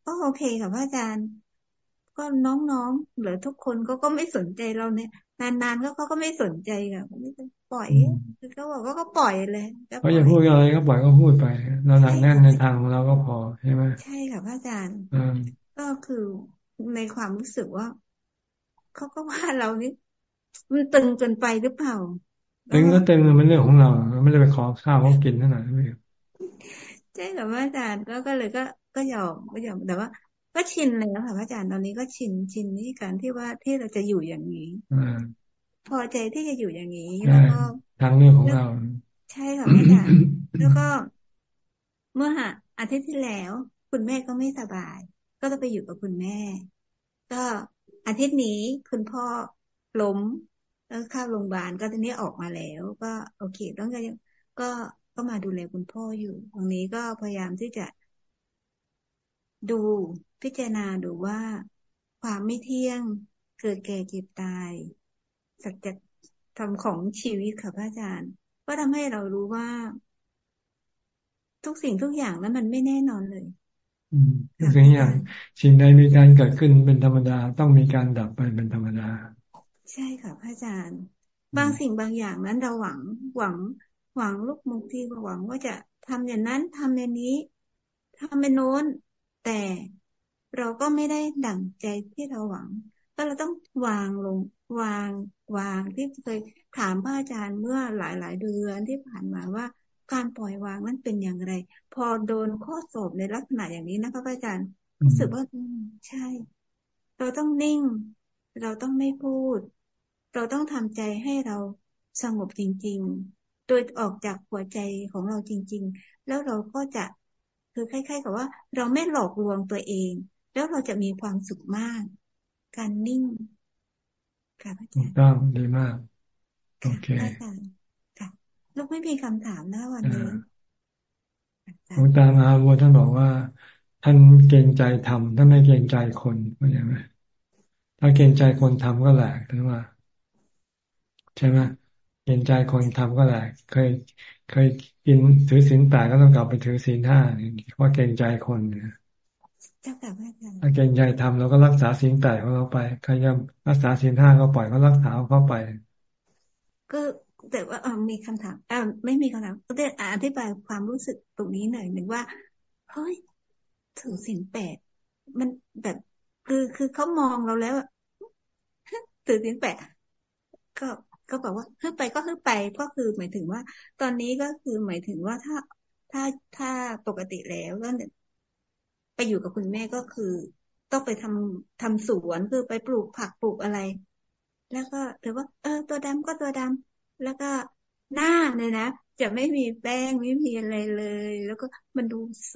ก็โอเคค่ะพระอาจารย์ ก็น้องๆหรือทุกคนเขาก็ไม่สนใจเราเนี่ย นานๆก็เขาก็ไม่สนใจค่ะไม่ปล่อยคือเขาบอกว่าก็ปล่อยเลยเขาอยากพูดอะไรก็ปล่อยก็พูดไปเราหนักแน่นในทางของเราก็พอใช่ไหมใช่ค่ะพระอาจารย์ก็คือในความรู้สึกว่า เขาก็ว่าเรานี่มันตึงเกินไปหรือเปล่าตึงก็ตึงมันเรื่องของเราไม่ได้ไปขอข้าวเขากินเท่าไหร่ไม่ใช่ค่ะพระอาจารย์ก็ก็เลยก็ก็ยอมก็ยอมแต่ว่า ก็ชินเลยค่ะพระอาจารย์ตอนนี้ก็ชินชินนี่การที่ว่าที่เราจะอยู่อย่างนี้อพอใจที่จะอยู่อย่างนี้แล้วก็ทางเรื่องของเรา ใช่ค่ะพระอาจารย์แล้วก็ เมื่อหาอาทิตย์ที่แล้ว คุณแม่ก็ไม่สบาย ก็ต้องไปอยู่กับคุณแม่ ก็ อาทิตย์นี้คุณพ่อล้มแล้วเข้าโรงพยาบาลก็ตอนนี้ออกมาแล้ว ก็โอเค ต้องก็ก็ก็มาดูแลคุณพ่ออยู่ ตรงนี้ก็พยายามที่จะดูพิจารณาดูว่าความไม่เที่ยงเกิดแก่เจ็บตายสัจธรรมของชีวิตค่ะพระอาจารย์ ก็ทำให้เรารู้ว่า ทุกสิ่งทุกอย่างแล้วมันไม่แน่นอนเลย ทุกสิ่งอย่างสิ่งใดมีการเกิดขึ้นเป็นธรรมดาต้องมีการดับไปเป็นธรรมดา ใช่ค่ะพระอาจารย์ บางสิ่งบางอย่างนั้นเราหวังหวังหวังลูกมุกที่หวังว่าจะทำอย่างนั้นทำอย่างนี้ทำเป็นโน้น แต่เราก็ไม่ได้ดั่งใจที่เราหวัง ก็เราต้องวางลงวางวางที่เคยถามพระอาจารย์เมื่อหลายหลายเดือนที่ผ่านมาว่า การปล่อยวางนั้นเป็นอย่างไร พอโดนข้อสอบในลักษณะอย่างนี้นะคะพระอาจารย์รู้สึกว่าใช่ เราต้องนิ่ง เราต้องไม่พูด เราต้องทำใจให้เราสงบจริงโดยออกจากหัวใจของเราจริง ๆ แล้วเราก็จะคือคล้ายๆ กับว่า เราไม่หลอกลวงตัวเอง แล้วเราจะมีความสุขมาก การนิ่งค่ะพระอาจารย์ต้องดีมากโอเคค่ะ ลูกไม่มีคำถามนะวันนี้หลวงตามาบัวท่านบอกว่า ท่านเกรงใจทำท่านไม่เกรงใจคนเข้าใจไหมถ้าเกรงใจคนทำก็แหลกถึงว่า ใช่ไหมเห็นใจคนทำก็แหละเคยเคยกินถือศีลแปดก็ต้องกลับไปถือศีลห้าเพราะเกรงใจคนเนี่ยถ้าเกรงใจทำเราก็รักษาศีลแปดของเราไปใครยังรักษาศีลห้าก็ปล่อยก็รักษาเข้าไป ก็ แต่ว่ามีคำถามอ่าไม่มีคำถามก็ได้อธิบายความรู้สึกตรงนี้หน่อยหนึ่งว่าเฮ้ยถือศีลแปดมันแบบคือคือเขามองเราแล้วถือศีลแปดก็ก็บอกว่าฮึบไปก็ฮึบไปก็คือหมายถึงว่า ตอนนี้ก็คือหมายถึงว่าถ้าถ้าถ้าปกติแล้วก็ไปอยู่กับคุณแม่ก็คือ ต้องไปทำทำสวนคือไปปลูกผักปลูกอะไร แล้วก็ถือว่า เออ ตัวดำก็ตัวดำ แล้วก็หน้าเนี่ยนะจะไม่มีแป้งไม่มีอะไรเลย แล้วก็มันดูโท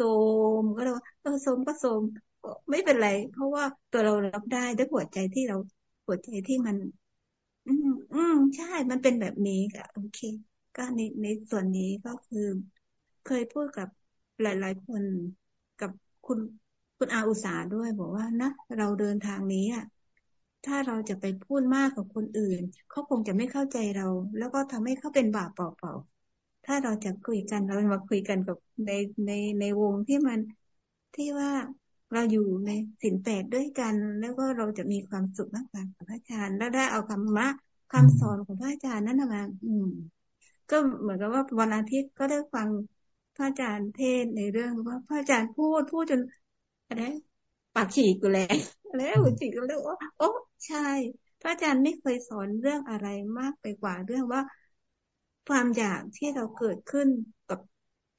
มก็เลยว่าเออโทมก็โทมไม่เป็นไร เพราะว่าตัวเรารับได้ด้วยหัวใจที่เราหัวใจที่มัน อืมอืมใช่มันเป็นแบบนี้ค่ะโอเค ก็ในในส่วนนี้ก็คือเคยพูดกับหลาย ๆ คนกับคุณคุณอาอุสาด้วยบอกว่านะเราเดินทางนี้อะ ถ้าเราจะไปพูดมากกับคนอื่น เขาคงจะไม่เข้าใจเรา แล้วก็ทำให้เขาเป็นบาปเปล่าๆถ้าเราจะคุยกันเรามาคุยกันกับในในในวงที่มันที่ว่าเราอยู่ในสินแปดด้วยกัน แล้วก็เราจะมีความสุขมากกว่าพระอาจารย์แล้วได้เอาคำมะคำสอนของพระอาจารย์นั่นมาอืม ก็เหมือนกับว่าวันอาทิตย์ก็ได้ฟังพระอาจารย์เทศในเรื่องว่าพระอาจารย์พูดพูดจนอะไรปากฉีกกูแล้วแล้วฉีกกูแล้วโอ้ ใช่ พระอาจารย์ไม่เคยสอนเรื่องอะไรมากไปกว่าเรื่องว่า ความอยากที่เราเกิดขึ้นกับ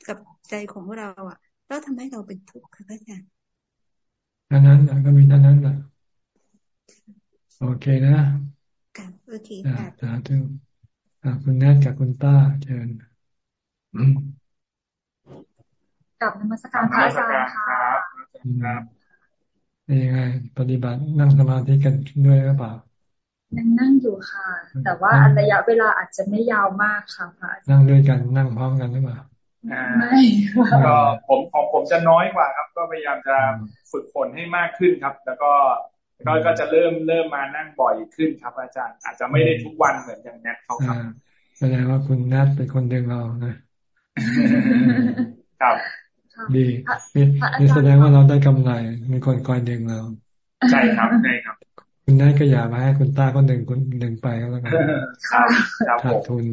กับใจของเราอะแล้วทำให้เราเป็นทุกข์ค่ะพระอาจารย์ท่านั้นก็มีท่านั้นแหละโอเคนะค่ะโอเคค่ะสาธุคุณแนทกับคุณต้าเชิญกับนมัสการพระอาจารย์ค่ะ เป็นยังไง ปฏิบัตินั่งสมาธิกันด้วยหรือเปล่ายังนั่งอยู่ค่ะ แต่ว่าระยะเวลาอาจจะไม่ยาวมากค่ะพระอาจารย์นั่งด้วยกันนั่งพร้อมกันหรือเปล่าไม่ก็ผมของผมจะน้อยกว่าครับ ก็พยายามจะฝึกฝนให้มากขึ้นครับ แล้วก็ก็ก็จะเริ่มเริ่มมานั่งบ่อยขึ้นครับ อาจารย์ อาจจะไม่ได้ทุกวันเหมือนอย่างนี้เขาครับแสดงว่าคุณนัทเป็นคนดึงเรานะครับ ดีนี่แสดงว่าเราได้กำไรมีคนคอยดึงเรา ใช่ครับใช่ครับ คุณนั่นก็อย่ามาให้คุณตาก็ดึงคุณดึงไปก็แล้วกันครับครับขาดทุน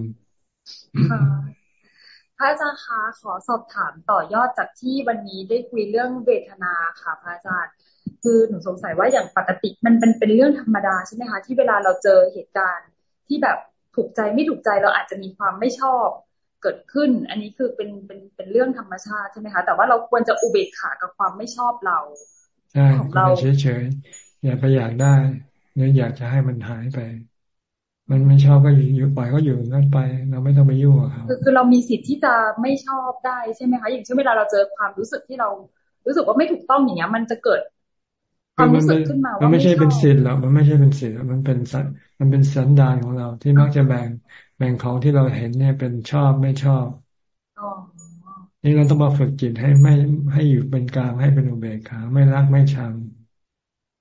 พระอาจารย์คะขอสอบถามต่อยอดจากที่วันนี้ได้คุยเรื่องเวทนาค่ะ พระอาจารย์ คือหนูสงสัยว่าอย่างปกติมันเป็นเป็นเรื่องธรรมดาใช่ไหมคะที่เวลาเราเจอเหตุการณ์ที่แบบถูกใจไม่ถูกใจเราอาจจะมีความไม่ชอบ เกิดขึ้น อันนี้คือเป็นเป็นเป็นเรื่องธรรมชาติใช่ไหมคะแต่ว่าเราควรจะอุเบกขากับความไม่ชอบเราของเราเฉยๆอย่าไปอยากได้หรืออยากจะให้มันหายไป มันไม่ชอบก็อยู่อยู่ปล่อยก็อยู่นั่นไป เราไม่ต้องไปยุ่งกับเขาคือคือเรามีสิทธิ์ที่จะไม่ชอบได้ใช่ไหมคะอย่างเช่นเวลาเราเจอความรู้สึกที่เรารู้สึกว่าไม่ถูกต้องอย่างเงี้ย มันจะเกิดความรู้สึกขึ้นมาว่ามันไม่ใช่เป็นสิทธิ์หรอกมันไม่ใช่เป็นสิทธิ์มันเป็นสันมันเป็นสันดานของเราที่มักจะแบ่ง แบ่งของที่เราเห็นเนี่ยเป็นชอบไม่ชอบนี่เราต้องมาฝึกจิตให้ไม่ให้อยู่เป็นกลางให้เป็นอุเบกขาไม่รักไม่ชัง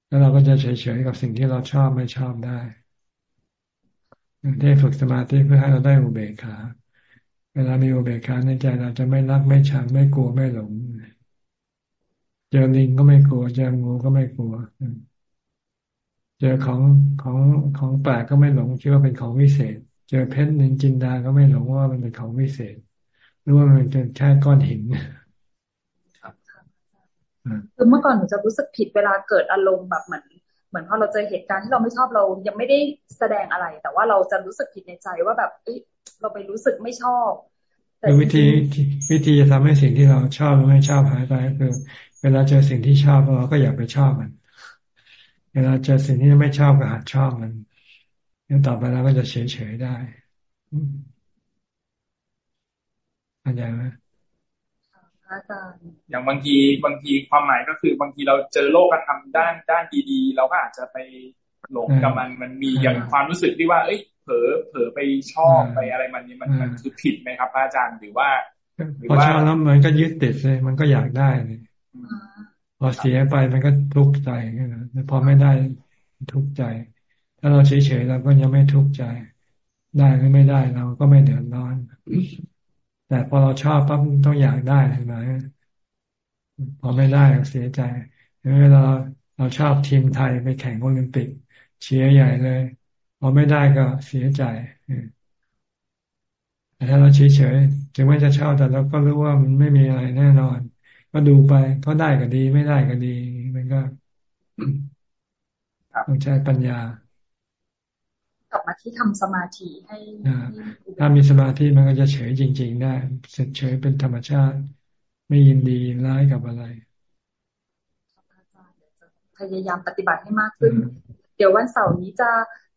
แล้วเราก็จะเฉยๆกับสิ่งที่เราชอบไม่ชอบได้ได้ฝึกสมาธิเพื่อให้เราได้อุเบกขา เวลามีอุเบกขาในใจเราจะไม่รักไม่ชังไม่กลัวไม่หลง เจอลิงก็ไม่กลัว เจองูก็ไม่กลัว เจอของของของแปลกก็ไม่หลงคิดว่าเป็นของวิเศษ เจอเพชรนินจินดาก็ไม่หลงว่ามันเป็นของวิเศษหรือว่ามันเป็นแค่ก้อนหินคือเมื่อก่อนหนูจะรู้สึกผิดเวลาเกิดอารมณ์แบบเหมือนเหมือนพอเราเจอเหตุการณ์ที่เราไม่ชอบเรายังไม่ได้แสดงอะไร แต่ว่าเราจะรู้สึกผิดในใจว่าแบบเอ้เราไปรู้สึกไม่ชอบแต่วิธีวิธีจะทำให้สิ่งที่เราชอบหรือไม่ชอบหายไปก็คือ เวลาเจอสิ่งที่ชอบเราก็อย่าไปชอบมัน เวลาเจอสิ่งที่ไม่ชอบก็หัดชอบมัน แล้วต่อไปเราก็จะเฉยเฉยได้เข้าใจไหมอาจารย์อย่างบางทีบางทีความหมายก็คือบางทีเราเจอโลกธรรมด้านด้านดีๆ เราก็อาจจะไปหลงกับมันมันมีอย่างความรู้สึกที่ว่า เอ้ย เผลอเผลอไปชอบไปอะไรมันนี่มันมันคือผิดไหมครับอาจารย์หรือว่าพอชอบแล้วมันก็ยึดติดเลยมันก็อยากได้เลยพอเสียไปมันก็ทุกข์ใจนะพอไม่ได้ทุกข์ใจ ถ้าเราเฉยๆเราก็ยังไม่ทุกข์ใจ ได้หรือไม่ได้เราก็ไม่เดือดร้อน แต่พอเราชอบปั๊บต้องอยากได้เห็นไหมพอไม่ได้เสียใจเวลาเราชอบทีมไทยไปแข่งโอลิมปิก เชียร์ใหญ่เลยพอไม่ได้ก็เสียใจแต่ถ้าเราเฉยๆถึงแม้จะชอบแต่เราก็รู้ว่ามันไม่มีอะไรแน่นอน ก็ดูไปก็ได้ก็ดี ไม่ได้ก็ดี มันก็ต้องใช้ปัญญาก ลับมาที่ทำสมาธิให้ถ้ามีสมาธิมันก็จะเฉยจริง ๆ ได้เสร็จเฉยเป็นธรรมชาติ ไม่ยินดีร้ายกับอะไรพยายามปฏิบัติให้มากขึ้น เดี๋ยววันเสาร์นี้จะ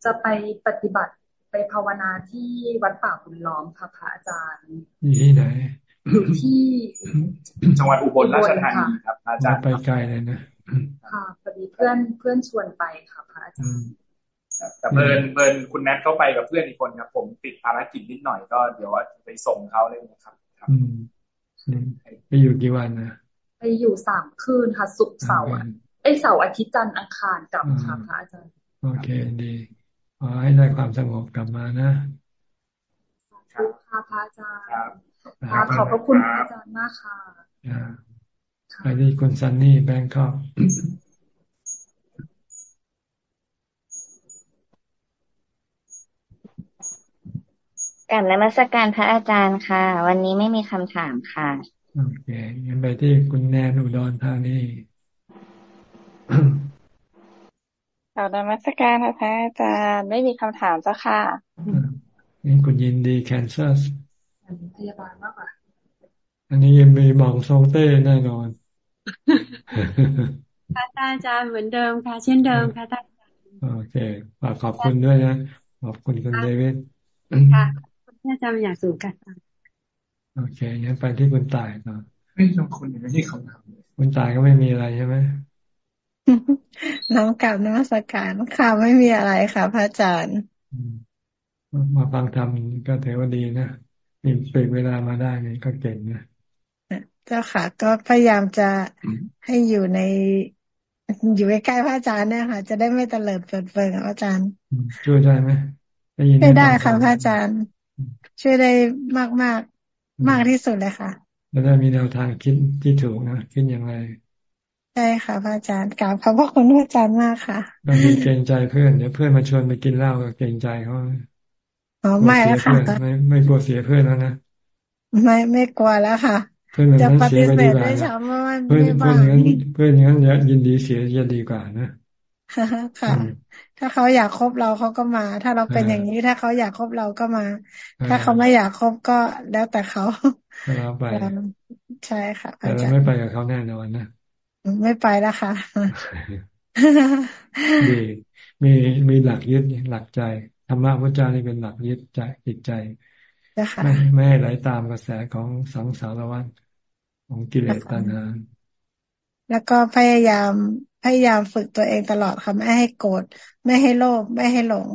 จะไปปฏิบัติไปภาวนาที่วัดป่าบุญล้อมค่ะพระอาจารย์อยู่ที่ไหนอยู่ที่จังหวัดอุบลราชธานีครับอาจารย์ไปไกลเลยนะค่ะพอดีเพื่อนเพื่อนชวนไปค่ะพระอาจารย์ แต่เพิ่นเพิ่นคุณแนทเข้าไปกับเพื่อนอีกคนครับผมติดภารกิจนิดหน่อยก็เดี๋ยวว่าไปส่งเขาเลยนะครับอืมไปอยู่กี่วันนะไปอยู่สามคืนค่ะศุกร์เสาร์ไอ้เสาร์อาทิตย์จันทร์อังคารกลับค่ะพระอาจารย์โอเคดีขอให้ได้ความสงบกลับมานะค่ะพระอาจารย์ขอบพระคุณพระอาจารย์มากค่ะไปที่คุณซันนี่แบงคอก กับนมัสการพระอาจารย์ค่ะ วันนี้ไม่มีคำถามค่ะ โอเคงั้นไปที่คุณแนนอุดรธานีกับนมัสการพระอาจารย์ ไม่มีคำถามเจ้าค่ะนี่คุณยินดีแคนซัสพยาบาลมากกว่าอันนี้ยังมีมองทรงเต้แน่นอนค่ะอาจารย์เหมือนเดิมค่ะ เช่นเดิมค่ะอาจารย์โอเคฝากขอบคุณด้วยนะ ขอบคุณคุณเดวิดค่ะ อาจารย์อยากสูงกันโอเคงั้นไปที่คุณตายก่อนไม่ต้องคนอย่างนี้เขาทำคุณตายก็ไม่มีอะไรใช่ไหมน้องกลับนมัสการค่ะไม่มีอะไรค่ะ พระอาจารย์มาฟังธรรมก็ถือว่าดีนะมีเปลี่ยนเวลามาได้นี่ก็เก่งนะเจ้าค่ะ ก็พยายามจะให้อยู่ใน อยู่ใกล้ๆพระอาจารย์เนี่ยค่ะ จะได้ไม่เตลิดเปิดเปิงอาจารย์ช่วยได้ไหมช่วยได้ค่ะพระอาจารย์ ช่วยได้มากมากมากที่สุดเลยค่ะแล้วได้มีแนวทางคิดที่ถูกนะคิดอย่างไรพช่ค่ะพระอาจารย์กราบขอบพระคุณพระอาจารย์มากค่ะบางทีเกรงใจเพื่อนเดี๋ยวเพื่อนมาชวนไปกินเหล้าก็เกรงใจเขาอ๋อไม่แล้วค่ะไม่ไม่กลัวเสียเพื่อนแล้วนะไม่ไม่กลัวแล้วค่ะจะปฏิเสธได้ช้ำว่าเพื่อนเพื่อนงั้นเพื่อนงั้นยินดีเสียจะดีกว่านะ ค่ะ ถ้าเขาอยากคบเราเขาก็มา ถ้าเราเป็นอย่างนี้ถ้าเขาอยากคบเราก็มา ถ้าเขาไม่อยากคบก็แล้วแต่เขาเราไปใช่ค่ะแต่เราไม่ไปกับเขาแน่นอนนะไม่ไปแล้วค่ะดีมีมีหลักยึดหลักใจธรรมะพระเจ้านี่เป็นหลักยึดใจจิตใจไม่ไม่ไหลตามกระแสของสังสารวัฏของกิเลสตัณหา แล้วก็พยายามพยายามฝึกตัวเองตลอดค่ะไม่ให้โกรธไม่ให้โลภไม่ให้หลง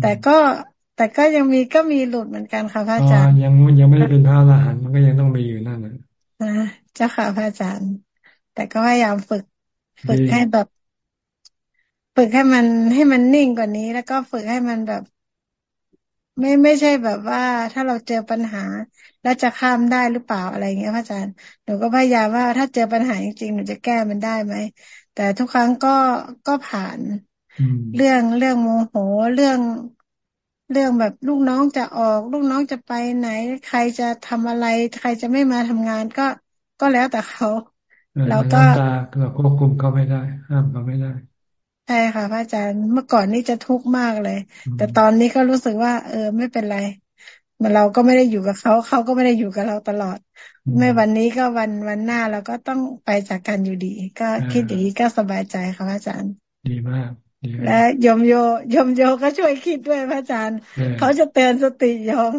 แต่ก็แต่ก็ยังมีก็มีหลุดเหมือนกันค่ะพระอาจารย์ยังยังไม่ได้เป็นพระอรหันต์มันก็ยังต้องมีอยู่นั่นนะเจ้าค่ะพระอาจารย์ แต่ก็พยายามฝึก ฝึกให้แบบ ฝึกให้มันให้มันนิ่งกว่านี้ แล้วก็ฝึกให้มันแบบ ไม่ไม่ใช่แบบว่า ถ้าเราเจอปัญหา แล้วจะข้ามได้หรือเปล่าอะไรเงี้ยพระอาจารย์หนูก็พยายามว่าถ้าเจอปัญหาจริงๆหนูจะแก้มันได้ไหมแต่ทุกครั้งก็ก็ผ่านเรื่องเรื่องโมโหเรื่องเรื่องแบบลูกน้องจะออกลูกน้องจะไปไหน ใครจะทำอะไร ใครจะไม่มาทำงานก็ก็แล้วแต่เขาแล้วก็เราควบคุมเขาไม่ได้ ห้ามเขาไม่ได้ ใช่ค่ะพระอาจารย์เมื่อก่อนนี่จะทุกข์มากเลย แต่ตอนนี้ก็รู้สึกว่า เออ ไม่เป็นไรมันเราก็ไม่ได้อยู่กับเขา เขาก็ไม่ได้อยู่กับเราตลอด ไม่วันนี้ก็วันวันหน้าเราก็ต้องไปจากกันอยู่ดี ก็คิดอย่างนี้ก็สบายใจค่ะพระอาจารย์ ดีมากและยมโยยมโยก็ช่วยคิดด้วยพระอาจารย์ เขาจะเตือนสติยม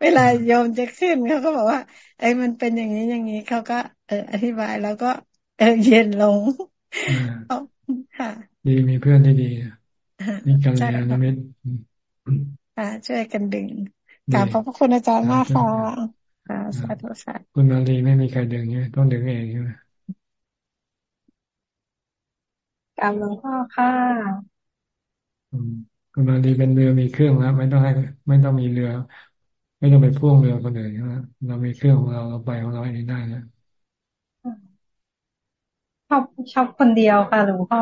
เวลายมจะขึ้นเขาก็บอกว่าไอ้มันเป็นอย่างนี้อย่างนี้เขาก็ เอออธิบายแล้วก็ เออเย็นลงค่ะ ดีมีเพื่อนที่ดีมีกันเลยนะมิตรค่ะช่วยกันดึงกราบขอบพระคุณอาจารย์มากค่ะค่ะสาธุสาธุคุณมาลีไม่มีใครดึงใช่ไหมต้องดึงเองใช่ไหมกราบหลวงพ่อค่ะคุณมาลีเป็นเรือมีเครื่องแล้วไม่ต้องให้ไม่ต้องมีเรือ ไม่ต้องไปพ่วงเรือคนอื่นใช่ไหมเรามีเครื่องของเราเราไปของเราเองได้นะชอบชอบคนเดียวค่ะหลวงพ่อ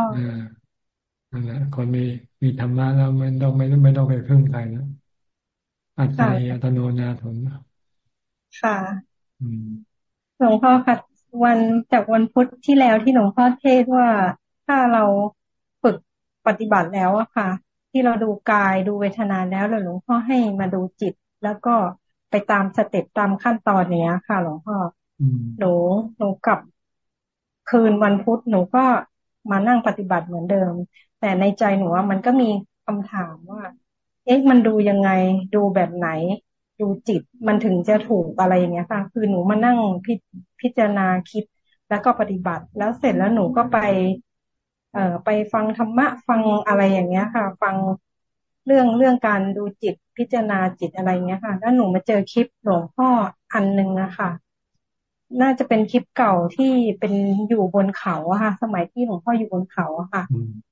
นั่นแหละคนมีมีธรรมะแล้วไม่ต้องไม่ไม่ต้องไปพึ่งใครนะอัตตาอัตโนนาถนค่ะหลวงพ่อค่ะวันจากวันพุธที่แล้วที่หลวงพ่อเทศว่าถ้าเราฝึกปฏิบัติแล้วอะค่ะ ที่เราดูกายดูเวทนาแล้วหลวงพ่อให้มาดูจิต แล้วก็ไปตามสเต็ปตามขั้นตอนเนี้ยค่ะ หลวงพ่อหนูหนูกลับคืนวันพุธหนูก็มานั่งปฏิบัติเหมือนเดิม แต่ในใจหนูว่ามันก็มีคำถามว่า เอ๊ะมันดูยังไงดูแบบไหน ดูจิตมันถึงจะถูกอะไรอย่างเงี้ยค่ะ คือหนูมานั่งพิพจารณาคิดแล้วก็ปฏิบัติ แล้วเสร็จแล้วหนูก็ไป เอ่อไปฟังธรรมะฟังอะไรอย่างเงี้ยค่ะ ฟังเรื่องเรื่องการดูจิตพิจารณาจิตอะไรเงี้ยค่ะ แล้วหนูมาเจอคลิปหลวงพ่ออันหนึ่งนะคะ น่าจะเป็นคลิปเก่าที่เป็นอยู่บนเขาอะค่ะ สมัยที่หลวงพ่ออยู่บนเขาอะค่ะ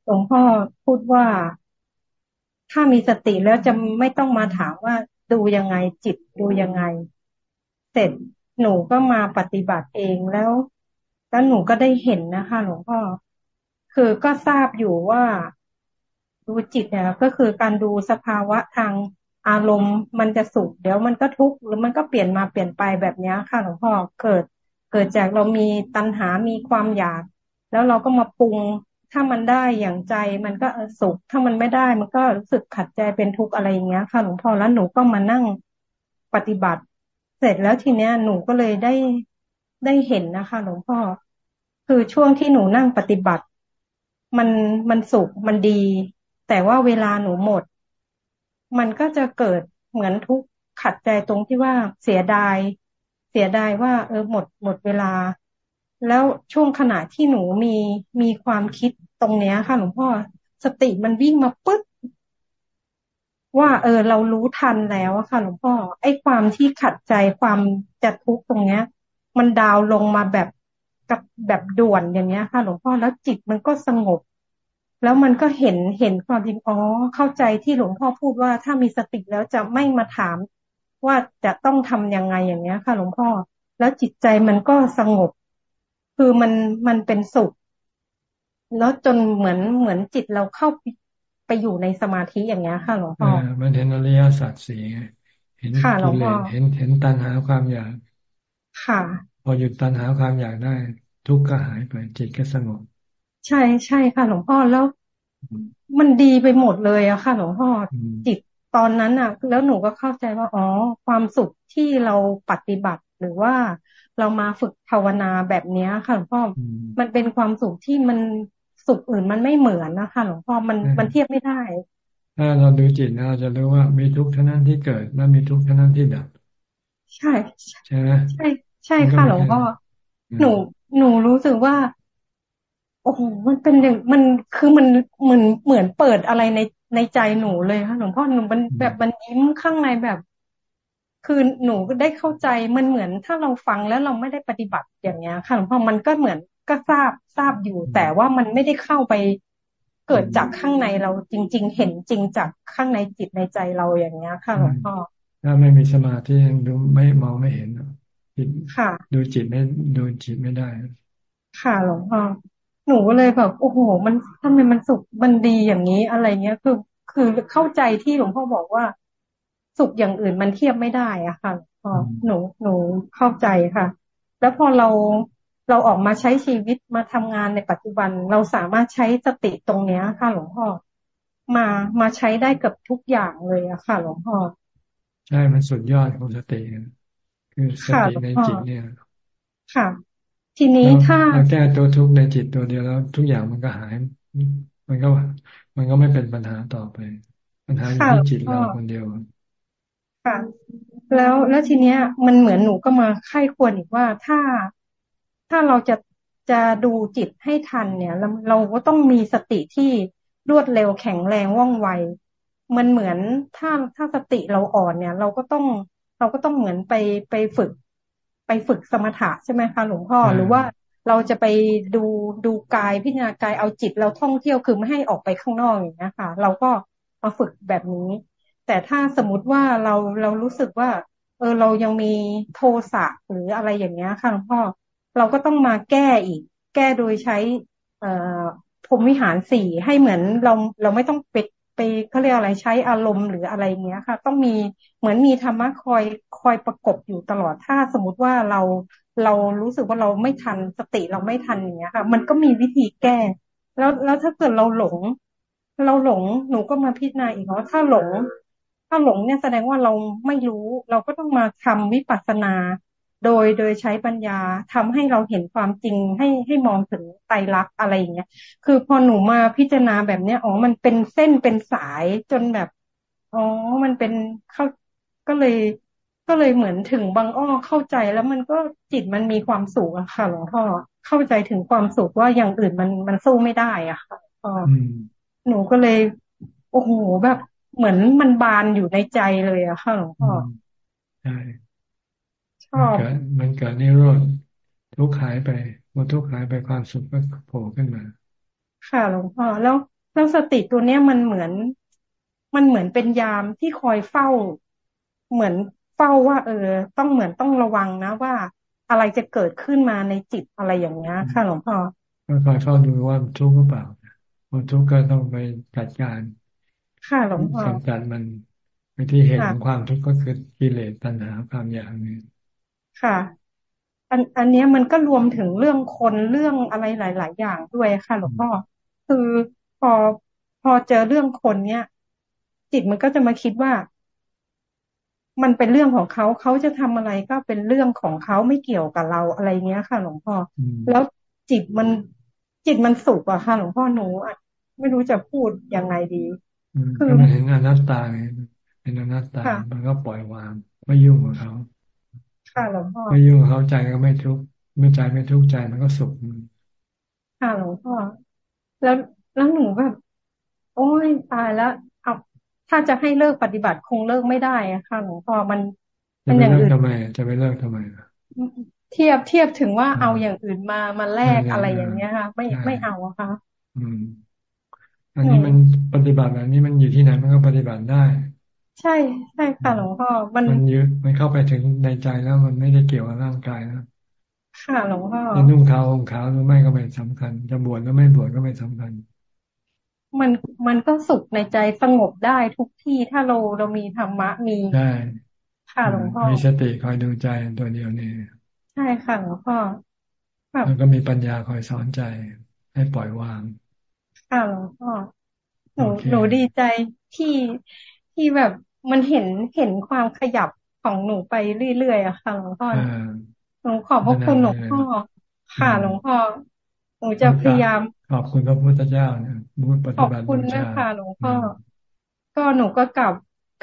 หลวงพ่อพูดว่า ถ้ามีสติแล้วจะไม่ต้องมาถามว่าดูยังไงจิตดูยังไง เสร็จหนูก็มาปฏิบัติเองแล้ว แล้วหนูก็ได้เห็นนะคะ หลวงพ่อ คือก็ทราบอยู่ว่าดูจิตเนี่ยก็คือการดูสภาวะทาง อารมณ์มันจะสุขเดี๋ยวมันก็ทุกข์หรือมันก็เปลี่ยนมาเปลี่ยนไปแบบนี้ค่ะหลวงพ่อเกิด เกิดจากเรามีตัณหามีความอยาก แล้วเราก็มาปรุงถ้ามันได้อย่างใจมันก็สุข ถ้ามันไม่ได้มันก็รู้สึกขัดใจเป็นทุกข์อะไรอย่างเงี้ยค่ะหลวงพ่อแล้วหนูก็มานั่งปฏิบัติ เสร็จแล้วทีเนี้ยหนูก็เลยได้ได้เห็นนะคะหลวงพ่อ คือช่วงที่หนูนั่งปฏิบัติ มันมันสุขมันดี แต่ว่าเวลาหนูหมด มันก็จะเกิดเหมือนทุกข์ขัดใจตรงที่ว่าเสียดาย เสียดายว่า เออหมดหมดเวลา แล้วช่วงขณะที่หนูมีมีความคิดตรงเนี้ยค่ะ หลวงพ่อสติมันวิ่งมาปึ๊บว่า เออ เรารู้ทันแล้วค่ะ หลวงพ่อไอ้ความที่ขัดใจความจะทุกข์ตรงเนี้ย มันดาวลงมาแบบกับแบบด่วนอย่างเงี้ยค่ะ หลวงพ่อแล้วจิตมันก็สงบ แล้วมันก็เห็นเห็นความจริงอ๋อเข้าใจที่หลวงพ่อพูดว่าถ้ามีสติแล้วจะไม่มาถาม ว่าจะต้องทํำยังไงอย่างเนี้ยค่ะ หลวงพ่อ แล้วจิตใจมันก็สงบ คือมันมันเป็นสุข แล้วจนเหมือนเหมือนจิตเราเข้าไปอยู่ในสมาธิอย่างเงี้ยค่ะหลวงพ่อมันเห็นอริยสัจสี่เห็นกิเลสเห็นเห็นตัณหาความอยาก ค่ะ พอหยุดตัณหาความอยากได้ ทุกข์ก็หายไปจิตก็สงบ ใช่ใช่ค่ะ หลวงพ่อแล้ว มันดีไปหมดเลยอะค่ะ หลวงพ่อจิตตอนนั้นอะแล้วหนูก็เข้าใจว่าอ๋อความสุขที่เราปฏิบัติหรือว่าเรามาฝึกภาวนาแบบนี้ค่ะหลวงพ่อ มันเป็นความสุขที่มันสุขอื่นมันไม่เหมือนนะคะหลวงพ่อมันมันเทียบไม่ได้ ถ้าเราดูจิตเราจะรู้ว่ามีทุกข์เท่านั้นที่เกิดและมีทุกข์เท่านั้นที่ดับ ใช่ ใช่ไหมใช่ใช่ค่ะหลวงพ่อหนูหนูรู้สึกว่า โอ้โหมันเป็นอย่างมันคือมันเหมือนเหมือนเปิดอะไรในในใจหนูเลยค่ะหลวงพ่อหนูมันแบบมันยิ้มข้างในแบบ คือหนูก็ได้เข้าใจมันเหมือนถ้าเราฟังแล้วเราไม่ได้ปฏิบัติอย่างเงี้ยค่ะหลวงพ่อมันก็เหมือนก็ทราบทราบอยู่ แต่ว่ามันไม่ได้เข้าไปเกิดจากข้างในเราจริง ๆ เห็นจริงจากข้างในจิตในใจเราอย่างเงี้ยค่ะหลวงพ่อถ้าไม่มีสมาธิดูไม่มองไม่เห็นจิตค่ะดูจิตไม่ดูจิตไม่ได้ ค่ะหลวงพ่อ หนูเลยแบบโอ้โห มันทำไมมันสุขมันดีอย่างนี้อะไรเงี้ย คือคือเข้าใจที่หลวงพ่อบอกว่า สุขอย่างอื่นมันเทียบไม่ได้อะค่ะพอหนูหนูเข้าใจค่ะ แล้วพอเราเราออกมาใช้ชีวิตมาทำงานในปัจจุบัน เราสามารถใช้สติตรงเนี้ยค่ะหลวงพ่อมามาใช้ได้กับทุกอย่างเลยอะค่ะ หลวงพ่อใช่มันสุดยอดของสติคือสติในจิตเนี่ย ค่ะ ทีนี้ถ้าเราแก้ตัวทุกข์ในจิตตัวเดียวแล้วทุกอย่างมันก็หาย มันก็มันก็ไม่เป็นปัญหาต่อไป ปัญหาอยู่ที่จิตเราคนเดียวค่ะแล้วแล้วทีเนี้ย มันเหมือนหนูก็มาไข้ควรอีกว่าถ้าถ้าเราจะจะดูจิตให้ทันเนี่ยเราเราก็ต้องมีสติที่รวดเร็วแข็งแรงว่องไวมันเหมือนถ้าถ้าสติเราอ่อนเนี่ย เราก็ต้องเราก็ต้องเหมือนไปไปฝึก ไปฝึกสมถะใช่ไหมคะหลวงพ่อหรือว่าเราจะไปดูดูกายพิจารณากายเอาจิตเราท่องเที่ยวคือไม่ให้ออกไปข้างนอกอย่างนี้ค่ะ เราก็มาฝึกแบบนี้ แต่ถ้าสมมติว่าเราเรารู้สึกว่า เออเรายังมีโทสะหรืออะไรอย่างเงี้ยค่ะหลวงพ่อเราก็ต้องมาแก้อีก แก้โดยใช้ เอ่อพรมวิหารสี่ให้เหมือนเราเราไม่ต้องไป ไปเขาเรียกอะไรใช้อารมณ์หรืออะไรเงี้ยค่ะ ต้องมีเหมือนมีธรรมะคอยคอยประกบอยู่ตลอดถ้าสมมติว่าเราเรารู้สึกว่าเราไม่ทันสติเราไม่ทันอย่างเงี้ยค่ะ มันก็มีวิธีแก้ แล้วแล้วถ้าเกิดเราหลง เราหลงหนูก็มาพิจารณาอีกว่าถ้าหลง ถ้าหลงเนี่ยแสดงว่าเราไม่รู้ เราก็ต้องมาทำวิปัสสนา โดยโดยใช้ปัญญาทำให้เราเห็นความจริงให้ให้มองถึงไตรลักษณ์อะไรอย่างเงี้ย คือพอหนูมาพิจารณาแบบเนี้ยอ๋อมันเป็นเส้นเป็นสายจนแบบอ๋อมันเป็นเข้าก็เลยก็เลยเหมือนถึงบางอ้อเข้าใจแล้วมันก็จิตมันมีความสุขอะค่ะหลวงพ่อเข้าใจถึงความสุขว่าอย่างอื่นมันมันสู้ไม่ได้อะค่ะพ่อหนูก็เลยโอ้โหแบบเหมือนมันบานอยู่ในใจเลยอะค่ะหลวงพ่อใช่ มันเกิดมันเกิดนิโรธทุกข์หายไปเมื่อทุกข์หายไปความสุขก็โผล่ขึ้นมา ค่ะหลวงพ่อแล้วแล้วสติตัวเนี้ยมันเหมือน มันเหมือนเป็นยามที่คอยเฝ้า เหมือนเฝ้าว่า เออ ต้องเหมือนต้องระวังนะว่า อะไรจะเกิดขึ้นมาในจิตอะไรอย่างเงี้ยค่ะหลวงพ่อก็คอยเฝ้าดูว่าทุกข์หรือเปล่าพอทุกข์ก็ต้องไปจัดการค่ะหลวงพ่อกำจัดมันวิธีเหตุของความทุกข์ก็คือกิเลสตัณหาความอยากนี่ ค่ะ อันอันนี้มันก็รวมถึงเรื่องคนเรื่องอะไรหลาย ๆ อย่างด้วยค่ะหลวงพ่อคือพอพอเจอเรื่องคนเนี้ยจิตมันก็จะมาคิดว่า มันเป็นเรื่องของเขาเขาจะทำอะไรก็เป็นเรื่องของเขาไม่เกี่ยวกับเราอะไรเงี้ยค่ะหลวงพ่อแล้วจิตมันจิตมันสุขอะค่ะ หลวงพ่อหนูอะไม่รู้จะพูดยังไงดีคือมันเห็นอนัตตาเป็นอนัตตา มันก็ปล่อยวางไม่ยุ่งกับเขา ค่ะหลวงพ่อไม่ยุ่งเขาใจก็ไม่ทุกข์เมื่อใจไม่ทุกข์ใจมันก็สุขค่ะหลวงพ่อแล้วแล้วหนูแบบโอ้ยตายแล้วเอาถ้าจะให้เลิกปฏิบัติคงเลิกไม่ได้อะค่ะหลวงพ่อมันมันอย่างอื่นทำไม จะไปเลิกทำไมเทียบเทียบถึงว่าเอาอย่างอื่นมามาแลกอะไรอย่างเงี้ยค่ะ ไม่ไม่เอาอะค่ะ อืม อันนี้มันปฏิบัติแบบนี้มันอยู่ที่ไหนมันก็ปฏิบัติได้ ใช่ใช่ค่ะหลวงพ่อมันมันยึดมันเข้าไปถึงในใจแล้วมันไม่ได้เกี่ยวกับร่างกายแล้วค่ะหลวงพ่อจะนุ่งขาวห่มขาวหรือไม่ก็ไม่สำคัญ จะบวชหรือไม่บวชก็ไม่สำคัญ มันมันก็สุขในใจสงบได้ทุกที่ถ้าเราเรามีธรรมะมีได้ค่ะหลวงพ่อมีสติคอยดูใจตัวเดียวนี่ใช่ค่ะหลวงพ่อแล้วก็มีปัญญาคอยสอนใจ ให้ปล่อยวาง ค่ะหลวงพ่อหนูหนูดีใจที่ที่แบบ มันเห็นเห็นความขยับของหนูไปเรื่อยๆอะค่ะหลวงพ่อหนูขอบพระคุณหลวงพ่อค่ะหลวงพ่อหนูจะพยายาม ขอบคุณพระพุทธเจ้าเนี่ยบุญปฏิบัติขอบคุณนะคะหลวงพ่อก็หนูก็กลับ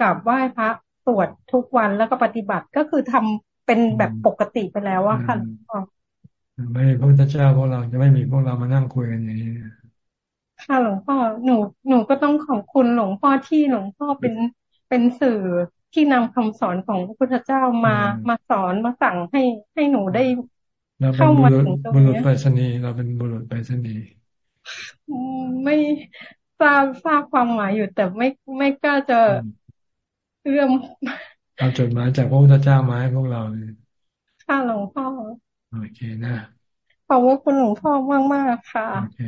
กลับไหว้พระสวดทุกวันแล้วก็ปฏิบัติก็คือทำเป็นแบบปกติไปแล้วอะค่ะหลวงพ่อไม่พระพุทธเจ้าพวกเราจะไม่มีพวกเรามานั่งคุยกันอย่างนี้ค่ะหลวงพ่อหนูหนูก็ต้องขอบคุณหลวงพ่อที่หลวงพ่อเป็น เป็นสื่อที่นำคำสอนของพระพุทธเจ้ามามาสอนมาสั่งให้ให้หนูได้เข้ามาถึงตรงนี้บุรุษไปรษณีย์เราเป็นบุรุษไปรษณีย์ไม่ทราบทราบความหมายอยู่แต่ไม่ไม่กล้าจะเอื้อมเอาจดหมายจากพระพุทธเจ้ามาให้พวกเราเลยค่ะหลวงพ่อโอเคนะขอบคุณหลวงพ่อมากมากค่ะโอเค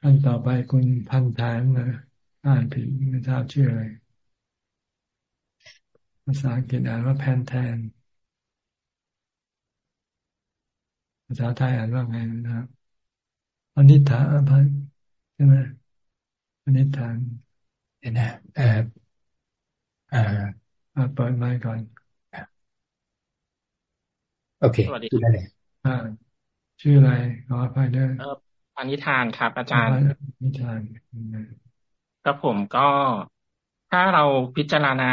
ท่านต่อไปคุณพันธานนะอ่านผิดไม่ทราบชื่ออะไร ภาษาอังกฤษอ่านว่าแพนแทน ภาษาไทยอ่านว่าไงนะครับอนิถาพันใช่ไหมอนิฐานเดี๋ยวนะเอ่อเอ่อเปิดไมค์ก่อน โอเคสวัสดีได้เลยอ่าชื่ออะไรขออภัยด้วยเอออนิทานครับ อาจารย์นิทานก็ผมก็ถ้าเราพิจารณา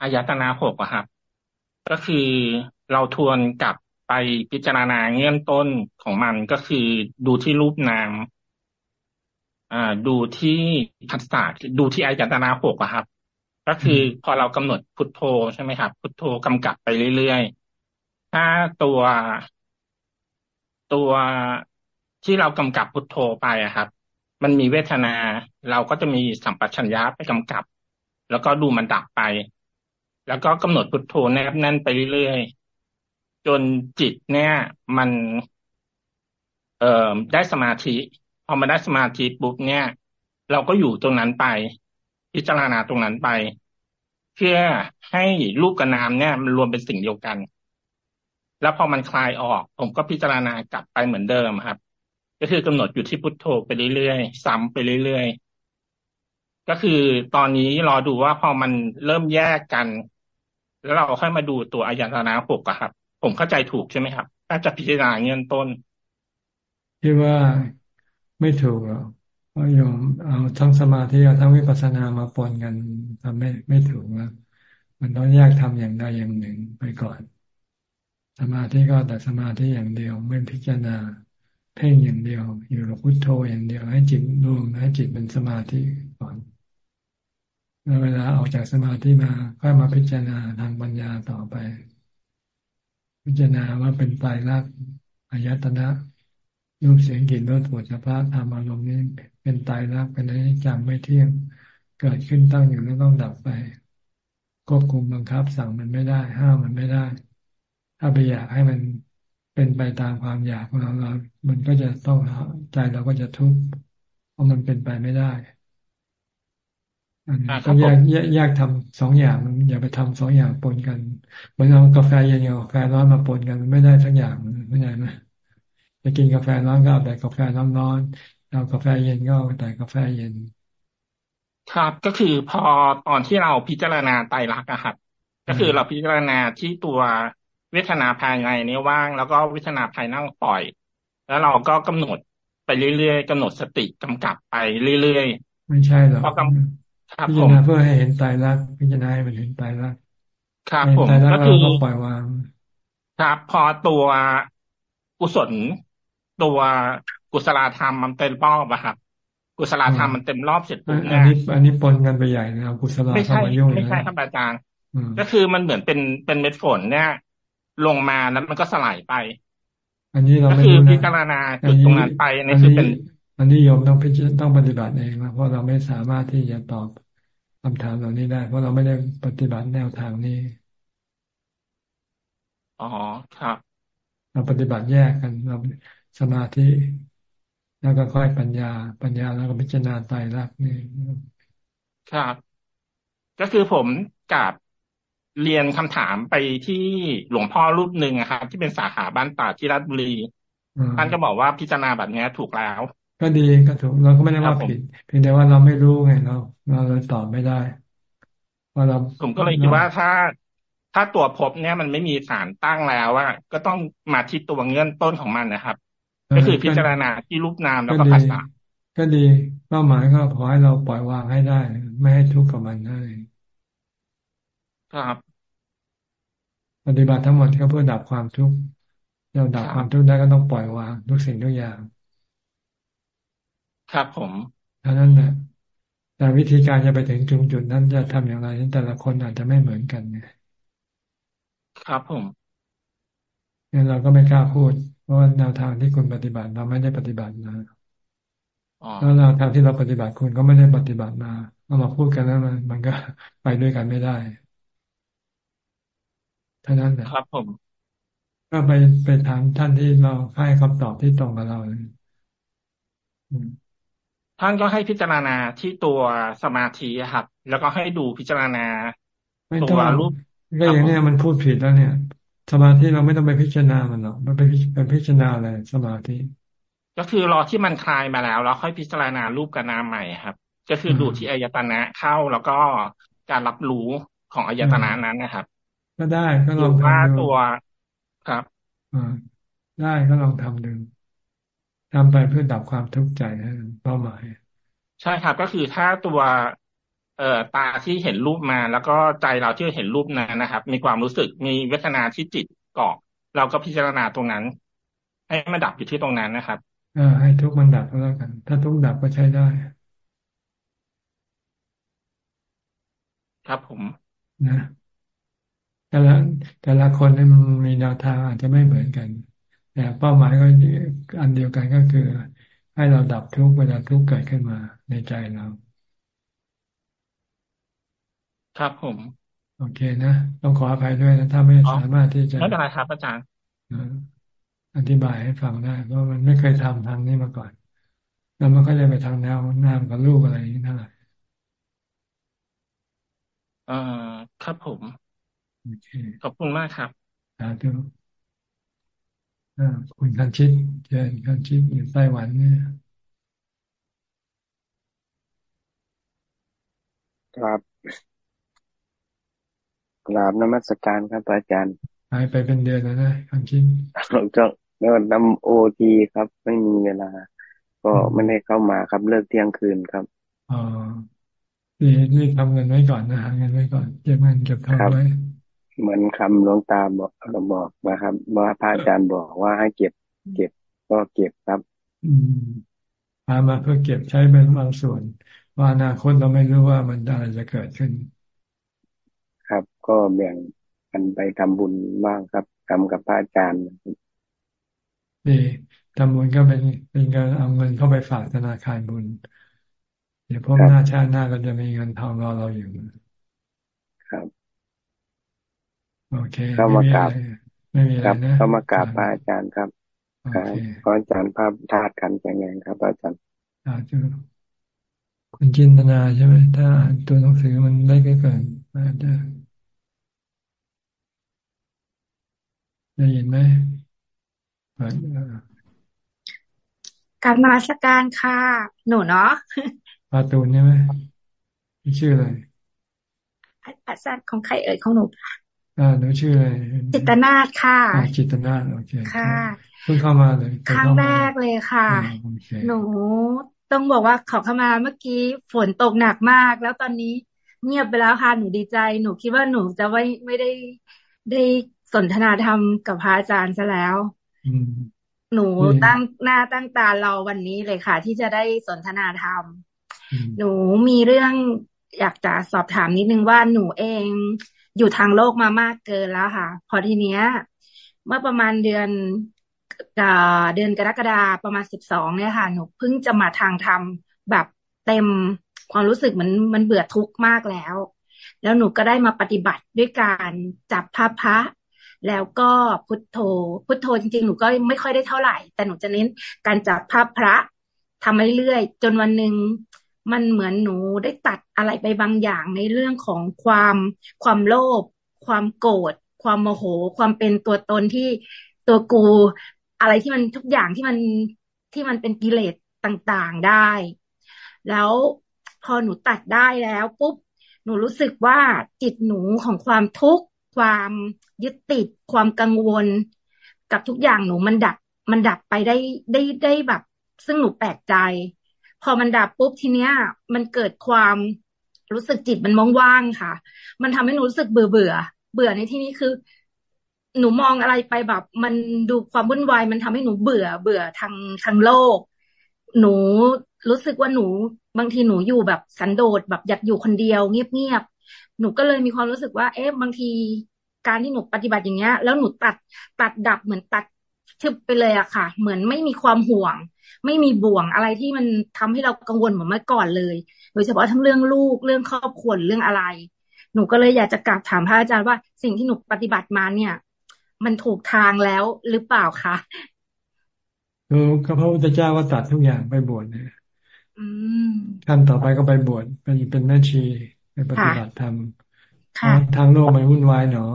อายตนาหกอะครับ ก็คือเราทวนกลับไปพิจารณาเงื่อนต้นของมันก็คือดูที่รูปนามอ่าดูที่พัสสะดูที่อายตนาหกอะครับ ก็คือพอเรากำหนดพุทโธใช่ไหมครับ พุทโธกำกับไปเรื่อยๆ ถ้าตัวตัวที่เรากำกับพุทโธไปอะครับ มันมีเวทนาเราก็จะมีสัมปชัญญะไปกำกับ แล้วก็ดูมันดับไป แล้วก็กำหนดพุทโธแนบแน่นไปเรื่อยๆจนจิตเนี่ย มัน เอ่อได้สมาธิพอมาได้สมาธิปุ๊บเนี่ย เราก็อยู่ตรงนั้นไป พิจารณาตรงนั้นไป เพื่อให้รูปกับนามเนี่ย มันรวมเป็นสิ่งเดียวกัน แล้วพอมันคลายออก ผมก็พิจารณากลับไปเหมือนเดิมครับ ก็คือกำหนดอยู่ที่พุทโธไปเรื่อยๆซ้ำไปเรื่อยๆก็คือตอนนี้รอดูว่าพอมันเริ่มแยกกัน แล้วเราค่อยมาดูตัวอายตนะหกอะครับ ผมเข้าใจถูกใช่ไหมครับถ้าจะพิจารณาเงื่อนต้นที่ว่าไม่ถูกหรอกเพราะโยมเอาทั้งสมาธิเอาทั้งวิปัสสนามาปนกันทำไม่ไม่ถูกนะมันต้องแยกทำอย่างใดอย่างหนึ่งไปก่อน สมาธิก็แต่สมาธิอย่างเดียว ไม่พิจารณาเพ่งอย่างเดียว อยู่กับพุทโธอย่างเดียว ให้จิตรวมให้จิตเป็นสมาธิก่อน เวลาออกจากสมาธิมาก็มาพิจารณาทางปัญญาต่อไป พิจารณาว่าเป็นไตรลักษณ์อายตนะรูปเสียงกลิ่นรสผลสภาพธรรมอารมณ์นี้เป็นไตรลักษณ์เป็นอนิจจังไม่เที่ยง เกิดขึ้นตั้งอยู่แล้วต้องดับไปควบคุมบังคับสั่งมันไม่ได้ ห้ามมันไม่ได้ ถ้าไปอยากให้มันเป็นไปตามความอยากของเราเรา มันก็จะต้องใจเราก็จะทุกข์เพราะมันเป็นไปไม่ได้ ต้องแยกแยกแยกทำสองอย่างมันอย่าไปทำสองอย่างปนกันเหมือนเอากาแฟเย็นกับกาแฟร้อนมาปนกันไม่ได้ทั้งอย่างไม่ได้นะจะกินกาแฟร้อนก็เอาแต่กาแฟร้อนๆเอากาแฟเย็นก็เอาแต่กาแฟเย็น ครับก็คือพอตอนที่เราพิจารณาไตรลักษณ์อะครับก็คือเราพิจารณาที่ตัวเวทนาภายในนี้ว่าง แล้วก็เวทนาภายนอกปล่อย แล้วเราก็กำหนดไปเรื่อยๆกำหนดสติกำกับไปเรื่อยๆไม่ใช่หรอก พิจารณาเพื่อให้เห็นตายรักพิจารณาให้มันเห็นตายรักครับผมก็คือปล่อยวาง ครับพอตัวกุศลตัวกุศลธรรมมันเต็มรอบอะครับ กุศลธรรมมันเต็มรอบเสร็จปุ๊บเนี่ยอันนี้อันนี้ปนกันไปใหญ่นะกุศลธรรมมายุ่งไม่ใช่ครับอาจารย์ก็คือมันเหมือนเป็นเป็นเม็ดฝนเนี่ย ลงมาแล้วมันก็สลายไป อันนี้เราไม่รู้นะพิจารณาจุดตรงนั้นไปนี่คือเป็น อันนี้โยมต้องพิจต้องปฏิบัติเองนะเพราะเราไม่สามารถที่จะตอบคำถามเหล่านี้ได้ เพราะเราไม่ได้ปฏิบัติแนวทางนี้ อ๋อครับเราปฏิบัติแยกกันเราสมาธิ แล้วก็ค่อยปัญญา ปัญญาแล้วก็พิจารณาไตรลักษณ์นี่ครับ ก็คือผมกับเรียนคำถามไปที่หลวงพ่อรูปหนึ่งครับ ที่เป็นสาขาบ้านป่าที่รัฐบุรีท่านก็บอกว่าพิจารณาแบบนี้ถูกแล้ว ก็ดีก็ถูกเราก็ไม่ได้ว่าผิดเพียงแต่ว่าเราไม่รู้ไงเราเราเลยตอบไม่ได้ว่าเราผมก็เลยคิดว่าถ้า ถ้าตัวพบเนี่ยมันไม่มีสารตั้งแล้วว่าก็ต้องมาที่ตัวเงื่อนต้นของมันนะครับ ก็คือพิจารณาที่รูปนามแล้วก็ภาษาก็ดีเป้าหมายก็ขอให้เราปล่อยวางให้ได้ ไม่ให้ทุกข์กับมันได้ครับปฏิบัติทั้งหมดก็เพื่อดับความทุกข์เราดับความทุกข์ได้ก็ต้องปล่อยวางทุกสิ่งทุกอย่าง ครับผมเท่านั้นแหละแต่วิธีการจะไปถึงจุดจุดนั้นจะทำอย่างไรนั้นแต่ละคนอาจจะไม่เหมือนกันไงครับผมงั้นเราก็ไม่กล้าพูด เพราะว่าแนวทางที่คุณปฏิบัติเราไม่ได้ปฏิบัตินะแล้วแนวทางที่เราปฏิบัติคุณก็ไม่ได้ปฏิบัติมาเอามาพูดกันแล้วมันมันก็ไปด้วยกันไม่ได้ท่านั้นแหละครับ ผมก็ไปไปถามท่านที่เราให้คำตอบที่ตรงกับเราเลย ท่านก็ให้พิจารณาที่ตัวสมาธิครับ แล้วก็ให้ดูพิจารณาตัวรูปก็อย่างนี้มันพูดผิดแล้วเนี่ย สมาธิเราไม่ต้องไปพิจารณามันหรอกมันไปไปพิจารณาอะไรสมาธิ ก็คือรอที่มันคลายมาแล้วแล้วค่อยพิจารณารูปกับนามใหม่ครับ ก็คือดูที่อายตนะเข้าแล้วก็การรับรู้ของอายตนะนั้นนะครับ ก็ได้ก็ลองทำดูตัวครับอ่าได้ก็ลองทำดู ทำไปเพื่อดับความทุกข์ใจนะเป้าหมาย ใช่ครับก็คือถ้าตัว เอ่อตาที่เห็นรูปมา แล้วก็ใจเราที่เห็นรูปนั้นนะครับ มีความรู้สึกมีเวทนาที่จิตเกาะเราก็พิจารณาตรงนั้น ให้มันดับอยู่ที่ตรงนั้นนะครับอ่าให้ทุกมันดับก็แล้วกัน ถ้าทุกดับก็ใช้ได้ ครับผมนะแต่ละแต่ละคนนี่มันมีแนวทางอาจจะไม่เหมือนกัน แต่เป้าหมายก็อันเดียวกันก็คือ ให้เราดับทุกเวลาทุกเกิดขึ้นมาในใจเรา ครับผม โอเคนะ ต้องขออภัยด้วยนะ ถ้าไม่สามารถที่จะไม่เป็นไรครับอาจารย์อธิบายให้ฟังได้เพราะมันไม่เคยทำทางนี้มาก่อน แล้วมันก็จะไปทางแนวนามกับลูกอะไรอย่างนี้เท่าไหร่อ่าครับผม ขอบคุณมากครับสาธุ คุณคันชิตเจนคันชิตอยู่ไต้หวันเนี่ยครับกราบนมัสการครับอาจารย์หายไปเป็นเดือนแล้วนะคันชิตเราจะแล้วนำโอทีครับ ไม่มีเวลา ก็ไม่ได้เข้ามาครับเลิกเที่ยงคืนครับอ๋อดีรีบทำเงินไว้ก่อนนะหาเงินไว้ก่อนเก็บเงินเก็บทองไว้ เหมือนคำหลวงตาบอกบอกนะครับ ว่าพระอาจารย์บอกว่าให้เก็บ เก็บก็เก็บครับอืมพามาเพื่อเก็บใช้เป็นบางส่วน ว่าอนาคตเราไม่รู้ว่ามันอะไรจะเกิดขึ้น ครับ ก็แบ่งกันไปทำบุญบ้างครับทำกับพระอาจารย์ดีทำบุญก็เป็นเป็นการเอาเงินเข้าไปฝากธนาคารบุญ เดี๋ยวพบหน้าชาติหน้าก็จะมีเงินทองรอเราอยู่ครับ โอเคเข้ามากราบไม่มีอะไรนะเข้ามากราบพระอาจารย์ครับขออาจารย์ภาพธาตุกันแข็งแรงครับอาจารย์คุณจินตนาใช่ไหมถ้าตัวหนังสือมันได้ก็เกินอาจจะได้ยินไหมการมาสการค่ะ หนูเนาะปาตูนใช่ไหมชื่ออะไรอาจารย์ของใครเอ่ยของหนู อ่าหนูชื่ออะไรจิตนาฏค่ะจิตนาฏโอเคค่ะเพิ่งเข้ามาเลยครั้งแรกเลยค่ะ หนูต้องบอกว่าขอเข้ามาเมื่อกี้ฝนตกหนักมาก แล้วตอนนี้เงียบไปแล้วค่ะหนูดีใจหนูคิดว่าหนูจะไม่ไม่ได้ได้สนทนาธรรมกับพระอาจารย์ซะแล้วหนูตั้งหน้าตั้งตาเราวันนี้เลยค่ะ ที่จะได้สนทนาธรรม หนูมีเรื่องอยากจะสอบถามนิดนึงว่าหนูเอง อยู่ทางโลกมามากเกินแล้วค่ะ พอทีเนี้ย เมื่อประมาณเดือนเดือนกรกฎาประมาณสิบสองเนี่ยค่ะ หนูเพิ่งจะมาทางธรรมแบบเต็มความรู้สึกมันมันเบื่อทุกข์มากแล้ว แล้วหนูก็ได้มาปฏิบัติด้วยการจับพระพระแล้วก็พุทโธ พุทโธจริงๆ หนูก็ไม่ค่อยได้เท่าไหร่ แต่หนูจะเน้นการจับภาพพระทำเรื่อยๆ จนวันหนึ่ง มันเหมือนหนูได้ตัดอะไรไปบางอย่างในเรื่องของความความโลภความโกรธความโมโห ความเป็นตัวตนที่ตัวกู อะไรที่มันทุกอย่างที่มันที่มันเป็นกิเลสต่างๆได้ แล้วพอหนูตัดได้แล้วปุ๊บหนูรู้สึกว่าจิตหนูของความทุกข์ความยึดติด ความกังวล กับทุกอย่างหนูมันดับมันดับไปได้ได้ได้แบบ ซึ่งหนูแปลกใจ พอมันดับปุ๊บทีเนี้ย มันเกิดความรู้สึกจิตมันว่างๆค่ะ มันทำให้หนูรู้สึกเบื่อเบื่อเบื่อในที่นี้คือ หนูมองอะไรไปแบบ มันดูความวุ่นวายมันทำให้หนูเบื่อเบื่อทางทางโลก หนูรู้สึกว่าหนูบางทีหนูอยู่แบบสันโดษแบบอยากอยู่คนเดียว เงียบๆหนูก็เลยมีความรู้สึกว่า เอ๊ะบางทีการที่หนูปฏิบัติอย่างเงี้ย แล้วหนูตัดตัดดับเหมือนตัดทึบไปเลยอะค่ะ เหมือนไม่มีความห่วง ไม่มีบ่วงอะไรที่มันทำให้เรากังวลเหมือนเมื่อก่อนเลย โดยเฉพาะทั้งเรื่องลูกเรื่องครอบครัวเรื่องอะไร หนูก็เลยอยากจะกลับถามพระอาจารย์ว่าสิ่งที่หนูปฏิบัติมาเนี่ย มันถูกทางแล้วหรือเปล่าคะถูกก็พระพุทธเจ้าก็ตัดทุกอย่างไปบวชเนี่ยขั้นต่อไปก็ไปบวชเป็นเป็นแม่ชีไปปฏิบัติธรรมทางโลกมันวุ่นวายเนาะ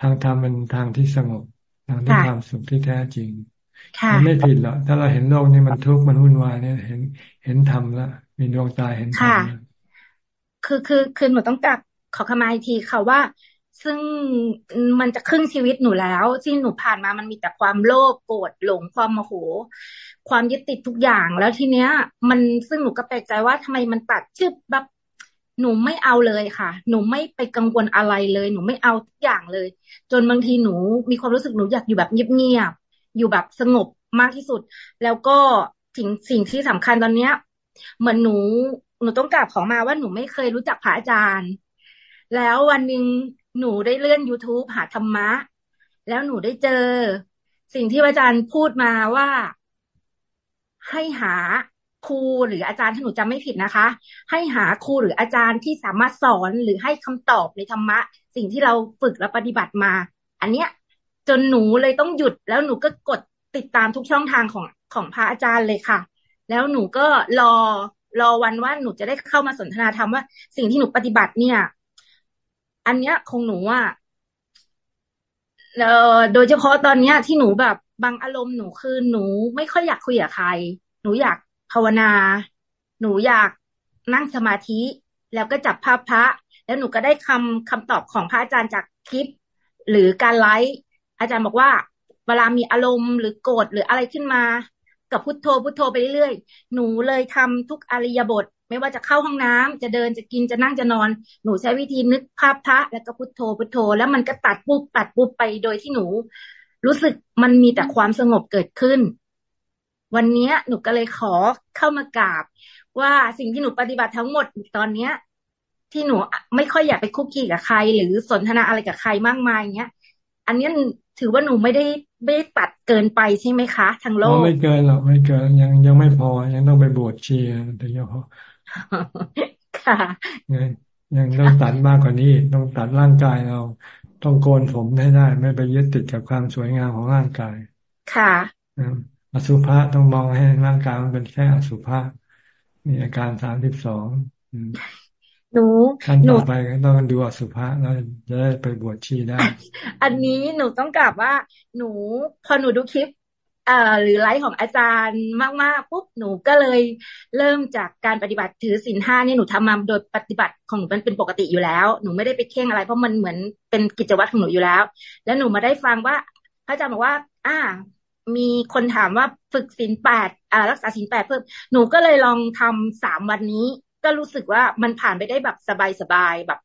ทางธรรมเป็นทางที่สงบ ทางที่ความสุขที่แท้จริง มันไม่ผิดหรอกถ้าเราเห็นโลกนี้มันทุกข์มันวุ่นวายเนี่ยเห็นเห็นธรรมแล้วมีดวงตาเห็นธรรมคือคือคือหนูต้องกลับขอขมาอีกทีค่ะว่า ซึ่งมันจะครึ่งชีวิตหนูแล้วที่หนูผ่านมามันมีแต่ความโลภโกรธหลงความโมโห ความยึดติดทุกอย่างแล้วทีเนี้ย มันซึ่งหนูก็แปลกใจว่าทำไมมันตัดชึบแบบหนูไม่เอาเลยค่ะ หนูไม่ไปกังวลอะไรเลย หนูไม่เอาทุกอย่างเลย จนบางทีหนูมีความรู้สึกหนูอยากอยู่แบบเงียบๆ อยู่แบบสงบมากที่สุด แล้วก็สิ่งสิ่งที่สำคัญตอนเนี้ย เหมือนหนู หนูต้องกลับของมาว่าหนูไม่เคยรู้จักพระอาจารย์ แล้ววันหนึ่งหนูได้เลื่อน youtube หาธรรมะ แล้วหนูได้เจอ สิ่งที่อาจารย์พูดมาว่าให้หาครูหรืออาจารย์ถ้าหนูจำไม่ผิดนะคะ ให้หาครูหรืออาจารย์ที่สามารถสอนหรือให้คำตอบในธรรมะ สิ่งที่เราฝึกและปฏิบัติมา อันเนี้ย จนหนูเลยต้องหยุด แล้วหนูก็กดติดตามทุกช่องทางของของพระอาจารย์เลยค่ะ แล้วหนูก็รอรอวันว่าหนูจะได้เข้ามาสนทนาธรรมว่า สิ่งที่หนูปฏิบัติเนี่ย อันเนี้ยคงหนูอะเอ่อโดยเฉพาะตอนเนี้ยที่หนูแบบบางอารมณ์หนูคือหนูไม่ค่อยอยากคุยกับใคร หนูอยากภาวนา หนูอยากนั่งสมาธิ แล้วก็จับภาพพระ แล้วหนูก็ได้คำคำตอบของพระอาจารย์จากคลิป หรือการไลฟ์ อาจารย์บอกว่า เวลามีอารมณ์หรือโกรธหรืออะไรขึ้นมา กับพุทโธพุทโธไปเรื่อยๆหนูเลยทำทุกอริยบท ไม่ว่าจะเข้าห้องน้ำจะเดินจะกินจะนั่งจะนอน หนูใช้วิธีนึกภาพพระแล้วก็พุทโธพุทโธ แล้วมันก็ตัดปุ๊บตัดปุ๊บไปโดยที่หนู รู้สึกมันมีแต่ความสงบเกิดขึ้น วันนี้หนูก็เลยขอเข้ามากราบ ว่าสิ่งที่หนูปฏิบัติทั้งหมดตอนเนี้ยที่หนูไม่ค่อยอยากไปคุกคีกับใคร หรือสนทนาอะไรกับใครมากมายเงี้ย อันนี้ ถือว่าหนูไม่ได้ไม่ได้ตัดเกินไปใช่ไหมคะ ทางโลกไม่เกินหรอกไม่เกินยังยังไม่พอยังต้องไปบวชชีถึงจะพอค่ะยังต้องตัดมากกว่านี้ ต้องตัดร่างกายเรา ต้องโกนผมให้ได้ ไม่ไปยึดติดกับความสวยงามของร่างกาย ค่ะอสุภะต้องมองให้ร่างกายมันเป็นแค่อสุภะมีอาการสามสิบสอง หนูขั้นต่อไปก็ต้องดูอสุภะแล้วจะได้ไปบวชชีได้ อันนี้หนูต้องกลับว่า หนูพอหนูดูคลิปเอ่อหรือไลฟ์ของอาจารย์มากๆปุ๊บหนูก็เลยเริ่มจากการปฏิบัติถือศีลห้านี่หนูทำมาโดยปฏิบัติของหนูมันเป็นปกติอยู่แล้ว หนูไม่ได้ไปเข่งอะไร เพราะมันเหมือนเป็นกิจวัตรของหนูอยู่แล้ว แล้วหนูมาได้ฟังว่าพระอาจารย์บอกว่า อ่า มีคนถามว่าฝึกศีลแปดอ่ารักษาศีลแปดเพิ่มหนูก็เลยลองทำสามวันนี้ ก็รู้สึกว่ามันผ่านไปได้แบบสบายๆแบบ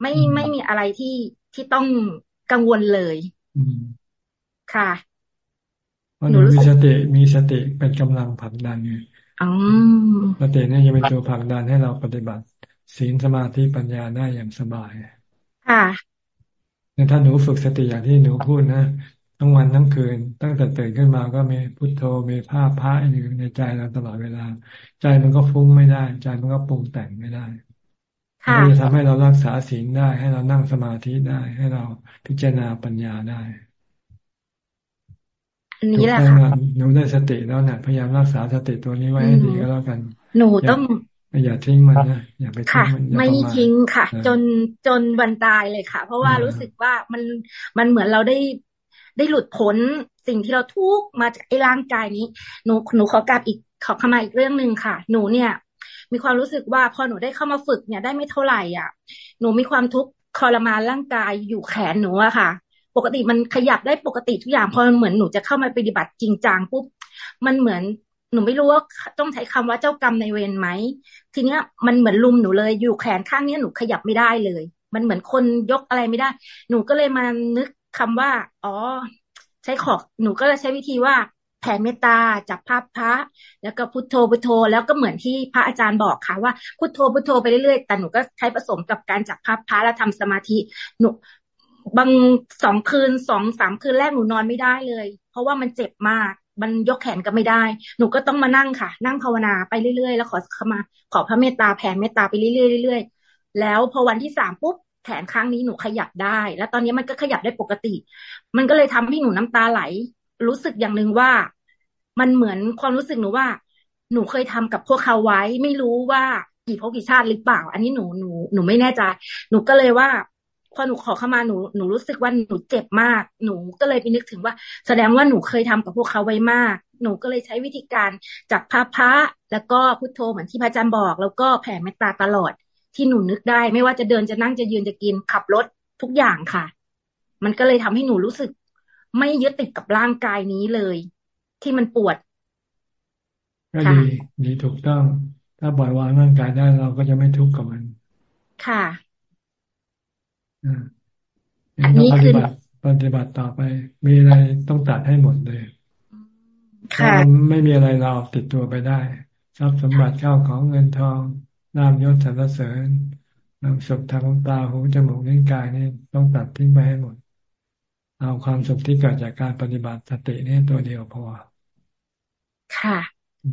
ไม่ไม่มีอะไรที่ที่ต้องกังวลเลยค่ะหนูมีสติมีสติเป็นกำลังผลักดันไงสตินี่จะเป็นตัวผลักดันให้เราปฏิบัติ ศีลสมาธิปัญญาได้อย่างสบาย ค่ะถ้าหนูฝึกสติอย่างที่หนูพูดนะ ทั้งวันทั้งคืน ตั้งแต่ตื่นขึ้นมาก็มีพุทโธมีภาพพระอยู่ในใจเราตลอดเวลา ใจมันก็ฟุ้งไม่ได้ ใจมันก็ปรุงแต่งไม่ได้มันจะทำให้เรารักษาศีลได้ ให้เรานั่งสมาธิได้ ให้เราพิจารณาปัญญาได้อันนี้แหละค่ะหนูได้สติแล้วเนี่ยพยายามรักษาสติตัวนี้ไว้ให้ดีก็แล้วกัน หนูต้องอย่าทิ้งมันนะอย่าไปทิ้งมันไม่ทิ้งค่ะ จนจนวันตายเลยค่ะ เพราะว่ารู้สึกว่ามันมันเหมือนเราได้ ได้หลุดพ้นสิ่งที่เราทุกมาจากไอ้ร่างกายนี้ หนูหนูขอกลับอีกขอเข้ามาอีกเรื่องหนึ่งค่ะ หนูเนี่ย มีความรู้สึกว่าพอหนูได้เข้ามาฝึกเนี่ยได้ไม่เท่าไหร่อะ หนูมีความทุกข์ทรมานร่างกายอยู่แขนหนูอะค่ะ ปกติมันขยับได้ปกติทุกอย่างพอเหมือนหนูจะเข้ามาปฏิบัติจริงจังปุ๊บมันเหมือนหนูไม่รู้ว่าต้องใช้คำว่าเจ้ากรรมในเวรไหม ทีเนี้ยมันเหมือนลุมหนูเลยอยู่แขนข้างนี้หนูขยับไม่ได้เลย มันเหมือนคนยกอะไรไม่ได้ หนูก็เลยมานึก คำว่า อ๋อ ใช้ขอกหนูก็เลยใช้วิธีว่าแผ่เมตตาจับภาพพระ แล้วก็พุทโธพุทโธ แล้วก็เหมือนที่พระอาจารย์บอกค่ะว่าพุทโธพุทโธไปเรื่อยๆแต่หนูก็ใช้ผสมกับการจับภาพพระแล้วทำสมาธิหนูบางสองคืนสองสามคืนแรกหนูนอนไม่ได้เลย เพราะว่ามันเจ็บมาก มันยกแขนก็ไม่ได้ หนูก็ต้องมานั่งค่ะ นั่งภาวนาไปเรื่อยๆ แล้วขอขมา ขอพระเมตตาแผ่เมตตาไปเรื่อยๆเรื่อยๆแล้วพอวันที่สามปุ๊บ ขนข้างนี้หนูขยับได้ แล้วตอนนี้มันก็ขยับได้ปกติ มันก็เลยทำให้หนูน้ำตาไหล รู้สึกอย่างหนึ่งว่า มันเหมือนความรู้สึกหนูว่า หนูเคยทำกับพวกเขาไว้ ไม่รู้ว่ากี่พวกกี่ชาติหรือเปล่า อันนี้หนูหนูหนูไม่แน่ใจ หนูก็เลยว่าพอหนูขอเข้ามาหนูหนูรู้สึกว่าหนูเจ็บมาก หนูก็เลยไปนึกถึงว่า แสดงว่าหนูเคยทำกับพวกเขาไว้มาก หนูก็เลยใช้วิธีการจับพระพระแล้วก็พุทโธเหมือนที่พระอาจารย์บอก แล้วก็แผ่เมตตาตลอด ที่หนูนึกได้ ไม่ว่าจะเดินจะนั่งจะยืนจะกินขับรถทุกอย่างค่ะ มันก็เลยทำให้หนูรู้สึก ไม่ยึดติดกับร่างกายนี้เลย ที่มันปวดก็ดีดีถูกต้อง ถ้าปล่อยวางร่างกายได้เราก็จะไม่ทุกข์กับมัน ค่ะอันนี้คือปฏิบัติต่อไป มีอะไรต้องตัดให้หมดเลยถ้าไม่มีอะไรเราติดตัวไปได้ ทรัพย์สมบัติเข้าของเงินทอง นามยศสรรเสริญนามสุขทางตาหูจมูกนิ้วกายนี่ต้องตัดทิ้งไปให้หมด เอาความสุขที่เกิดจากการปฏิบัติสตินี่ตัวเดียวพอ ค่ะ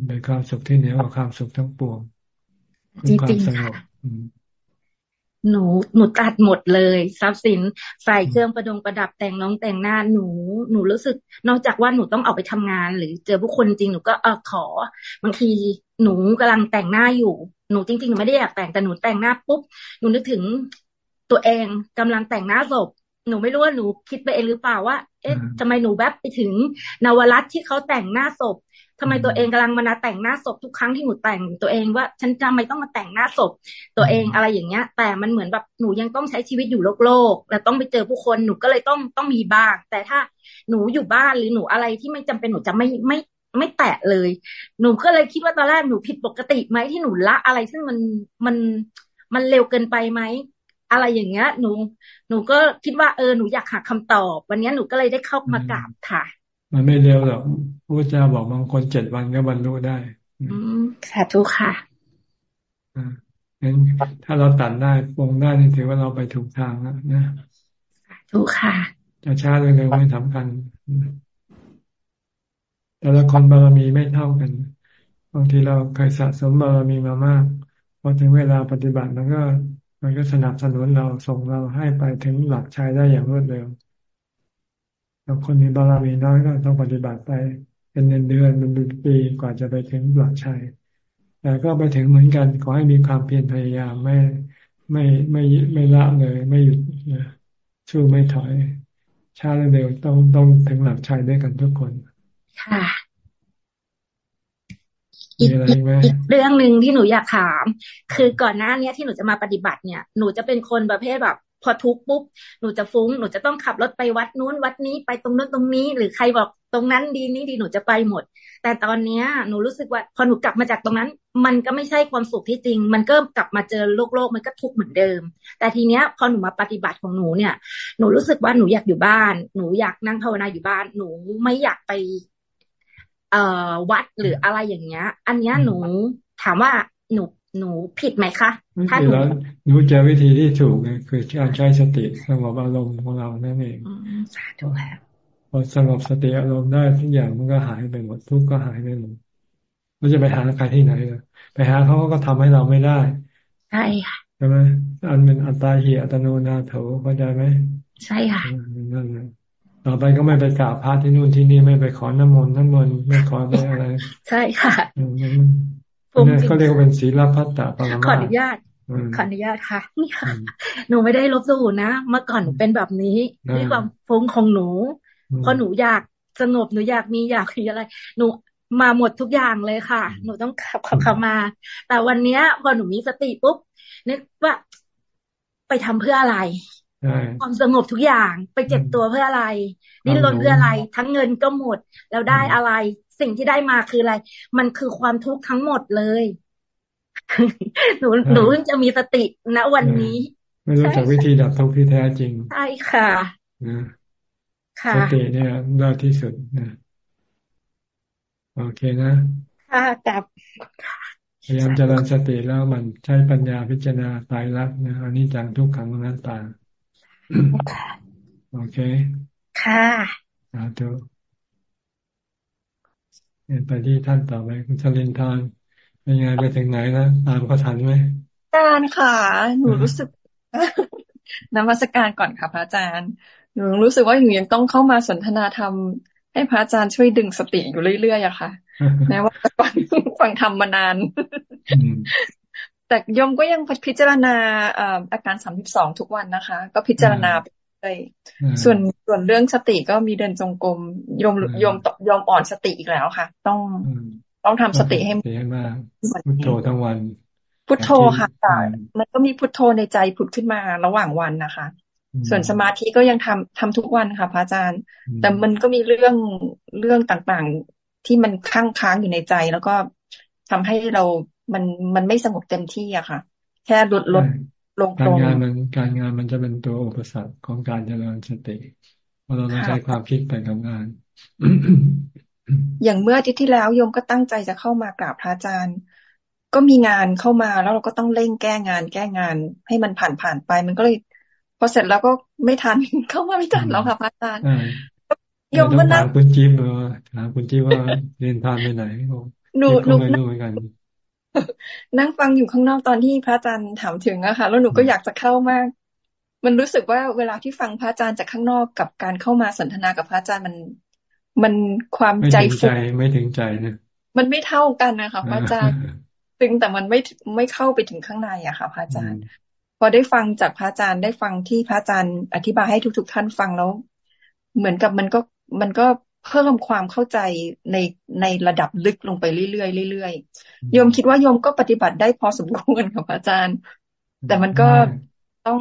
เป็นความสุขที่เหนือกว่าความสุขทั้งปวงคือความสงบหนูหนูตัดหมดเลยทรัพย์สินใส่เครื่องประดงประดับแต่งน้องแต่งหน้าหนู หนูรู้สึก นอกจากว่าหนูต้องออกไปทำงาน หรือเจอผู้คนจริงหนูก็เออขอบางที หนูกำลังแต่งหน้าอยู่ หนูจริงๆหนูไม่ได้อยากแต่งแต่หนูแต่งหน้าปุ๊บหนูนึกถึงตัวเองกำลังแต่งหน้าศพหนูไม่รู้ว่าหนูคิดไปเองหรือเปล่าว่า เอ๊ะทำไมหนูแวบไปถึงนวรัตที่เขาแต่งหน้าศพทำไมตัวเองกำลังมานาแต่งหน้าศพทุกครั้งที่หนูแต่งตัวเองว่า ฉันจำไม่ต้องมาแต่งหน้าศพ ตัวเองอะไรอย่างเงี้ย แต่มันเหมือนแบบหนูยังต้องใช้ชีวิตอยู่โลกโลกแล้วต้องไปเจอผู้คนหนูก็เลยต้องต้องมีบ้าง แต่ถ้าหนูอยู่บ้านหรือหนูอะไรที่ไม่จำเป็นหนูจะไม่ไม่ ไม่แตะเลย หนูก็เลยคิดว่าตอนแรกหนูผิดปกติไหมที่หนูละอะไรซึ่งมันมันมันเร็วเกินไปไหมอะไรอย่างเงี้ย หนู หนูก็คิดว่าเออหนูอยากหาคำตอบ วันนี้หนูก็เลยได้เข้ามากราบค่ะ มันไม่เร็วหรอกพระเจ้าบอกบางคนเจ็ดวันก็บรรลุได้ อืมสาธุค่ะอ่างั้นถ้าเราตัดได้ปรงได้นี่ถือว่าเราไปถูกทางแล้วนะสาธุค่ะ จะช้าหรือเร็วไม่สำคัญ แต่ละคนบารมีไม่เท่ากัน บางทีเราเคยสะสมบารมีมามากพอถึงเวลาปฏิบัติมันก็ มันก็สนับสนุนเราส่งเราให้ไปถึงหลักชัยได้อย่างรวดเร็วบางคนมีบารมีน้อยก็ต้องปฏิบัติไป เป็นเดือนเดือนเป็นปีกว่าจะไปถึงหลักชัยแต่ก็ไปถึงเหมือนกันขอให้มีความเพียรพยายามไม่ไม่ไม่ไม่ละเลย ไม่หยุดนะชู้ไม่ถอยช้าเร็วต้องต้องถึงหลักชัยด้วยกันทุกคน ค่ะ อีกอีกเรื่องหนึ่งที่หนูอยากถาม คือก่อนหน้านี้ที่หนูจะมาปฏิบัติเนี่ย หนูจะเป็นคนประเภทแบบพอทุกปุ๊บหนูจะฟุ้งหนูจะต้องขับรถไปวัดนู้นวัดนี้ไปตรงนู้นตรงนี้ หรือใครบอกตรงนั้นดีนี่ดีหนูจะไปหมด แต่ตอนเนี้ยหนูรู้สึกว่าพอหนูกลับมาจากตรงนั้น มันก็ไม่ใช่ความสุขที่จริง มันก็กลับมาเจอโลกโลกมันก็ทุกข์เหมือนเดิม แต่ทีเนี้ยพอหนูมาปฏิบัติของหนูเนี่ย หนูรู้สึกว่าหนูอยากอยู่บ้าน หนูอยากนั่งภาวนาอยู่บ้าน หนูไม่อยากไปเอ่อวัดหรืออะไรอย่างเงี้ย อันเนี้ยหนูถามว่าหนูหนูผิดไหมคะถ้าหนูหนูเจอวิธีที่ถูกคือการใช้สติสงบอารมณ์ของเรานั่นเองสาธุค่ะพอสงบสติอารมณ์ได้ทุกอย่างมันก็หายไปหมดทุกก็หายไปหมดเราจะไปหาใครที่ไหนไปหาเขาก็ทำให้เราไม่ได้ใช่ค่ะใช่ไหมอันเป็นอัตตาหิอัตโนนาโถเข้าใจไหมใช่ค่ะนั่นแหละ ต่อไปก็ไม่ไปกราบพระที่นู่นที่นี่ไม่ไปขอน้ำมนต์น้ำมนต์ไม่ขอไปอะไร ใช่ค่ะนั่นเขาเรียกว่าเป็นศีลพัตตาปรมาขออนุญาตขออนุญาตค่ะนี่ค่ะ หนูไม่ได้ลบสู่นะเมื่อก่อนหนูเป็นแบบนี้ด้วยความฟุ้งของหนูพอหนูอยากสงบหนูอยากมีอยากมีอะไร หนูมาหมดทุกอย่างเลยค่ะ หนูต้องขับขับขับมา แต่วันเนี้ย พอหนูมีสติปุ๊บนึกว่า ไปทำเพื่ออะไร ความสงบทุกอย่างไปเจ็บตัวเพื่ออะไรดิ้นรนเพื่ออะไร ทั้งเงินก็หมด แล้วได้อะไร สิ่งที่ได้มาคืออะไร มันคือความทุกข์ทั้งหมดเลย หนูหนูเพิ่งจะมีสติณวันนี้ ไม่รู้จักวิธีดับทุกข์ที่แท้จริงใช่ค่ะสติเนี่ยเลิศที่สุดนะโอเคนะค่ะกับพยายามเจริญสติแล้วมันใช้ปัญญาพิจารณาตายรักนะอันนี้จังทุกขังนั้นตา โอเค ค่ะสาธุไปที่ท่านต่อไปคุณชลินทานเป็นไงไปถึงไหนนะตามก็ทันไหมการค่ะ หนูรู้สึกนมัสการก่อนค่ะ พระอาจารย์ หนูรู้สึกว่าหนูยังต้องเข้ามาสนทนาธรรม ให้พระอาจารย์ช่วยดึงสติอยู่เรื่อยๆอะค่ะแม้ว่าฟังฟังธรรมมานาน แต่ยมก็ยังพิจารณาอาการสามสิบสองทุกวันนะคะ ก็พิจารณาไปเลยส่วนส่วนเรื่องสติก็มีเดินจงกรมยมยมยมอ่อนสติอีกแล้วค่ะ ต้องต้องทำสติให้มากพุทโธทั้งวัน พุทโธค่ะแต่มันก็มีพุทโธในใจผุดขึ้นมาระหว่างวันนะคะ ส่วนสมาธิก็ยังทำทำทุกวันค่ะพระอาจารย์ แต่มันก็มีเรื่องเรื่องต่างๆ ที่มันค้างค้างอยู่ในใจ แล้วก็ทำให้เรา มันมันไม่สงบเต็มที่อะค่ะ แค่ลดลดลงการงานมันการงานมันจะเป็นตัวอุปสรรคของการเจริญสติเพราะเราต้องใช้ความคิดไปกับงาน อย่างเมื่ออาทิตย์ที่แล้วโยมก็ตั้งใจจะเข้ามากราบพระอาจารย์ ก็มีงานเข้ามาแล้วเราก็ต้องเร่งแก้งาน แก้งาน ให้มันผ่านผ่านไป มันก็เลยพอเสร็จแล้วก็ไม่ทันเข้ามาไม่ทันแล้วค่ะพระอาจารย์โยมก็นั่งคุณจิ๊บเออถามคุณจิ๊บว่าเรียนทานไปไหนหนูหนูไม่รู้เหมือนกัน นั่งฟังอยู่ข้างนอกตอนที่พระอาจารย์ถามถึงอะค่ะ แล้วหนูก็อยากจะเข้ามาก มันรู้สึกว่าเวลาที่ฟังพระอาจารย์จากข้างนอกกับการเข้ามาสนทนากับพระอาจารย์มันมันความใจฟุกไม่ถึงใจนะมันไม่เท่ากันนะคะพระอาจารย์ซึ่งแต่มันไม่ไม่เข้าไปถึงข้างในอะค่ะพระอาจารย์ พอได้ฟังจากพระอาจารย์ได้ฟังที่พระอาจารย์อธิบายให้ทุก ๆ ท่านฟังแล้ว เหมือนกับมันก็มันก็ เพิ่มความเข้าใจในในระดับลึกลงไปเรื่อยๆเรื่อยๆโยมคิดว่าโยมก็ปฏิบัติได้พอสมควรกับอาจารย์ แต่มันก็ต้อง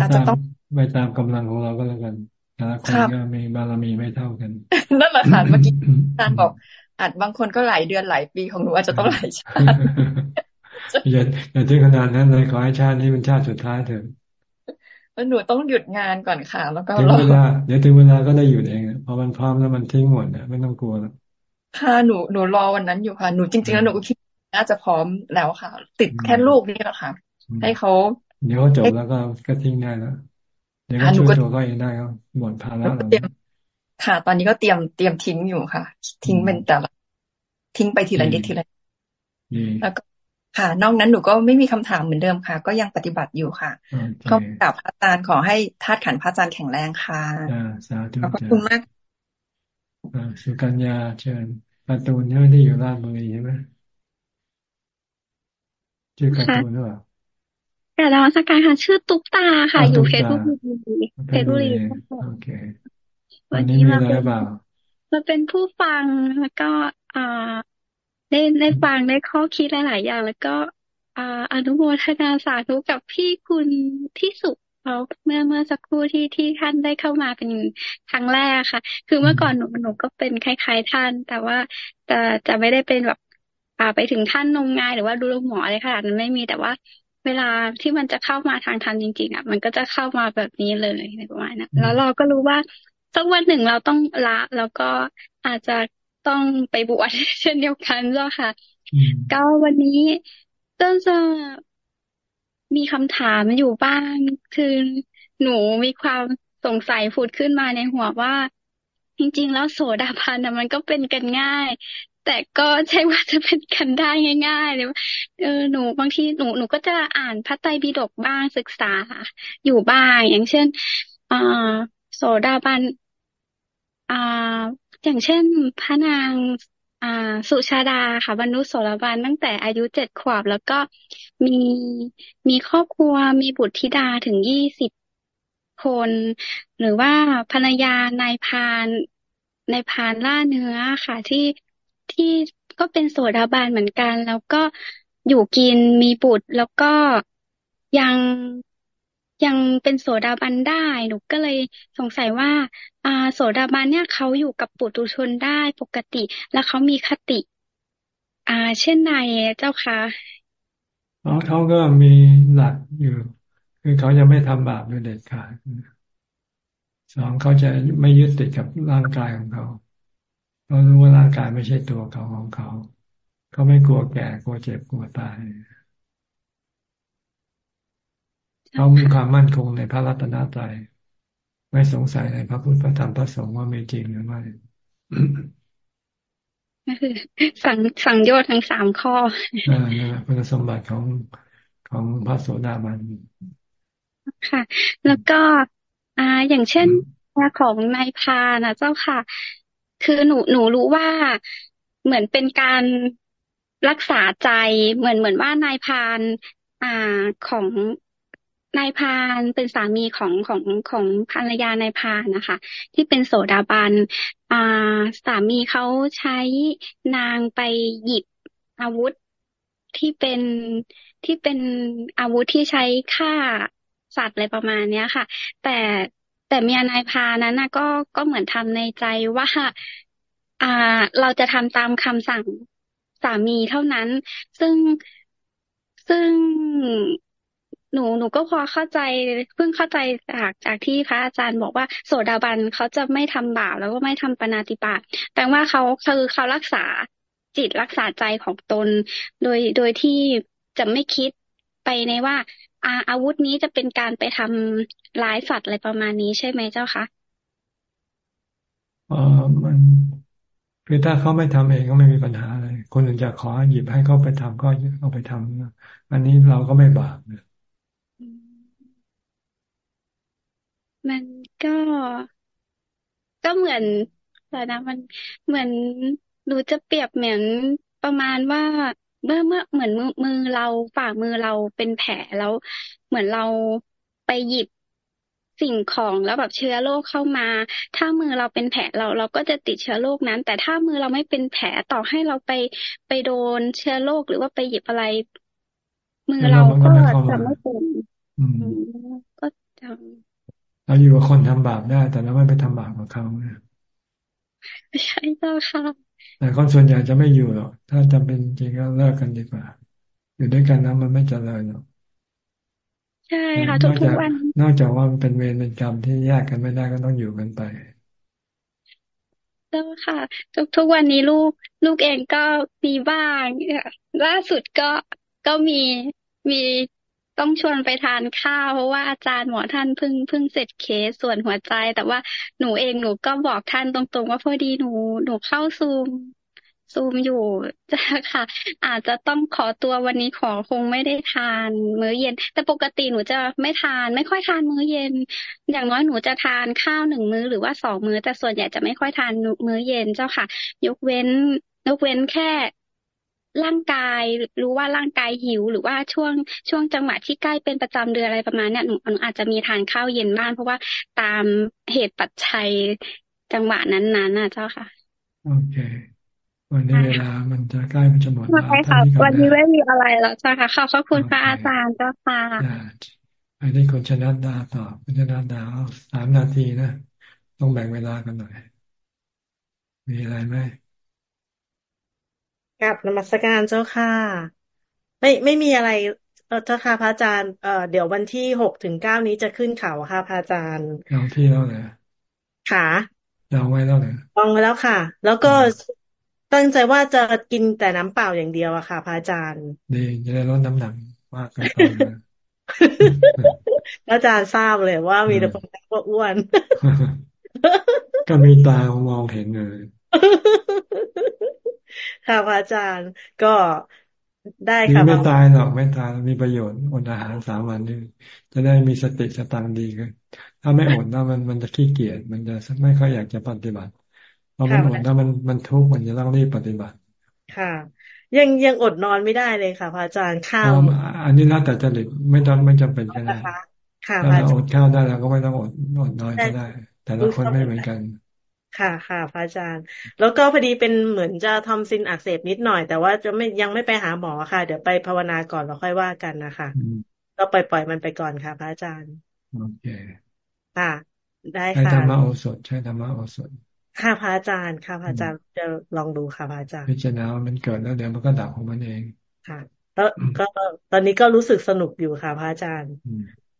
อาจจะต้องไปตามกำลังของเราก็แล้วกันแต่ละคนก็มีบารมีไม่เท่ากัน นั่นแหละค่ะเมื่อกี้อาจารย์บอกอาจบางคนก็หลายเดือนหลายปีของหนูอาจจะต้องหลายชาติอย่าอย่าถึงขนาดนั้นเลยขอให้ชาตินี้เป็นชาติสุดท้ายเถอะแล้ว หนูต้องหยุดงานก่อนค่ะ แล้วก็ถึงเวลาเดี๋ยวถึงเวลาก็ได้หยุดเองพอมันพร้อมแล้วมันทิ้งหมดเนี่ยไม่ต้องกลัวแล้วค่ะหนูหนูรอวันนั้นอยู่ค่ะ หนูจริงๆแล้วหนูก็คิดน่าจะพร้อมแล้วค่ะ ติดแค่ลูกนี่แหละค่ะ ให้เขาเดี๋ยวจบแล้วก็ก็ทิ้งได้แล้วเดี๋ยวก็ช่วยตัวก็เองได้ก็หมดภาระแล้วค่ะ ตอนนี้ก็เตรียมเตรียมทิ้งอยู่ค่ะ ทิ้งเป็นแต่ละทิ้งไปทีละนิดทีละแล้วก็ ค่ะ นอกนั้นหนูก็ไม่มีคำถามเหมือนเดิมค่ะ ก็ยังปฏิบัติอยู่ค่ะก็กราบพระอาจารย์ขอให้ธาตุขันพระอาจารย์แข็งแรงค่ะสาธุขอบคุณมากสุกัญญาเชิญการ์ตูนเนี่ยที่อยู่ราชบุรีใช่ไหมชื่อการ์ตูนหรือเปล่าแต่ดาวสกายค่ะ ชื่อตุ๊กตาค่ะ อยู่เพชรบุรีเพชรบุรีโอเค วันนี้มีอะไรบ้างมาเป็นผู้ฟังแล้วก็อ่า ได้ได้ฟังได้ข้อคิดหลาย ๆ อย่าง แล้วก็อ่าอนุโมทนาสาธุกับพี่คุณที่สุดเขาเมื่อเมื่อสักครู่ที่ที่ท่านได้เข้ามาเป็นครั้งแรกค่ะ คือเมื่อก่อนหนูหนูก็เป็นคล้าย ๆ ท่าน แต่ว่าจะจะไม่ได้เป็นแบบอ่าไปถึงท่านนงงายหรือว่าดูลหมออะไรขนาดนั้นไม่มีแต่ว่าเวลาที่มันจะเข้ามาทางธรรมจริง ๆ อะ มันก็จะเข้ามาแบบนี้เลยประมาณนั้นแล้วเราก็รู้ว่าสักวันหนึ่งเราต้องละ แล้วก็อาจจะ ต้องไปบวชเช่นเดียวกันเจ้าค่ะ ก็วันนี้ก็จะมีคำถามอยู่บ้าง คือหนูมีความสงสัยผุดขึ้นมาในหัวว่า จริง ๆ แล้วโสดาบันมันก็เป็นกันง่ายแแต่ก็ใช่ว่าจะเป็นกันได้ง่ายๆเลยเออหนูบางทีหนูหนูก็จะอ่านพระไตรปิฎกบ้างศึกษาอยู่บ้าง อย่างเช่นอ่าโสดาบันอ่า อย่างเช่นพระนางอ่าสุชาดาค่ะบรรลุโสดาบันตั้งแต่อายุเจ็ดขวบ แล้วก็มีมีครอบครัวมีบุตรธิดาถึงยี่สิบคน หรือว่าภรรยานายพานนายพานล่าเนื้อค่ะ ที่ที่ก็เป็นโสดาบันเหมือนกัน แล้วก็อยู่กินมีบุตรแล้วก็ยัง ยังเป็นโสดาบันได้ หนูก็เลยสงสัยว่า อ่า โสดาบันเนี่ยเขาอยู่กับปุถุชนได้ปกติ แล้วเขามีคติ อ่า เช่นใดเจ้าคะอ๋อเขาก็มีหลักอยู่ คือเขาจะไม่ทำบาปโดยเด็ดขาดสองเขาจะไม่ยึดติดกับร่างกายของเขาเขารู้ว่าร่างกายไม่ใช่ตัวเขาของเขา เขาไม่กลัวแก่กลัวเจ็บกลัวตาย เขามีความมั่นคงในพระรัตนตรัยไม่สงสัยในพระพุทธพระธรรมพระสงฆ์ว่ามีจริงหรือไม่สั่งสั่งโยชน์ทั้งสามข้ออ่านี่แหละคุณสมบัติของของพระโสดาบันค่ะ แล้วก็ อ่า อย่างเช่นของนายพานะเจ้าค่ะ คือหนูหนูรู้ว่าเหมือนเป็นการรักษาใจเหมือนเหมือนว่านายพาน อ่าของ นายพานเป็นสามีของของของภรรยานายพานนะคะ ที่เป็นโสดาบันอ่าสามีเขาใช้นางไปหยิบอาวุธที่เป็นที่เป็นอาวุธที่ใช้ฆ่าสัตว์อะไรประมาณเนี้ยค่ะ แต่แต่เมียนายพานั้นนะก็ก็เหมือนทำในใจว่าอ่าเราจะทำตามคำสั่งสามีเท่านั้น ซึ่งซึ่ง หนูหนูก็พอเข้าใจเพิ่งเข้าใจจากจากที่พระอาจารย์บอกว่าโสดาบันเขาจะไม่ทำบาปแล้วก็ไม่ทำปณติปาแต่ว่าเขาคือเขารักษาจิตรักษาใจของตน โดยโดยที่จะไม่คิดไปในว่าอาอาวุธนี้จะเป็นการไปทำร้ายสัตว์อะไรประมาณนี้ใช่ไหมเจ้าคะอ๋อมันคือถ้าเขาไม่ทำเองก็ไม่มีปัญหาอะไรคนอื่นจะขอหยิบให้เขาไปทำก็เอาไปทำอันนี้เราก็ไม่บาปเนี่ย มันก็ก็เหมือนแต่นะมันเหมือนรู้จะเปรียบเหมือนประมาณว่าเมื่อเมื่อเหมือนมือมือเราฝ่ามือเราเป็นแผลแล้ว เหมือนเราไปหยิบสิ่งของแล้วแบบเชื้อโรคเข้ามา ถ้ามือเราเป็นแผลเราเราก็จะติดเชื้อโรคนั้น แต่ถ้ามือเราไม่เป็นแผลต่อให้เราไปไปโดนเชื้อโรคหรือว่าไปหยิบอะไร มือเราก็จะไม่เป็นก็จะ เราอยู่กับคนทำบาปได้ แต่เราไม่ไปทำบาปกับเขาใช่เจ้าค่ะแต่คนส่วนใหญ่จะไม่อยู่หรอกถ้าจำเป็นจริงก็เลิกกันดีกว่า อยู่ด้วยกันแล้วมันไม่เจริญหรอกใช่ค่ะทุกทุกวันนอกจากว่ามันเป็นเวรเป็นกรรมที่แยกกันไม่ได้ก็ต้องอยู่กันไปเจ้าค่ะ ทุกทุกวันนี้ลูก ลูกเองก็มีบ้างล่าสุดก็ก็มีมี ต้องชวนไปทานข้าวเพราะว่าอาจารย์หมอท่านเพิ่งเพิ่งเสร็จเคสส่วนหัวใจ แต่ว่าหนูเองหนูก็บอกท่านตรงๆ ว่าพอดีหนูหนูเข้าซูมซูมอยู่จ้ะค่ะ อาจจะต้องขอตัววันนี้ขอคงไม่ได้ทานมื้อเย็น แต่ปกติหนูจะไม่ทาน ไม่ค่อยทานมื้อเย็น อย่างน้อยหนูจะทานข้าวหนึ่งมื้อหรือว่าสองมื้อแต่ส่วนใหญ่จะไม่ค่อยทานมื้อเย็นเจ้าค่ะ ยกเว้นยกเว้นแค่ ร่างกายรู้ว่าร่างกายหิว หรือว่าช่วงช่วงจังหวะที่ใกล้เป็นประจำเดือนอะไรประมาณเนี้ยหนูหนูอาจจะมีทานข้าวเย็นบ้างเพราะว่าตามเหตุปัจจัยจังหวะนั้นๆนะเจ้าค่ะ โอเค วันนี้เวลามันจะใกล้มันจะหมดแล้วใช่ค่ะวันนี้ไม่มีอะไรแล้วเจ้าค่ะขอบคุณพระอาจารย์เจ้าค่ะไปได้คนชนะดาต่อคนชนะดาสามนาทีนะ ต้องแบ่งเวลากันหน่อย มีอะไรไหม กับนมัสการเจ้าค่ะ ไม่ไม่มีอะไรเออเจ้าค่ะพระอาจารย์เออเดี๋ยววันที่หกถึงเก้านี้จะขึ้นเขาค่ะพระอาจารย์จองที่แล้วเหรอค่ะจองไว้แล้วเหรอจองไว้แล้วค่ะ แล้วก็ตั้งใจว่าจะกินแต่น้ำเปล่าอย่างเดียวอะค่ะพระอาจารย์ดีจะได้ลดน้ำหนักมากขึ้นอาจารย์ทราบเลยว่ามีแต่คนว่าอ้วน ก็มีตามองเห็นเลย ค่ะพระอาจารย์ก็ได้ค่ะไม่ตายหรอกไม่ตายมีประโยชน์อดอาหารสามวันนี้จะได้มีสติสตังดีกันถ้าไม่อดแล้วมันมันจะขี้เกียจมันจะไม่ค่อยอยากจะปฏิบัติพอมันอดแล้วมันมันทุกข์มันจะต้องรีบปฏิบัติ ค่ะ ยังยังอดนอนไม่ได้เลยค่ะพระอาจารย์ข้าวอันนี้แล้วแต่จริตไม่ต้องไม่จำเป็นก็ได้ถ้าเราอดข้าวได้เราก็ไม่ต้องอดอดนอนก็ได้ แต่ละคนไม่เหมือนกัน ค่ะค่ะพระอาจารย์ แล้วก็พอดีเป็นเหมือนจะทำซินอักเสบนิดหน่อย แต่ว่าจะไม่ยังไม่ไปหาหมอค่ะ เดี๋ยวไปภาวนาก่อนแล้วค่อยว่ากันนะคะก็ปล่อยปล่อยมันไปก่อนค่ะ พระอาจารย์โอเคค่ะ ได้ค่ะใช้ธรรมะโอสถใช้ธรรมะโอสถค่ะพระอาจารย์ค่ะพระอาจารย์จะลองดูค่ะพระอาจารย์พิจารณามันเกิดแล้วเดี๋ยวมันก็ดับของมันเองค่ะแล้วก็ตอนนี้ก็รู้สึกสนุกอยู่ค่ะพระอาจารย์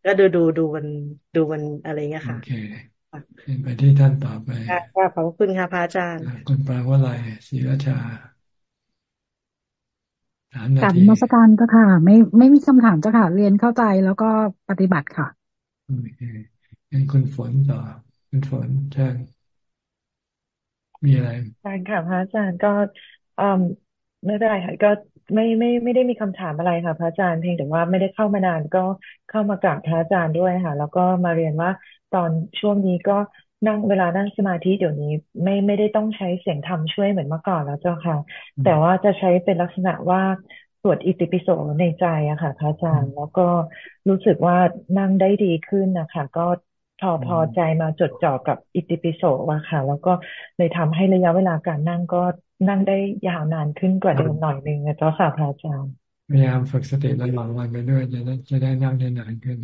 ก็ดูดูดูมันดูมันอะไรเงี้ยค่ะโอเค ไปที่ท่านต่อไปค่ะขอบคุณค่ะพระอาจารย์คุณปราว่าอะไรศรีราชาถามนาทีมาสการก็ค่ะ ไม่ไม่มีคำถามเจ้าค่ะ เรียนเข้าใจแล้วก็ปฏิบัติค่ะโอเคงั้นคุณฝนต่อคุณฝนใช่มีอะไรใช่ค่ะพระอาจารย์ก็อืมไม่เป็นไรค่ะก็ไม่ไม่ไม่ได้มีคำถามอะไรค่ะ พระอาจารย์เพียงแต่ว่าไม่ได้เข้ามานานก็เข้ามากราบพระอาจารย์ด้วยค่ะ แล้วก็มาเรียนว่า ตอนช่วงนี้ก็นั่งเวลานั่งสมาธิเดี๋ยวนี้ไม่ไม่ได้ต้องใช้เสียงธรรมช่วยเหมือนเมื่อก่อนแล้วเจ้าค่ะ แต่ว่าจะใช้เป็นลักษณะว่าสวดอิติปิโสในใจอะค่ะพระอาจารย์แล้วก็รู้สึกว่านั่งได้ดีขึ้นนะคะก็พอพอใจมาจดจ่อกับอิติปิโสว่าค่ะ แล้วก็เลยทำให้ระยะเวลาการนั่งก็นั่งได้ยาวนานขึ้นกว่าเดิมหน่อยหนึ่งนะเจ้าค่ะพระอาจารย์พยายามฝึกสติระหว่างวันไปด้วยจะได้จะได้นั่งได้นานขึ้น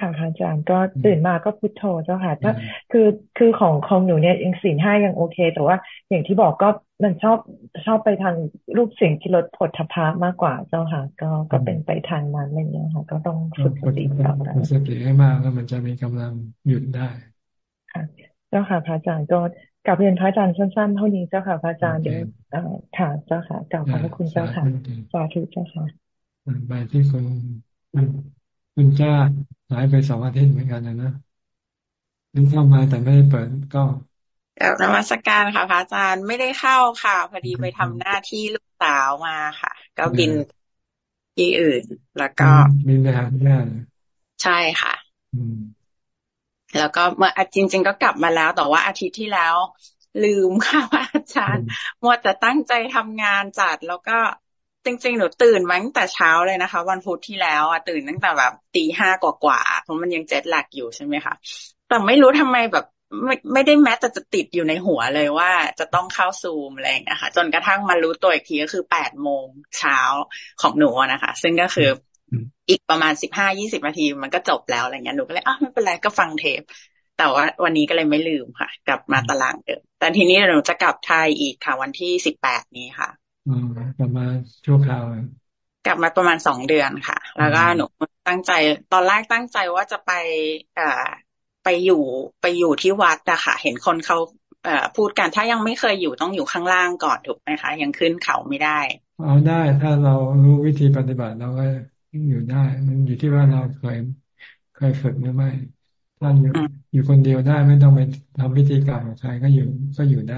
ค่ะอาจารย์ก็ตื่นมาก็พุทโธเจ้าค่ะถ้าคือคือของของหนูเนี่ยยังสี่ห้ายังโอเค แต่ว่าอย่างที่บอกก็มันชอบชอบไปทางรูปเสียงที่ลดผลทพะมากกว่าเจ้าค่ะ ก็ก็เป็นไปทางนั้นอะไรอย่างเงี้ยค่ะ ก็ต้องฝึกสติต่อไปฝึกสติให้มากแล้วมันจะมีกำลังหยุดได้ค่ะเจ้าค่ะพระอาจารย์ก็กลับเรียนพระอาจารย์สั้นๆเท่านี้เจ้าค่ะพระอาจารย์เดี๋ยวค่ะเจ้าค่ะกล่าวขอบพระคุณเจ้าค่ะสาธุเจ้าค่ะไปที่คุณ คุณจ้าหายไปสองอาทิตย์เหมือนกันนะนะนึกเข้ามาแต่ไม่ได้เปิดก็กับนมัสการค่ะพระอาจารย์ไม่ได้เข้าค่ะ พอดีไปทำหน้าที่ลูกสาวมาค่ะ ก็บินที่อื่น แล้วก็บินไปหาแม่ใช่ค่ะแล้วก็เมื่อจริง ๆ ก็กลับมาแล้ว แต่ว่าอาทิตย์ที่แล้ว ลืมค่ะพระอาจารย์มัวแต่ตั้งใจทำงานจัดแล้วก็ จริงๆ หนูตื่นมาตั้งแต่เช้าเลยนะคะ วันพุธที่แล้วอะตื่นตั้งแต่แบบตีห้ากว่าๆเพราะมันยังเจ็ดหลักอยู่ใช่ไหมคะแต่ไม่รู้ทำไมแบบไม่ไม่ได้แม้แต่จะติดอยู่ในหัวเลยว่าจะต้องเข้าซูมอะไรอย่างเงี้ยค่ะ จนกระทั่งมารู้ตัวอีกทีก็คือแปดโมงเช้าของหนูนะคะ ซึ่งก็คืออีกประมาณสิบห้ายี่สิบนาทีมันก็จบแล้วอะไรเงี้ยหนูก็เลยอ้าวไม่เป็นไรก็ฟังเทป แต่ว่าวันนี้ก็เลยไม่ลืมค่ะ กลับมาตารางเดิมแต่ทีนี้หนูจะกลับไทยอีกค่ะ วันที่สิบแปดนี้ค่ะอืม กลับมาชั่วคราว กลับมาประมาณสองเดือนค่ะ แล้วก็หนูตั้งใจ ตอนแรกตั้งใจว่าจะไปเอ่อไปอยู่ไปอยู่ที่วัดอะค่ะ เห็นคนเขาเอ่อพูดกันถ้ายังไม่เคยอยู่ต้องอยู่ข้างล่างก่อนถูกไหมคะ ยังขึ้นเขาไม่ได้อ๋อได้ถ้าเรารู้วิธีปฏิบัติเราก็อยู่ได้ มันอยู่ที่ว่าเราเคยเคยฝึกหรือไม่ถ้าอยู่อยู่คนเดียวได้ไม่ต้องไปทำพิธีกรรมกับใครก็อยู่ก็อยู่ได้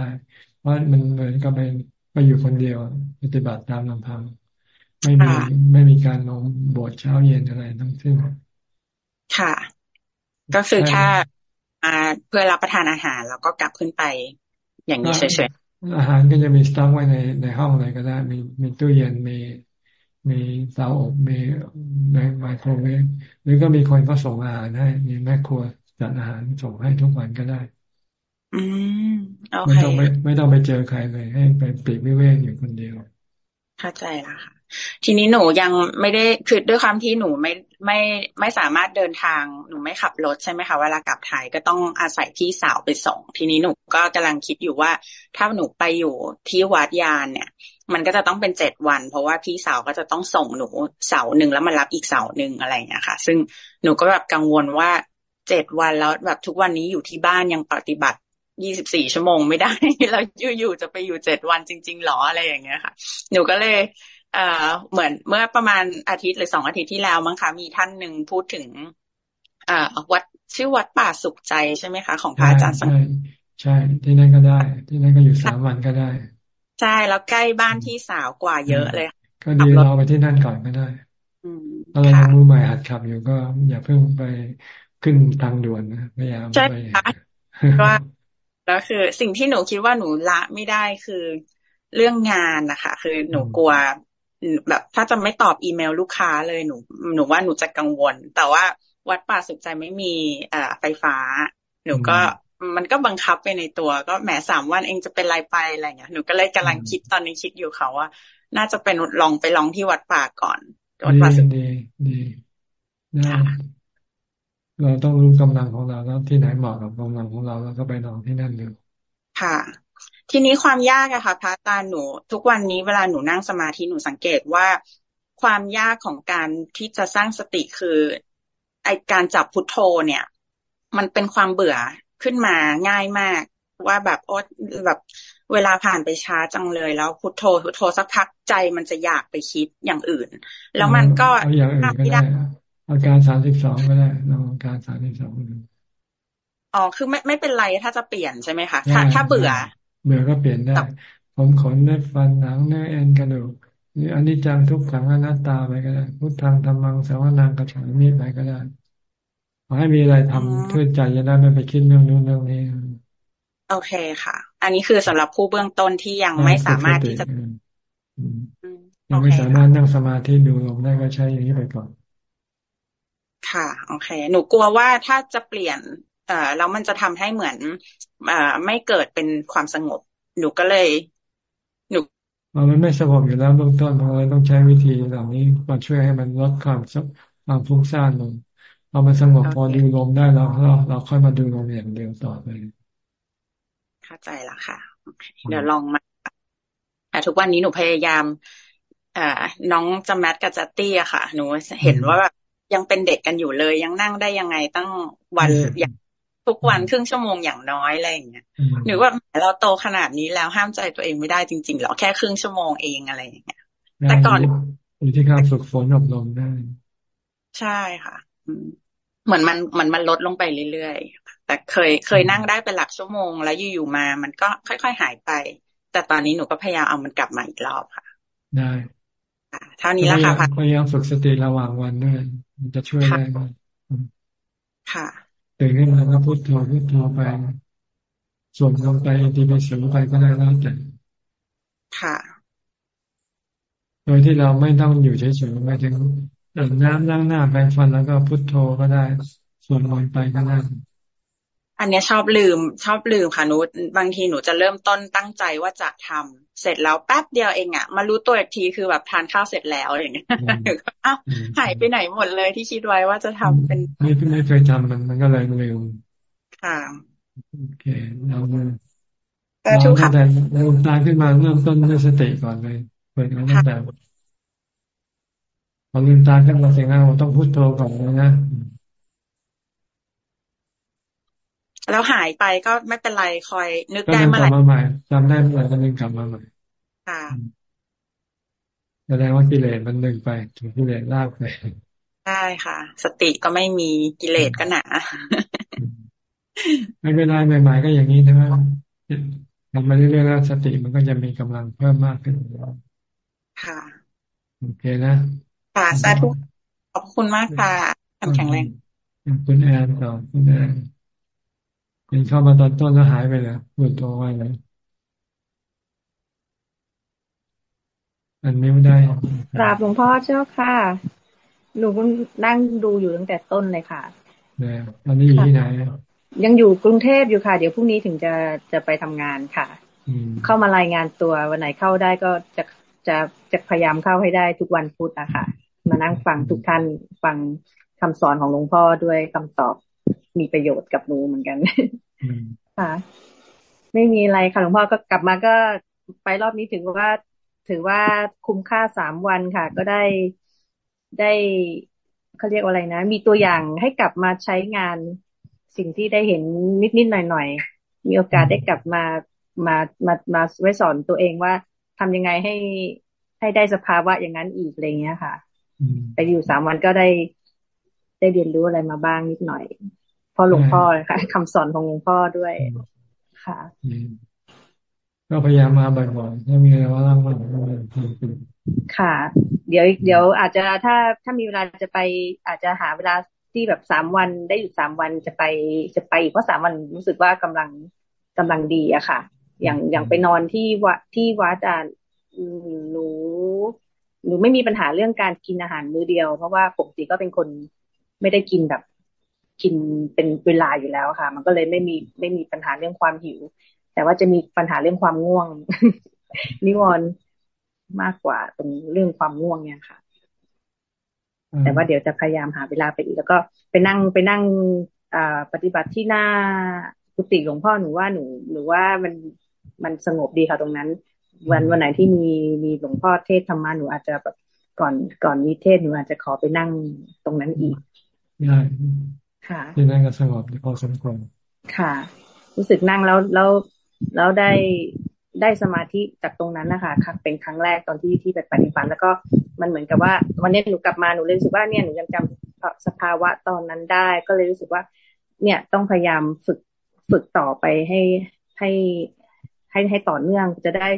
เพราะมันเหมือนกับเป็น ไปอยู่คนเดียวปฏิบัติตามลำพัง ไม่มีไม่มีการลงโบสถ์เช้าเย็นอะไรทั้งสิ้นค่ะ ก็คือถ้ามาเพื่อรับประทานอาหารแล้วก็กลับขึ้นไป อย่างนี้เฉยๆอาหารก็จะมีสต็อกไว้ในในห้องอะไรก็ได้ มีมีตู้เย็นมีมีเตาอบมีไมโครเวฟหรือก็มีคนก็ส่งอาหารให้มีแม่ครัวจัดอาหารส่งให้ทุกวันก็ได้ อืมโอเคไม่ต้องไปไม่ต้องไปเจอใครเลย ให้ไปปีกวิเวกอยู่คนเดียว เข้าใจแล้วค่ะ ทีนี้หนูยังไม่ได้คือด้วยความที่หนูไม่ไม่ไม่สามารถเดินทางหนูไม่ขับรถใช่ไหมคะเวลากลับไทยก็ต้องอาศัยพี่สาวไปส่ง ทีนี้หนูก็กำลังคิดอยู่ว่า ถ้าหนูไปอยู่ที่วัดยานเนี่ย มันก็จะต้องเป็นเจ็ดวัน เพราะว่าพี่สาวก็จะต้องส่งหนูเสาหนึ่งแล้วมารับอีกเสาหนึ่งอะไรอย่างเงี้ยค่ะ ซึ่งหนูก็แบบกังวลว่าเจ็ดวันแล้วแบบทุกวันนี้อยู่ที่บ้านยังปฏิบัติ ยี่สิบสี่ชั่วโมงไม่ได้ แล้วอยู่ๆจะไปอยู่เจ็ดวันจริง ๆหรออะไรอย่างเงี้ยค่ะ หนูก็เลยเอ่อเหมือนเมื่อประมาณอาทิตย์หรือสองอาทิตย์ที่แล้วมั้งคะมีท่านหนึ่งพูดถึงอ่าวัดชื่อวัดป่าสุขใจใช่ไหมคะ ของพระอาจารย์ใช่ใช่ ที่นั่นก็ได้ ที่นั่นก็อยู่สามวันก็ได้ ใช่แล้วใกล้บ้านที่สาวกว่าเยอะเลย ก็ดีเราไปที่นั่นก่อนก็ได้ถ้าเรายังมือใหม่หัดขับอยู่ก็อย่าเพิ่งไปขึ้นทางด่วนนะพยายามไปว่า แล้วคือสิ่งที่หนูคิดว่าหนูละไม่ได้คือเรื่องงานนะคะคือหนูกลัวแบบถ้าจะไม่ตอบอีเมลลูกค้าเลยหนู หนูว่าหนูจะกังวล แต่ว่าวัดป่าสุขใจไม่มีอ่าไฟฟ้า หนูก็มันก็บังคับไปในตัว ก็แหมสามวันเองจะเป็นไรไปอะไรเงี้ยหนูก็เลยกำลังคิดตอนนี้คิดอยู่เขาว่า น่าจะเป็นลองไปลองที่วัดป่าก่อนวัดป่าสุขดีดีนะ เราต้องรู้กำลังของเราแล้วที่ไหนเหมาะกับกำลังของเราแล้วก็ไปลองที่นั่นดูค่ะ ทีนี้ความยากอะค่ะพระอาจารย์หนู ทุกวันนี้เวลาหนูนั่งสมาธิหนูสังเกตว่าความยากของการที่จะสร้างสติคือไอการจับพุทโธเนี่ย มันเป็นความเบื่อขึ้นมาง่ายมาก ว่าแบบโอ๊แบบเวลาผ่านไปช้าจังเลยแล้วพุทโธพุทโธสักพักใจมันจะอยากไปคิดอย่างอื่น แล้วมันก็อย่างอื่นก็ได้ อาการสามสิบสองก็ได้ลองอาการสามสิบสองอ๋อคือไม่ไม่เป็นไรถ้าจะเปลี่ยนใช่ไหมคะถ้าถ้าเบื่อ เบื่อก็เปลี่ยนได้ ผมขนเนื้อฟันหนังเนื้อเอ็นกระดูกนี่อันนี้จังทุกขังอนัตตาไปก็ได้พุทธังธรรมังสาวนังกระฉันนี่ไปก็ได้ขอให้มีอะไรทำเพื่อใจจะได้ไม่ไปคิดเรื่องนู้นเรื่องนี้ โอเคค่ะ อันนี้คือสำหรับผู้เบื้องต้นที่ยังไม่สามารถที่จะยังไม่สามารถนั่งสมาธิดูลมได้ก็ใช้อย่างนี้ไปก่อน ค่ะโอเค หนูกลัวว่าถ้าจะเปลี่ยน เอ่อแล้วมันจะทำให้เหมือนเอ่อไม่เกิดเป็นความสงบ หนูก็เลย หนูมันไม่สงบอยู่แล้วเบื้องต้นเราเลยต้องใช้วิธีเหล่านี้มาช่วยให้มันลดความความฟุ้งซ่านลงพอมันสงบพอดูลมได้แล้วเราเราค่อยมาดูลมอย่างเดียวต่อไปเข้าใจละค่ะเดี๋ยวลองมาแต่ทุกวันนี้หนูพยายามอ่าน้องจำแมทกับจัตตี้อะค่ะ หนูเห็นว่าแบบ ยังเป็นเด็กกันอยู่เลย ยังนั่งได้ยังไงตั้งวันอย่างทุกวันครึ่งชั่วโมงอย่างน้อยอะไรอย่างเงี้ยหรือว่าเราโตขนาดนี้แล้วห้ามใจตัวเองไม่ได้จริงๆหรอแค่ครึ่งชั่วโมงเองอะไรอย่างเงี้ยแต่ก่อนอยู่ที่การฝึกฝนอบรมได้ ใช่ค่ะเหมือนมันมันมันลดลงไปเรื่อยๆแต่เคยเคยนั่งได้เป็นหลักชั่วโมง แล้วอยู่ๆมา มันก็ค่อยๆหายไป แต่ตอนนี้หนูก็พยายามเอามันกลับมาอีกรอบค่ะ ได้ เท่านี้แล้วค่ะพยายามฝึกสติระหว่างวันด้วยมันจะช่วยได้ค่ะตื่นขึ้นมาก็พุทโธพุทโธไปส่วนลงไปดีไปสูงไปก็ได้แล้วแต่ค่ะ โดยที่เราไม่ต้องอยู่เฉยๆไม่ถึงดื่มน้ำล้างหน้าแปรงฟันแล้วก็พุทโธก็ได้ส่วนลงไปก็ได้ อันนี้ชอบลืมชอบลืมค่ะนุบางทีหนูจะเริ่มต้นตั้งใจว่าจะทำเสร็จแล้วแป๊บเดียวเองอะมารู้ตัวอีกทีคือแบบทานข้าวเสร็จแล้วอย่างเงี้ยอ้าวหายไปไหนหมดเลยที่คิดไว้ว่าจะทำเป็นไม่ไม่เคยทำมันมันก็เลยลืมค่ะโอเคเราเราตั้งแต่เราตายขึ้นมาเริ่มต้นด้วยสติก่อนเลยเปิดตั้งแต่พอลืมตาขึ้นมาเสียงเราต้องพูดโทก่อนเลยนะ แล้วหายไปก็ไม่เป็นไรคอย นึกได้เมื่อไหร่กลับมาใหม่จำได้เมื่อไหร่ก็นึกกลับมาใหม่ค่ะแสดงว่ากิเลสมันนึงไปถึงกิเลสลากไปใช่ค่ะ สติก็ไม่มีกิเลสก็หนาไม่เป็นไรใหม่ ๆ ก็อย่างนี้นะทำมาเรื่อยๆแล้วสติมันก็จะมีกำลังเพิ่มมากขึ้นค่ะโอเคนะค่ะสาธุขอบคุณมากค่ะแข็งแรงคุณแอนต่อคุณแอน เห็นเข้ามาตอนต้นแล้วหายไปแล้วหลุดตัวไว้เลยอันนี้ไม่ได้กราบหลวงพ่อเจ้าค่ะ หนูนั่งดูอยู่ตั้งแต่ต้นเลยค่ะเนี่ยตอนนี้อยู่ที่ไหนยังอยู่กรุงเทพอยู่ค่ะ เดี๋ยวพรุ่งนี้ถึงจะจะไปทำงานค่ะเข้ามารายงานตัววันไหนเข้าได้ก็จะจะจะพยายามเข้าให้ได้ทุกวันพุธอะค่ะมานั่งฟังทุกท่านฟังคำสอนของหลวงพ่อด้วยคำตอบ มีประโยชน์กับหนูเหมือนกันค่ะ ไม่มีอะไรค่ะหลวงพ่อก็กลับมาก็ไปรอบนี้ถือว่า ถือว่าคุ้มค่าสามวันค่ะ ก็ได้ได้เขาเรียกว่าอะไรนะ มีตัวอย่างให้กลับมาใช้งานสิ่งที่ได้เห็นนิดนิดหน่อยหน่อยมีโอกาสได้กลับมามามามาไว้สอนตัวเองว่าทำยังไงให้ให้ได้สภาวะอย่างนั้นอีกอะไรเงี้ยค่ะไปอยู่สามวันก็ได้ได้เรียนรู้อะไรมาบ้างนิดหน่อย พอหลวงพ่อค่ะคำสอนของหลวงพ่อด้วยค่ะก็พยายามมาบ่อยๆถ้ามีอะไรว่างๆก็ทำค่ะ เดี๋ยวเดี๋ยวอาจจะถ้าถ้ามีเวลาจะไป อาจจะหาเวลาที่แบบสามวันได้อยู่สามวันจะไปจะไปอีกเพราะสามวันรู้สึกว่ากำลังกำลังดีอะค่ะ อย่างอย่างไปนอนที่วัดที่วัดอาหนูหนูไม่มีปัญหาเรื่องการกินอาหารมื้อเดียว เพราะว่าปกติก็เป็นคนไม่ได้กินแบบ กินเป็นเวลาอยู่แล้วค่ะ มันก็เลยไม่มีไม่มีปัญหาเรื่องความหิว แต่ว่าจะมีปัญหาเรื่องความง่วง นิวรณ์มากกว่าตรงเรื่องความง่วงเนี่ยค่ะ แต่ว่าเดี๋ยวจะพยายามหาเวลาไปอีกแล้วก็ไปนั่งไปนั่งอ่าปฏิบัติที่หน้ากุฏิหลวงพ่อหนูว่าหนูหนูว่ามันมันสงบดีค่ะตรงนั้น วันวันไหนที่มีมีหลวงพ่อเทศธรรมะหนูอาจจะแบบก่อนก่อนมีเทศหนูอาจจะขอไปนั่งตรงนั้นอีกได้ค่ะ ที่นั่งก็สงบพอสมควรค่ะ รู้สึกนั่งแล้วแล้วแล้วได้ได้สมาธิจากตรงนั้นนะคะครั้งเป็นครั้งแรกตอนที่ที่ไปปฏิบัติแล้วก็มันเหมือนกับว่า วันนี้หนูกลับมาหนูเลยรู้สึกว่าเนี่ยหนูยังจำสภาวะตอนนั้นได้ ก็เลยรู้สึกว่า เนี่ยต้องพยายามฝึกฝึกต่อไปให้ให้ให้ให้ต่อเนื่องจะได้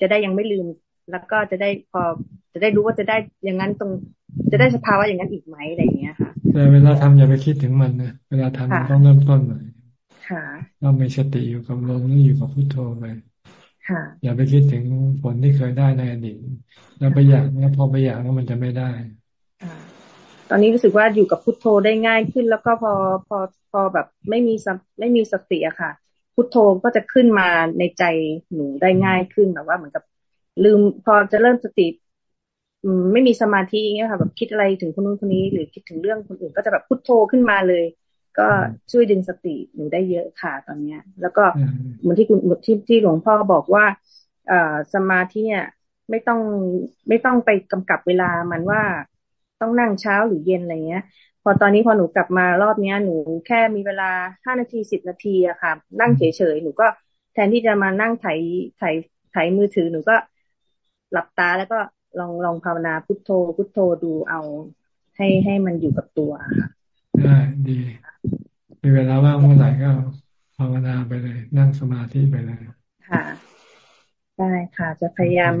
จะได้ยังไม่ลืม แล้วก็จะได้พอจะได้รู้ว่าจะได้อย่างนั้นตรง จะได้สภาวะอย่างนั้นอีกไหมอะไรอย่างเงี้ยค่ะแต่เวลาทำอย่าไปคิดถึงมันนะเวลาทำต้องเริ่มต้นใหม่ค่ะเรามีสติอยู่กับลมนี่อยู่กับพุทโธไปอย่าไปคิดถึงผลที่เคยได้ในอดีตแล้วไปอยากแล้วพอไปอยากแล้วมันจะไม่ได้ตอนนี้รู้สึกว่าอยู่กับพุทโธได้ง่ายขึ้น แล้วก็พอพอพอแบบไม่มีไม่มีสติอะค่ะ พุทโธก็จะขึ้นมาในใจหนูได้ง่ายขึ้นแบบว่าเหมือนกับ ลืมพอจะเริ่มสติอืมไม่มีสมาธิเงี้ยค่ะ แบบคิดอะไรถึงคนนู้นคนนี้ หรือคิดถึงเรื่องคนอื่น ก็จะแบบพุทโธขึ้นมาเลย ก็ช่วยดึงสติหนูได้เยอะค่ะตอนเนี้ย แล้วก็เหมือนที่คุณที่ที่หลวงพ่อบอกว่าเอ่อสมาธิเนี่ยไม่ต้องไม่ต้องไปกำกับเวลามันว่าต้องนั่งเช้าหรือเย็นอะไรเงี้ย พอตอนนี้พอหนูกลับมารอบเนี้ย หนูแค่มีเวลาห้านาทีสิบนาทีอะค่ะ นั่งเฉยๆหนูก็แทนที่จะมานั่งไถไถไถมือถือหนูก็ หลับตาแล้วก็ลองลองภาวนาพุทโธ พุทโธดูเอาให้ให้มันอยู่กับตัวค่ะได้ดี มีเวลาว่างเมื่อไหร่ก็ภาวนาไปเลย นั่งสมาธิไปเลยค่ะ ได้ค่ะ จะพยายาม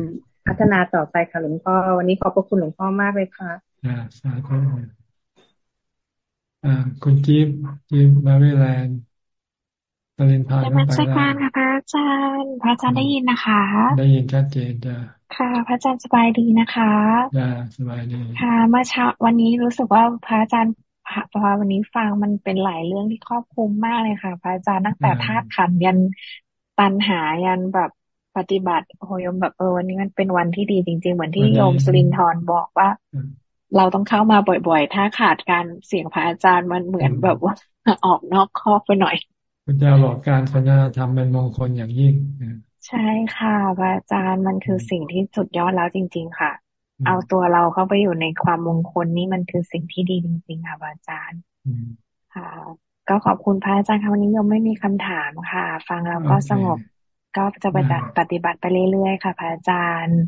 พัฒนาต่อไปค่ะหลวงพ่อวันนี้ขอบพระคุณหลวงพ่อมากเลยค่ะอ่าสาธุอ่าคุณจิ๊บจิ๊บมาเวลน ปรินทานไปแล้วนการค่ะพระอาจารย์ พระอาจารย์ได้ยินนะคะ ได้ยินชัดเจนจ้ะค่ะ พระอาจารย์สบายดีนะคะจ้าสบายดี ค่ะ เมื่อเช้าวันนี้รู้สึกว่าพระอาจารย์พอวันนี้ฟังมันเป็นหลายเรื่องที่ครอบคลุมมากเลยค่ะ พระอาจารย์ตั้งแต่ธาตุขันยันปัญหายันแบบปฏิบัติโหยมแบบเออวันนี้มันเป็นวันที่ดีจริง ๆ เหมือนที่โยมสลินทรบอกว่า เราต้องเข้ามาบ่อยๆ ถ้าขาดการเสียงพระอาจารย์มันเหมือนแบบว่าออกนอกคอกไปหน่อย พระเจ้าบอกการสนทนาธรรมเป็นมงคลอย่างยิ่งใช่ค่ะพระอาจารย์มันคือสิ่งที่สุดยอดแล้วจริง ๆ ค่ะ เอาตัวเราเข้าไปอยู่ในความมงคลนี่มันคือสิ่งที่ดีจริง ๆ ค่ะพระอาจารย์ค่ะ ก็ขอบคุณพระอาจารย์ค่ะวันนี้ยังไม่มีคำถามค่ะ ฟังแล้วก็สงบก็จะไปปฏิบัติไปเรื่อยๆค่ะพระอาจารย์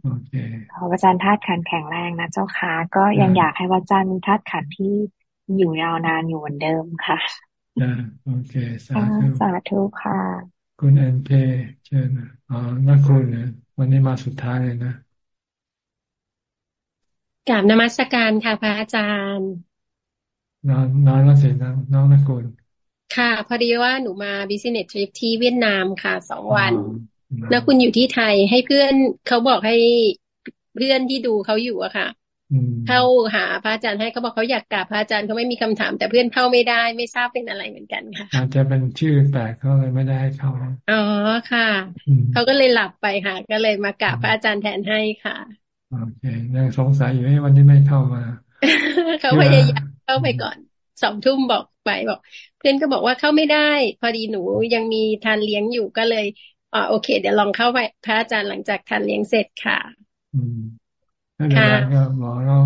ขอพระอาจารย์ธาตุขันแข็งแรงนะเจ้าค่ะก็ยังอยากให้พระอาจารย์มีธาตุขันที่อยู่ยาวนานอยู่เหมือนเดิมค่ะ โอเค สาธุสาธุค่ะ คุณแอนเพเชิญอ๋อนักคุณเนี่ยวันนี้มาสุดท้ายเลยนะกราบนมัสการค่ะพระอาจารย์นอนนอนแล้วเสร็จนะน้องนักคุณค่ะ พอดีว่าหนูมาบิสเนสทริปที่เวียดนามค่ะสองวัน แล้วคุณอยู่ที่ไทยให้เพื่อนเขาบอกให้เพื่อนที่ดูเขาอยู่อะค่ะ เข้าหาพระอาจารย์ให้เขาบอกเขาอยากกราบพระอาจารย์เขาไม่มีคำถาม แต่เพื่อนเข้าไม่ได้ไม่ทราบเป็นอะไรเหมือนกันค่ะอาจจะเป็นชื่อแปลกเขาเลยไม่ได้ให้เข้าอ๋อค่ะเขาก็เลยหลับไปค่ะ ก็เลยมากราบพระอาจารย์แทนให้ค่ะโอเคยังสงสัยอยู่ว่าวันนี้ไม่เข้ามาเขาพยายามเข้าไปก่อนสองทุ่มบอกไปบอก เพื่อนก็บอกว่าเข้าไม่ได้ พอดีหนูยังมีทานเลี้ยงอยู่ก็เลยอ๋อโอเค เดี๋ยวลองเข้าไปพระอาจารย์หลังจากทานเลี้ยงเสร็จค่ะ อืม ไม่เป็นไรก็หมอเรา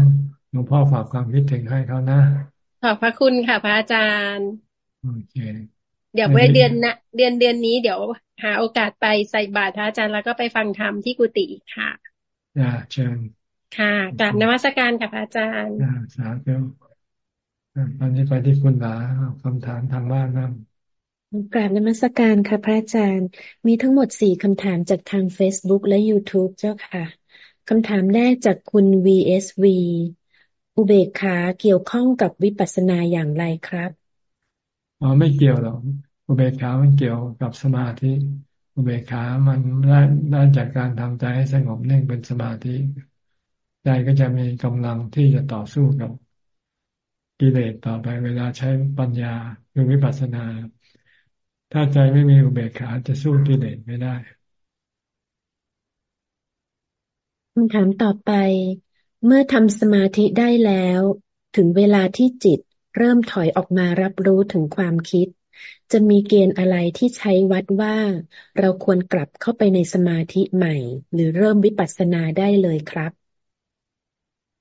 หลวงพ่อฝากความคิดถึงให้เขานะขอบพระคุณค่ะ พระอาจารย์โอเคเดี๋ยวไว้เดือนนะเดือนเดือนนี้เดี๋ยวหาโอกาสไปใส่บาตรพระอาจารย์แล้วก็ไปฟังธรรมที่กุฏิอีกค่ะอ่าเชิญค่ะกราบนมัสการค่ะพระอาจารย์อ่าสาธุตอนนี้ไปที่คุณหลาคำถามทางบ้านนะกราบนมัสการค่ะพระอาจารย์ มีทั้งหมดสี่คำถามจากทาง Facebook และ YouTube เจ้าค่ะ คำถามแรกจากคุณ VSV อุเบกขาเกี่ยวข้องกับวิปัสสนาอย่างไรครับอ๋อไม่เกี่ยวหรอกอุเบกขามันเกี่ยวกับสมาธิ อุเบกขามันได้ได้จากการทำใจให้สงบนิ่งเป็นสมาธิใจก็จะมีกำลังที่จะต่อสู้กับกิเลสต่อไปเวลาใช้ปัญญาหรือวิปัสสนา ถ้าใจไม่มีอุเบกขาจะสู้กิเลสไม่ได้ คำถามต่อไป เมื่อทำสมาธิได้แล้ว ถึงเวลาที่จิตเริ่มถอยออกมารับรู้ถึงความคิด จะมีเกณฑ์อะไรที่ใช้วัดว่า เราควรกลับเข้าไปในสมาธิใหม่ หรือเริ่มวิปัสสนาได้เลยครับ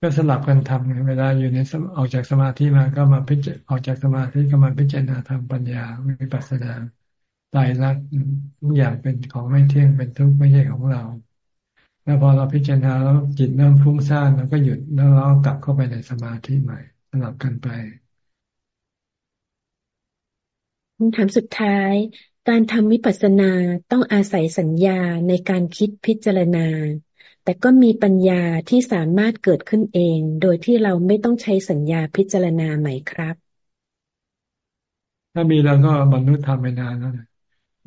ก็สลับกันทำเวลาอยู่ในออกจากสมาธิมาก็มาพิจออกจากสมาธิก็มาพิจารณาทางปัญญาวิปัสสนาตายรักทุกอย่างเป็นของไม่เที่ยงเป็นทุกข์ไม่ใช่ของเรา แล้วพอเราพิจารณาแล้วจิตเริ่มฟุ้งซ่านเราก็หยุดแล้วเรากลับเข้าไปในสมาธิใหม่สลับกันไปคำถามสุดท้าย การทำวิปัสสนาต้องอาศัยสัญญาในการคิดพิจารณา แต่ก็มีปัญญาที่สามารถเกิดขึ้นเอง โดยที่เราไม่ต้องใช้สัญญาพิจารณาไหมครับ ถ้ามีเราก็บรรลุธรรมไปนานแล้วนะ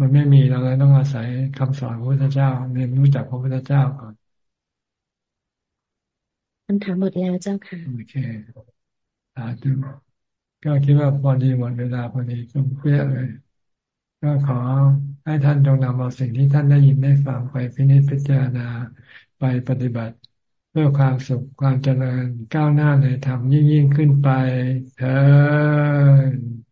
มันไม่มีเราเลยต้องอาศัยคำสอนพระพุทธเจ้าเรียนรู้จากพระพุทธเจ้าก่อนคำถามหมดแล้วเจ้าค่ะโอเคสาธุก็คิดว่าพอดีหมดเวลาพอดีก็เพื่อเลย ก็ขอให้ท่านจงนำเอาสิ่งที่ท่านได้ยินได้ฟังไปพินิจพิจารณาไปปฏิบัติ เพื่อความสุขความเจริญก้าวหน้าในธรรมยิ่งยิ่งขึ้นไปเถิด